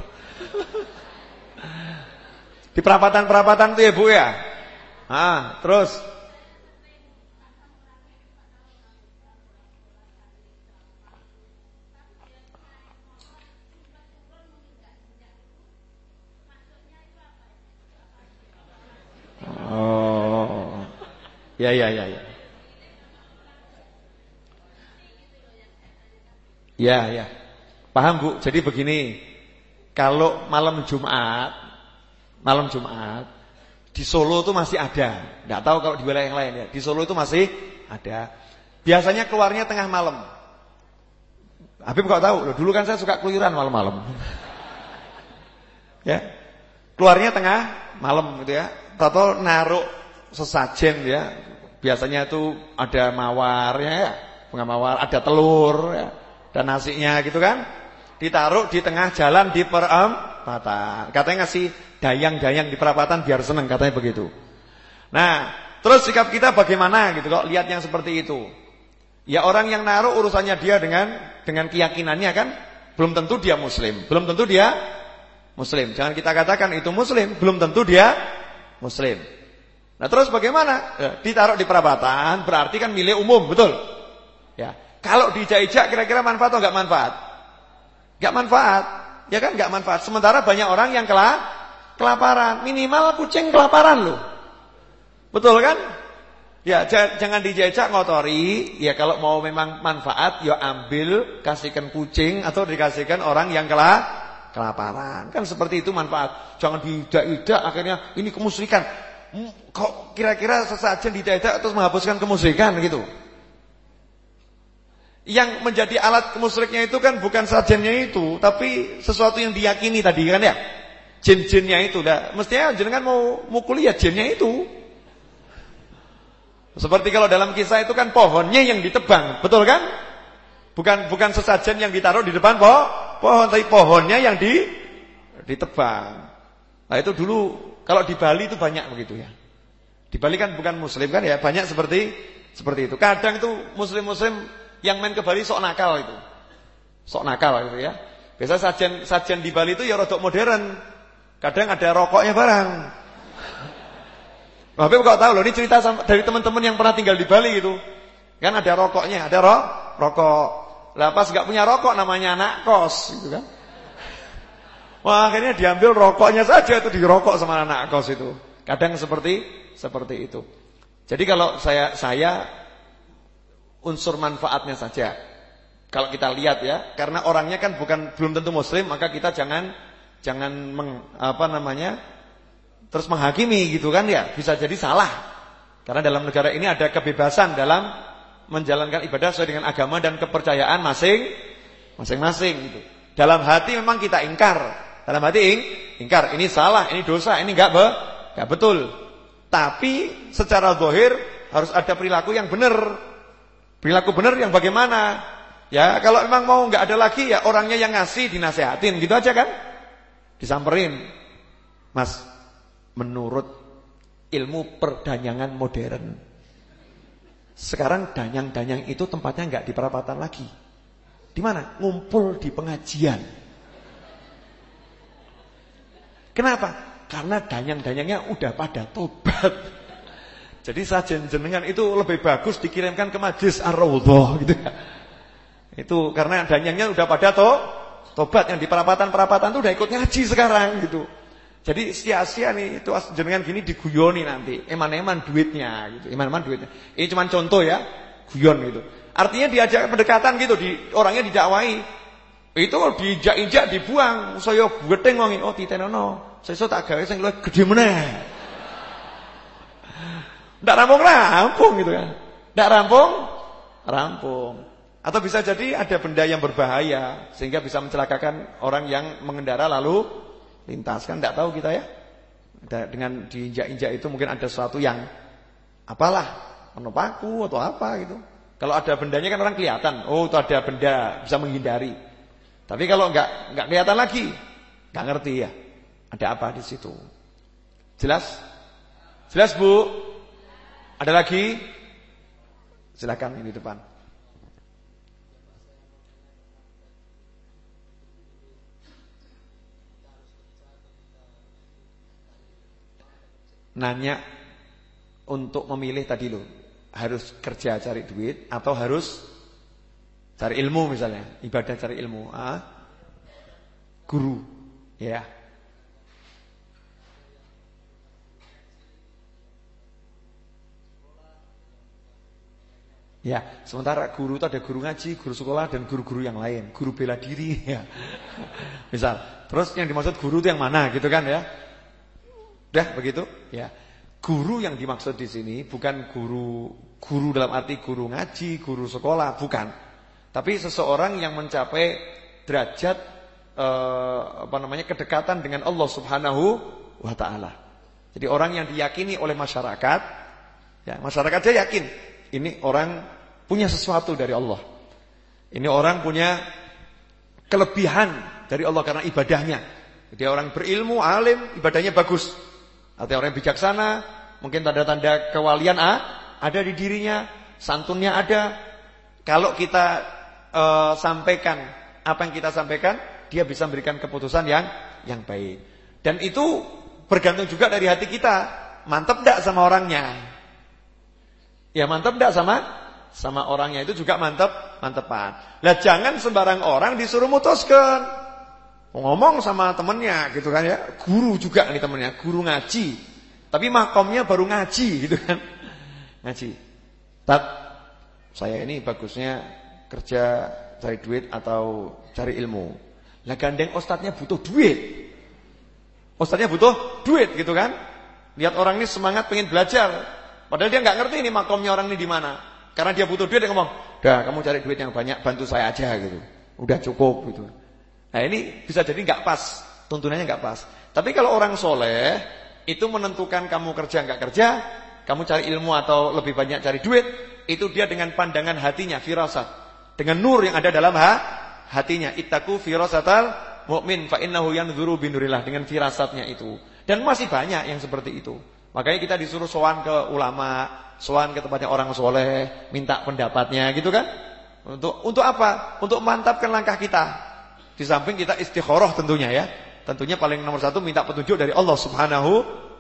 Speaker 1: Di perapatan-perapatan itu ya Bu ya. Ah, terus. Ya ya ya ya. Ya ya. Paham Bu? Jadi begini. Kalau malam Jumat, malam Jumat di Solo itu masih ada. Enggak tahu kalau di wilayah yang lain ya. Di Solo itu masih ada. Biasanya keluarnya tengah malam. Habib kok tahu? Loh, dulu kan saya suka keluyuran malam-malam. ya. Keluarnya tengah malam gitu ya. Tato naruh sesajen ya. Biasanya itu ada mawar ya, bunga mawar, ada telur ya, dan nasinya gitu kan. Ditaruh di tengah jalan di perempatan. Katanya ngasih dayang-dayang di perapatan biar seneng katanya begitu. Nah, terus sikap kita bagaimana gitu kok lihat yang seperti itu. Ya orang yang naruh urusannya dia dengan dengan keyakinannya kan belum tentu dia muslim, belum tentu dia muslim. Jangan kita katakan itu muslim, belum tentu dia muslim. Nah terus bagaimana? Ya, ditaruh di perabatan berarti kan milik umum, betul? Ya. Kalau dijak-ijak kira-kira manfaat atau enggak manfaat? Enggak manfaat. Ya kan enggak manfaat. Sementara banyak orang yang kelak kelaparan. Minimal kucing kelaparan loh. Betul kan? Ya, jangan dijajak ngotori. Ya kalau mau memang manfaat ya ambil, kasihkan kucing atau dikasihkan orang yang kelak kelaparan. Kan seperti itu manfaat. Jangan dijak-ijak akhirnya ini kemusyrikan. Hmm, kok kira-kira sesajen didadak terus menghapuskan kemusyrikan gitu. Yang menjadi alat kemusyriknya itu kan bukan sajennya itu, tapi sesuatu yang diyakini tadi kan ya. Jin-jinnya itu. Nah, mestinya jenengan mau mukul ya jinnya itu. Seperti kalau dalam kisah itu kan pohonnya yang ditebang, betul kan? Bukan bukan sesajen yang ditaruh di depan pohon, pohon tapi pohonnya yang di ditebang. Nah, itu dulu kalau di Bali itu banyak begitu ya. Di Bali kan bukan muslim kan ya, banyak seperti seperti itu. Kadang itu muslim-muslim yang main ke Bali sok nakal itu. Sok nakal gitu ya. Biasa sajian sajian di Bali itu ya rodok modern. Kadang ada rokoknya barang. Habib kok tahu loh, ini cerita dari teman-teman yang pernah tinggal di Bali gitu. Kan ada rokoknya, ada ro rokok. Lah pas enggak punya rokok namanya anak kos gitu kan. Wah, akhirnya diambil rokoknya saja itu dirokok sama anak kos itu. Kadang seperti seperti itu. Jadi kalau saya saya unsur manfaatnya saja. Kalau kita lihat ya, karena orangnya kan bukan belum tentu muslim, maka kita jangan jangan meng, apa namanya? terus menghakimi gitu kan ya. Bisa jadi salah. Karena dalam negara ini ada kebebasan dalam menjalankan ibadah sesuai dengan agama dan kepercayaan masing masing-masing gitu. Dalam hati memang kita ingkar, dalam hati ing, ingkar, ini salah, ini dosa, ini enggak be, enggak betul. Tapi secara zahir harus ada perilaku yang benar. Perilaku benar yang bagaimana? Ya, kalau memang mau enggak ada lagi ya orangnya yang ngasih dinasehatin gitu aja kan? Disamperin. Mas, menurut ilmu perdanyangan modern sekarang danyang-danyang itu tempatnya enggak di perapatan lagi. Di mana? Ngumpul di pengajian. Kenapa? Karena danyang-danyangnya udah pada tobat. Jadi sajen jenengan itu lebih bagus dikirimkan ke majlis ar-raudhah gitu ya. Itu karena danyangnya udah pada to, tobat yang di perapatan-perapatan itu udah ikut ngaji sekarang gitu. Jadi sia-sia nih itu jenengan gini diguyoni nanti. Eman-eman duitnya gitu. Eman-eman duitnya. Ini cuma contoh ya, guyon gitu. Artinya diajak pendekatan gitu, di orangnya didakwai. Itu dijak-injak dibuang, saya gething wong oh titenono. Sesuk tak gawe sing luwih gedhe meneh. Ndak rampung-rampung gitu kan. Ndak rampung, rampung. Atau bisa jadi ada benda yang berbahaya sehingga bisa mencelakakan orang yang mengendara lalu lintas kan ndak tahu kita ya. Dengan diinjak-injak itu mungkin ada sesuatu yang apalah, menopaku atau apa gitu. Kalau ada bendanya kan orang kelihatan, oh itu ada benda bisa menghindari. Tapi kalau enggak enggak kelihatan lagi, enggak ngerti ya. Ada apa di situ? Jelas? Jelas, Bu? Ada lagi? Silakan ini depan. Nanya untuk memilih tadi loh, harus kerja cari duit atau harus Cari ilmu misalnya, ibadah cari ilmu. Ah? Guru, ya. Ya, sementara guru itu ada guru ngaji, guru sekolah dan guru-guru yang lain, guru bela diri ya. Misal, terus yang dimaksud guru itu yang mana gitu kan ya? Udah begitu? Ya. Guru yang dimaksud di sini bukan guru guru dalam arti guru ngaji, guru sekolah, bukan. Tapi seseorang yang mencapai derajat eh, apa namanya kedekatan dengan Allah Subhanahu wa taala. Jadi orang yang diyakini oleh masyarakat, ya masyarakat dia yakin ini orang punya sesuatu dari Allah. Ini orang punya kelebihan dari Allah karena ibadahnya. Jadi orang berilmu, alim, ibadahnya bagus. Atau orang bijaksana, mungkin tanda-tanda kewalian ah, ada di dirinya, santunnya ada. Kalau kita uh, sampaikan apa yang kita sampaikan, dia bisa memberikan keputusan yang yang baik. Dan itu bergantung juga dari hati kita. Mantap enggak sama orangnya? Ya mantap enggak sama sama orangnya itu juga mantap, mantepan. Lah jangan sembarang orang disuruh mutuskan. Ngomong sama temennya gitu kan ya. Guru juga nih temennya, guru ngaji. Tapi makomnya baru ngaji gitu kan. Ngaji. Tat, saya ini bagusnya kerja cari duit atau cari ilmu. Lah gandeng ustadznya butuh duit. Ustadznya butuh duit gitu kan. Lihat orang ini semangat pengen belajar. Padahal dia nggak ngerti ini makomnya orang ini di mana. Karena dia butuh duit dia ngomong, "Dah, kamu cari duit yang banyak, bantu saya aja gitu." Udah cukup gitu. Nah ini bisa jadi nggak pas, tuntunannya nggak pas. Tapi kalau orang soleh itu menentukan kamu kerja nggak kerja, kamu cari ilmu atau lebih banyak cari duit, itu dia dengan pandangan hatinya, firasat, dengan nur yang ada dalam ha, hatinya. Ittaku firasatal mukmin fa innahu yanzuru binurillah dengan firasatnya itu. Dan masih banyak yang seperti itu. Makanya kita disuruh sowan ke ulama, sowan ke tempatnya orang soleh, minta pendapatnya gitu kan? Untuk untuk apa? Untuk mantapkan langkah kita. Di samping kita istikharah tentunya ya. Tentunya paling nomor satu minta petunjuk dari Allah Subhanahu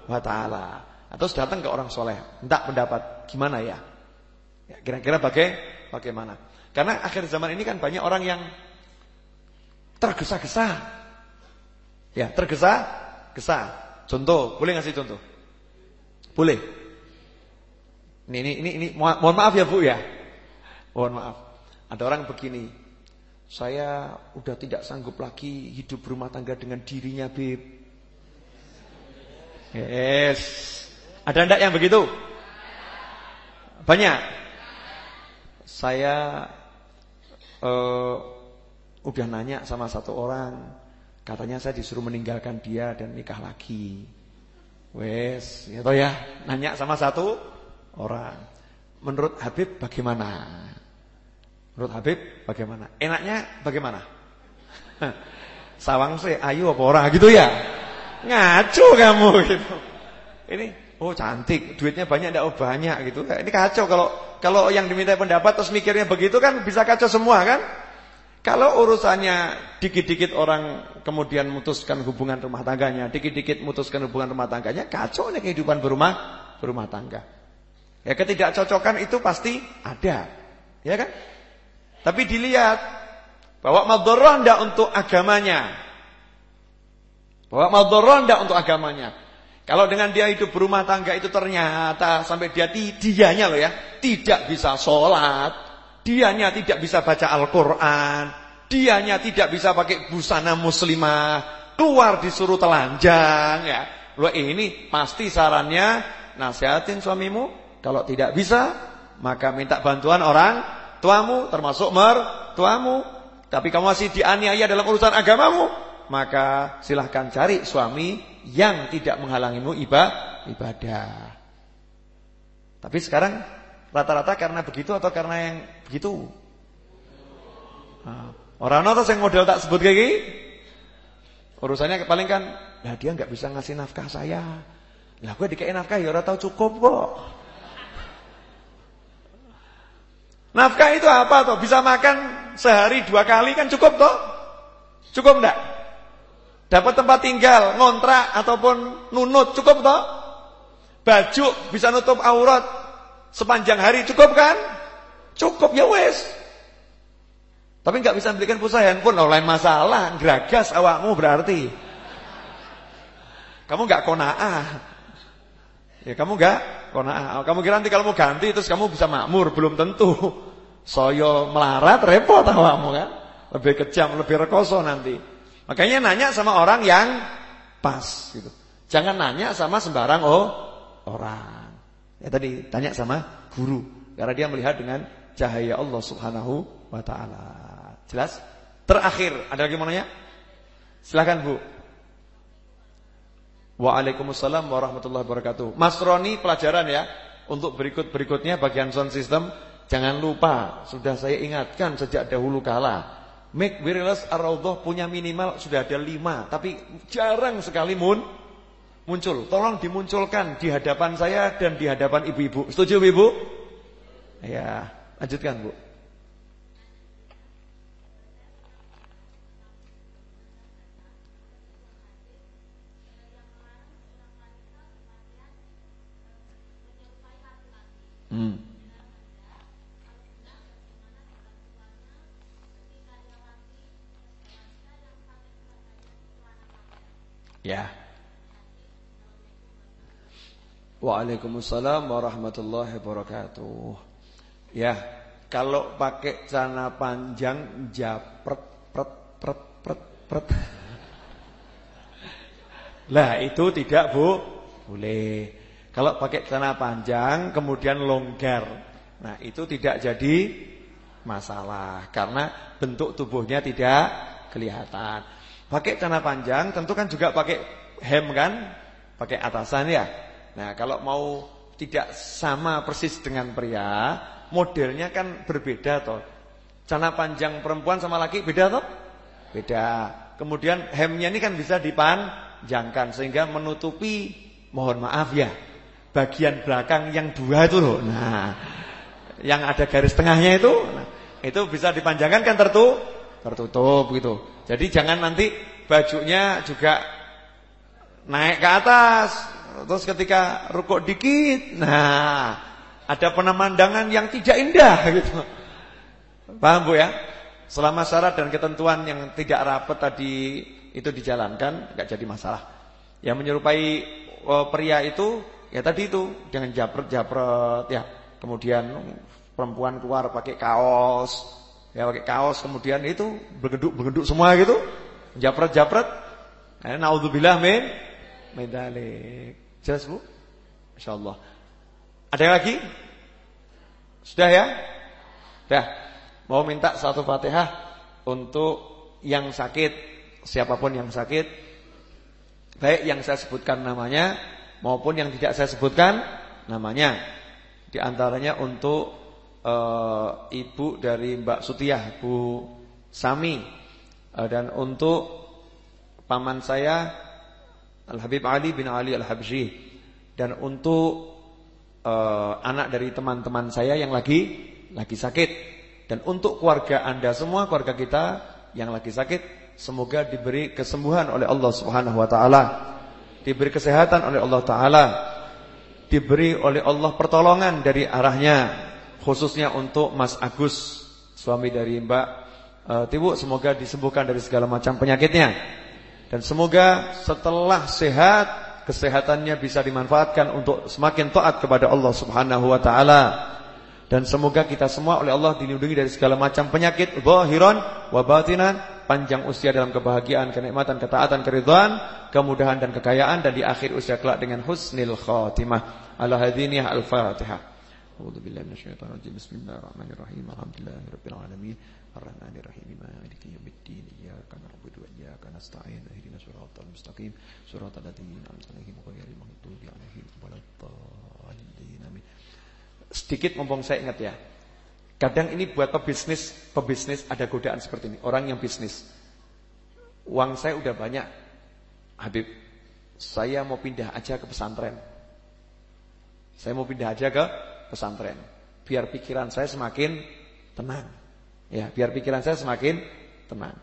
Speaker 1: wa taala. Atau datang ke orang soleh, minta pendapat gimana ya? ya kira-kira bagai bagaimana? Karena akhir zaman ini kan banyak orang yang tergesa-gesa. Ya, tergesa-gesa. Contoh, boleh ngasih contoh? Boleh. Ini ini ini, ini mohon maaf ya Bu ya. Mohon maaf. Ada orang begini, saya udah tidak sanggup lagi hidup rumah tangga dengan dirinya, Bib. Yes. Ada enggak yang begitu? Banyak. Saya uh, udah nanya sama satu orang, katanya saya disuruh meninggalkan dia dan nikah lagi. Wes, gitu ya. Nanya sama satu orang. Menurut Habib bagaimana? Menurut Habib bagaimana? Enaknya bagaimana? Sawang sih ayu apa ora gitu ya? Ngaco kamu gitu. Ini oh cantik, duitnya banyak ndak oh banyak gitu. Ini kacau kalau kalau yang diminta pendapat terus mikirnya begitu kan bisa kacau semua kan? Kalau urusannya dikit-dikit orang kemudian memutuskan hubungan rumah tangganya, dikit-dikit memutuskan hubungan rumah tangganya, kacau nih kehidupan berumah berumah tangga. Ya ketidakcocokan itu pasti ada. Ya kan? Tapi dilihat bahwa madharah ndak untuk agamanya. Bahwa madharah ndak untuk agamanya. Kalau dengan dia hidup berumah tangga itu ternyata sampai dia dianya loh ya, tidak bisa sholat, dianya tidak bisa baca Al-Qur'an, dianya tidak bisa pakai busana muslimah, keluar disuruh telanjang ya. Loh ini pasti sarannya nasihatin suamimu, kalau tidak bisa maka minta bantuan orang tuamu, termasuk mertuamu. Tapi kamu masih dianiaya dalam urusan agamamu, maka silahkan cari suami yang tidak menghalangimu ibadah. Tapi sekarang rata-rata karena begitu atau karena yang begitu? orang nonton yang model tak sebut kayak gini, urusannya paling kan, nah dia nggak bisa ngasih nafkah saya. Lah gue dikasih nafkah ya orang tahu cukup kok. Nafkah itu apa toh? Bisa makan sehari dua kali kan cukup toh? Cukup enggak? Dapat tempat tinggal, ngontrak ataupun nunut cukup toh? Baju bisa nutup aurat sepanjang hari cukup kan? Cukup ya wes. Tapi enggak bisa belikan pulsa handphone, oh lain masalah, geragas awakmu berarti. Kamu enggak konaah. Ya kamu enggak konaah. Kamu kira nanti kalau mau ganti terus kamu bisa makmur, belum tentu. Soyo melarat repot awakmu kan. Lebih kejam, lebih rekoso nanti. Makanya nanya sama orang yang pas gitu. Jangan nanya sama sembarang oh orang. Ya tadi tanya sama guru karena dia melihat dengan cahaya Allah Subhanahu wa taala. Jelas? Terakhir, ada lagi mau nanya? Silakan Bu. Waalaikumsalam warahmatullahi wabarakatuh. Mas Roni pelajaran ya. Untuk berikut-berikutnya bagian sound system jangan lupa sudah saya ingatkan sejak dahulu kala. Make Wireless ar punya minimal sudah ada lima, tapi jarang sekali mun muncul. Tolong dimunculkan di hadapan saya dan di hadapan ibu-ibu. Setuju Ibu? Ya, lanjutkan Bu. Hmm. Ya. Waalaikumsalam warahmatullahi wabarakatuh. Ya, kalau pakai celana panjang japret pret pret pret pret. Lah itu tidak Bu, boleh. Kalau pakai celana panjang kemudian longgar. Nah, itu tidak jadi masalah karena bentuk tubuhnya tidak kelihatan. Pakai celana panjang tentu kan juga pakai hem kan? Pakai atasan ya. Nah, kalau mau tidak sama persis dengan pria, modelnya kan berbeda toh. Celana panjang perempuan sama laki beda toh? Beda. Kemudian hemnya ini kan bisa dipanjangkan sehingga menutupi mohon maaf ya bagian belakang yang dua itu loh. Nah, yang ada garis tengahnya itu, nah, itu bisa dipanjangkan kan tertutup, tertutup gitu. Jadi jangan nanti bajunya juga naik ke atas, terus ketika rukuk dikit, nah ada pemandangan yang tidak indah gitu. Paham Bu ya? Selama syarat dan ketentuan yang tidak rapat tadi itu dijalankan, nggak jadi masalah. Yang menyerupai oh, pria itu Ya tadi itu dengan japret-japret ya. Kemudian perempuan keluar pakai kaos, ya pakai kaos kemudian itu bergeduk-bergeduk semua gitu. Japret-japret. Karena naudzubillah min medalik. Jelas Bu? Insyaallah. Ada yang lagi? Sudah ya? Sudah. Mau minta satu Fatihah untuk yang sakit, siapa pun yang sakit. Baik yang saya sebutkan namanya maupun yang tidak saya sebutkan namanya. Di antaranya untuk e, ibu dari Mbak Sutiah, Bu Sami e, dan untuk paman saya Al Habib Ali bin Ali Al Habsyi dan untuk e, anak dari teman-teman saya yang lagi lagi sakit. Dan untuk keluarga Anda semua keluarga kita yang lagi sakit semoga diberi kesembuhan oleh Allah Subhanahu wa taala. Diberi kesehatan oleh Allah Ta'ala. Diberi oleh Allah pertolongan dari arahnya Khususnya untuk Mas Agus Suami dari Mbak uh, Tibu Semoga disembuhkan dari segala macam penyakitnya Dan semoga setelah sehat Kesehatannya bisa dimanfaatkan untuk semakin taat kepada Allah Subhanahu Wa Ta'ala dan semoga kita semua oleh Allah dilindungi dari segala macam penyakit zahiran wa batinan, panjang usia dalam kebahagiaan, kenikmatan, ketaatan, keridhaan, kemudahan dan kekayaan dan di akhir usia kelak dengan husnul khatimah. Ala hadiniyah al-Fatihah. A'udzu billahi. Bismillahirrahmanirrahim. Alhamdulillahirabbil alamin. Arrahmanirrahim. Maliki yaumiddin. Iyyaka na'budu wa iyyaka nasta'in. Ihdinas siratal mustaqim. Siratal ladzina an'amta 'alaihim ghairil maghdubi 'alaihim waladdallin. Amin. Sedikit mumpung saya ingat ya. Kadang ini buat pebisnis, pebisnis ada godaan seperti ini. Orang yang bisnis. Uang saya udah banyak. Habib, saya mau pindah aja ke pesantren. Saya mau pindah aja ke pesantren. Biar pikiran saya semakin tenang. Ya, biar pikiran saya semakin tenang.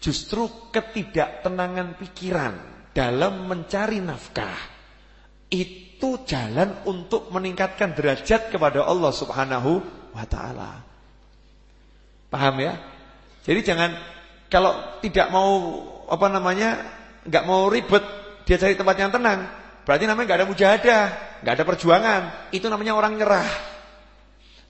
Speaker 1: Justru ketidaktenangan pikiran dalam mencari nafkah itu jalan untuk meningkatkan derajat kepada Allah Subhanahu wa taala. Paham ya? Jadi jangan kalau tidak mau apa namanya, enggak mau ribet, dia cari tempat yang tenang. Berarti namanya enggak ada mujahadah, enggak ada perjuangan. Itu namanya orang nyerah.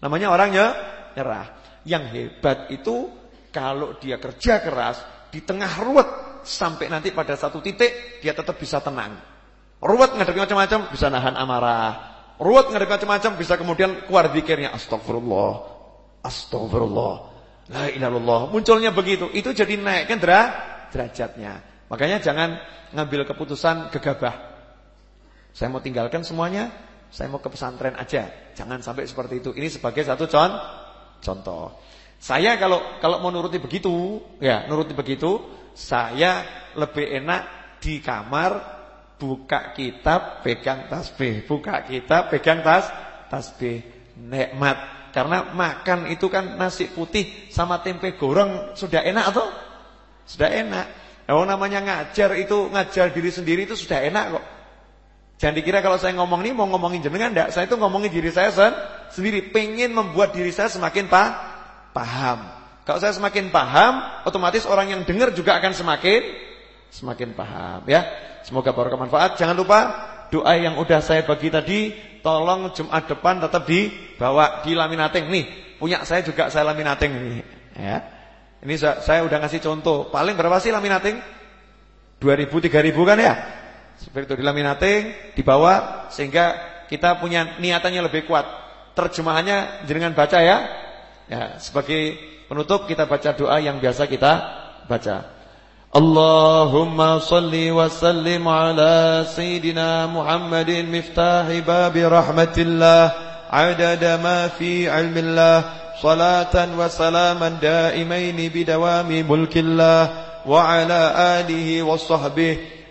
Speaker 1: Namanya orangnya nyerah. Yang hebat itu kalau dia kerja keras di tengah ruwet sampai nanti pada satu titik dia tetap bisa tenang. Ruwet ngadepi macam-macam bisa nahan amarah. Ruwet ngadepi macam-macam bisa kemudian keluar zikirnya astagfirullah. Astagfirullah. La ilallah. Munculnya begitu. Itu jadi naikkan derajatnya. Makanya jangan ngambil keputusan gegabah. Saya mau tinggalkan semuanya, saya mau ke pesantren aja. Jangan sampai seperti itu. Ini sebagai satu contoh. Saya kalau kalau mau nuruti begitu, ya, nuruti begitu, saya lebih enak di kamar buka kitab, pegang tasbih, buka kitab, pegang tas tasbih. Nikmat. Karena makan itu kan nasi putih sama tempe goreng sudah enak atau? Sudah enak. Oh namanya ngajar itu ngajar diri sendiri itu sudah enak kok. Jangan dikira kalau saya ngomong ini mau ngomongin jenengan enggak. Saya itu ngomongin diri saya sen sendiri. Pengen membuat diri saya semakin pa paham. Kalau saya semakin paham, otomatis orang yang dengar juga akan semakin semakin paham ya. Semoga barokah manfaat. Jangan lupa doa yang udah saya bagi tadi, tolong Jumat depan tetap dibawa di laminating nih. Punya saya juga saya laminating nih ya. Ini saya, saya udah ngasih contoh. Paling berapa sih laminating? 2000 3000 kan ya? Seperti itu di laminating, dibawa sehingga kita punya niatannya lebih kuat. Terjemahannya jenengan baca ya. Ya, sebagai penutup kita baca doa yang biasa kita baca. Allahumma salli wa sallim ala sayyidina Muhammadin miftahi babi rahmatillah adada ma fi ilmillah صلاة وسلاما دائمين بدوام ملك الله وعلى آله وصحبه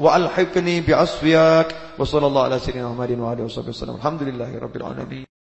Speaker 1: وألحقني بعصفياك وصلى الله على سيدنا محمد وعلى آله وصحبه وسلم. الحمد لله رب العالمين.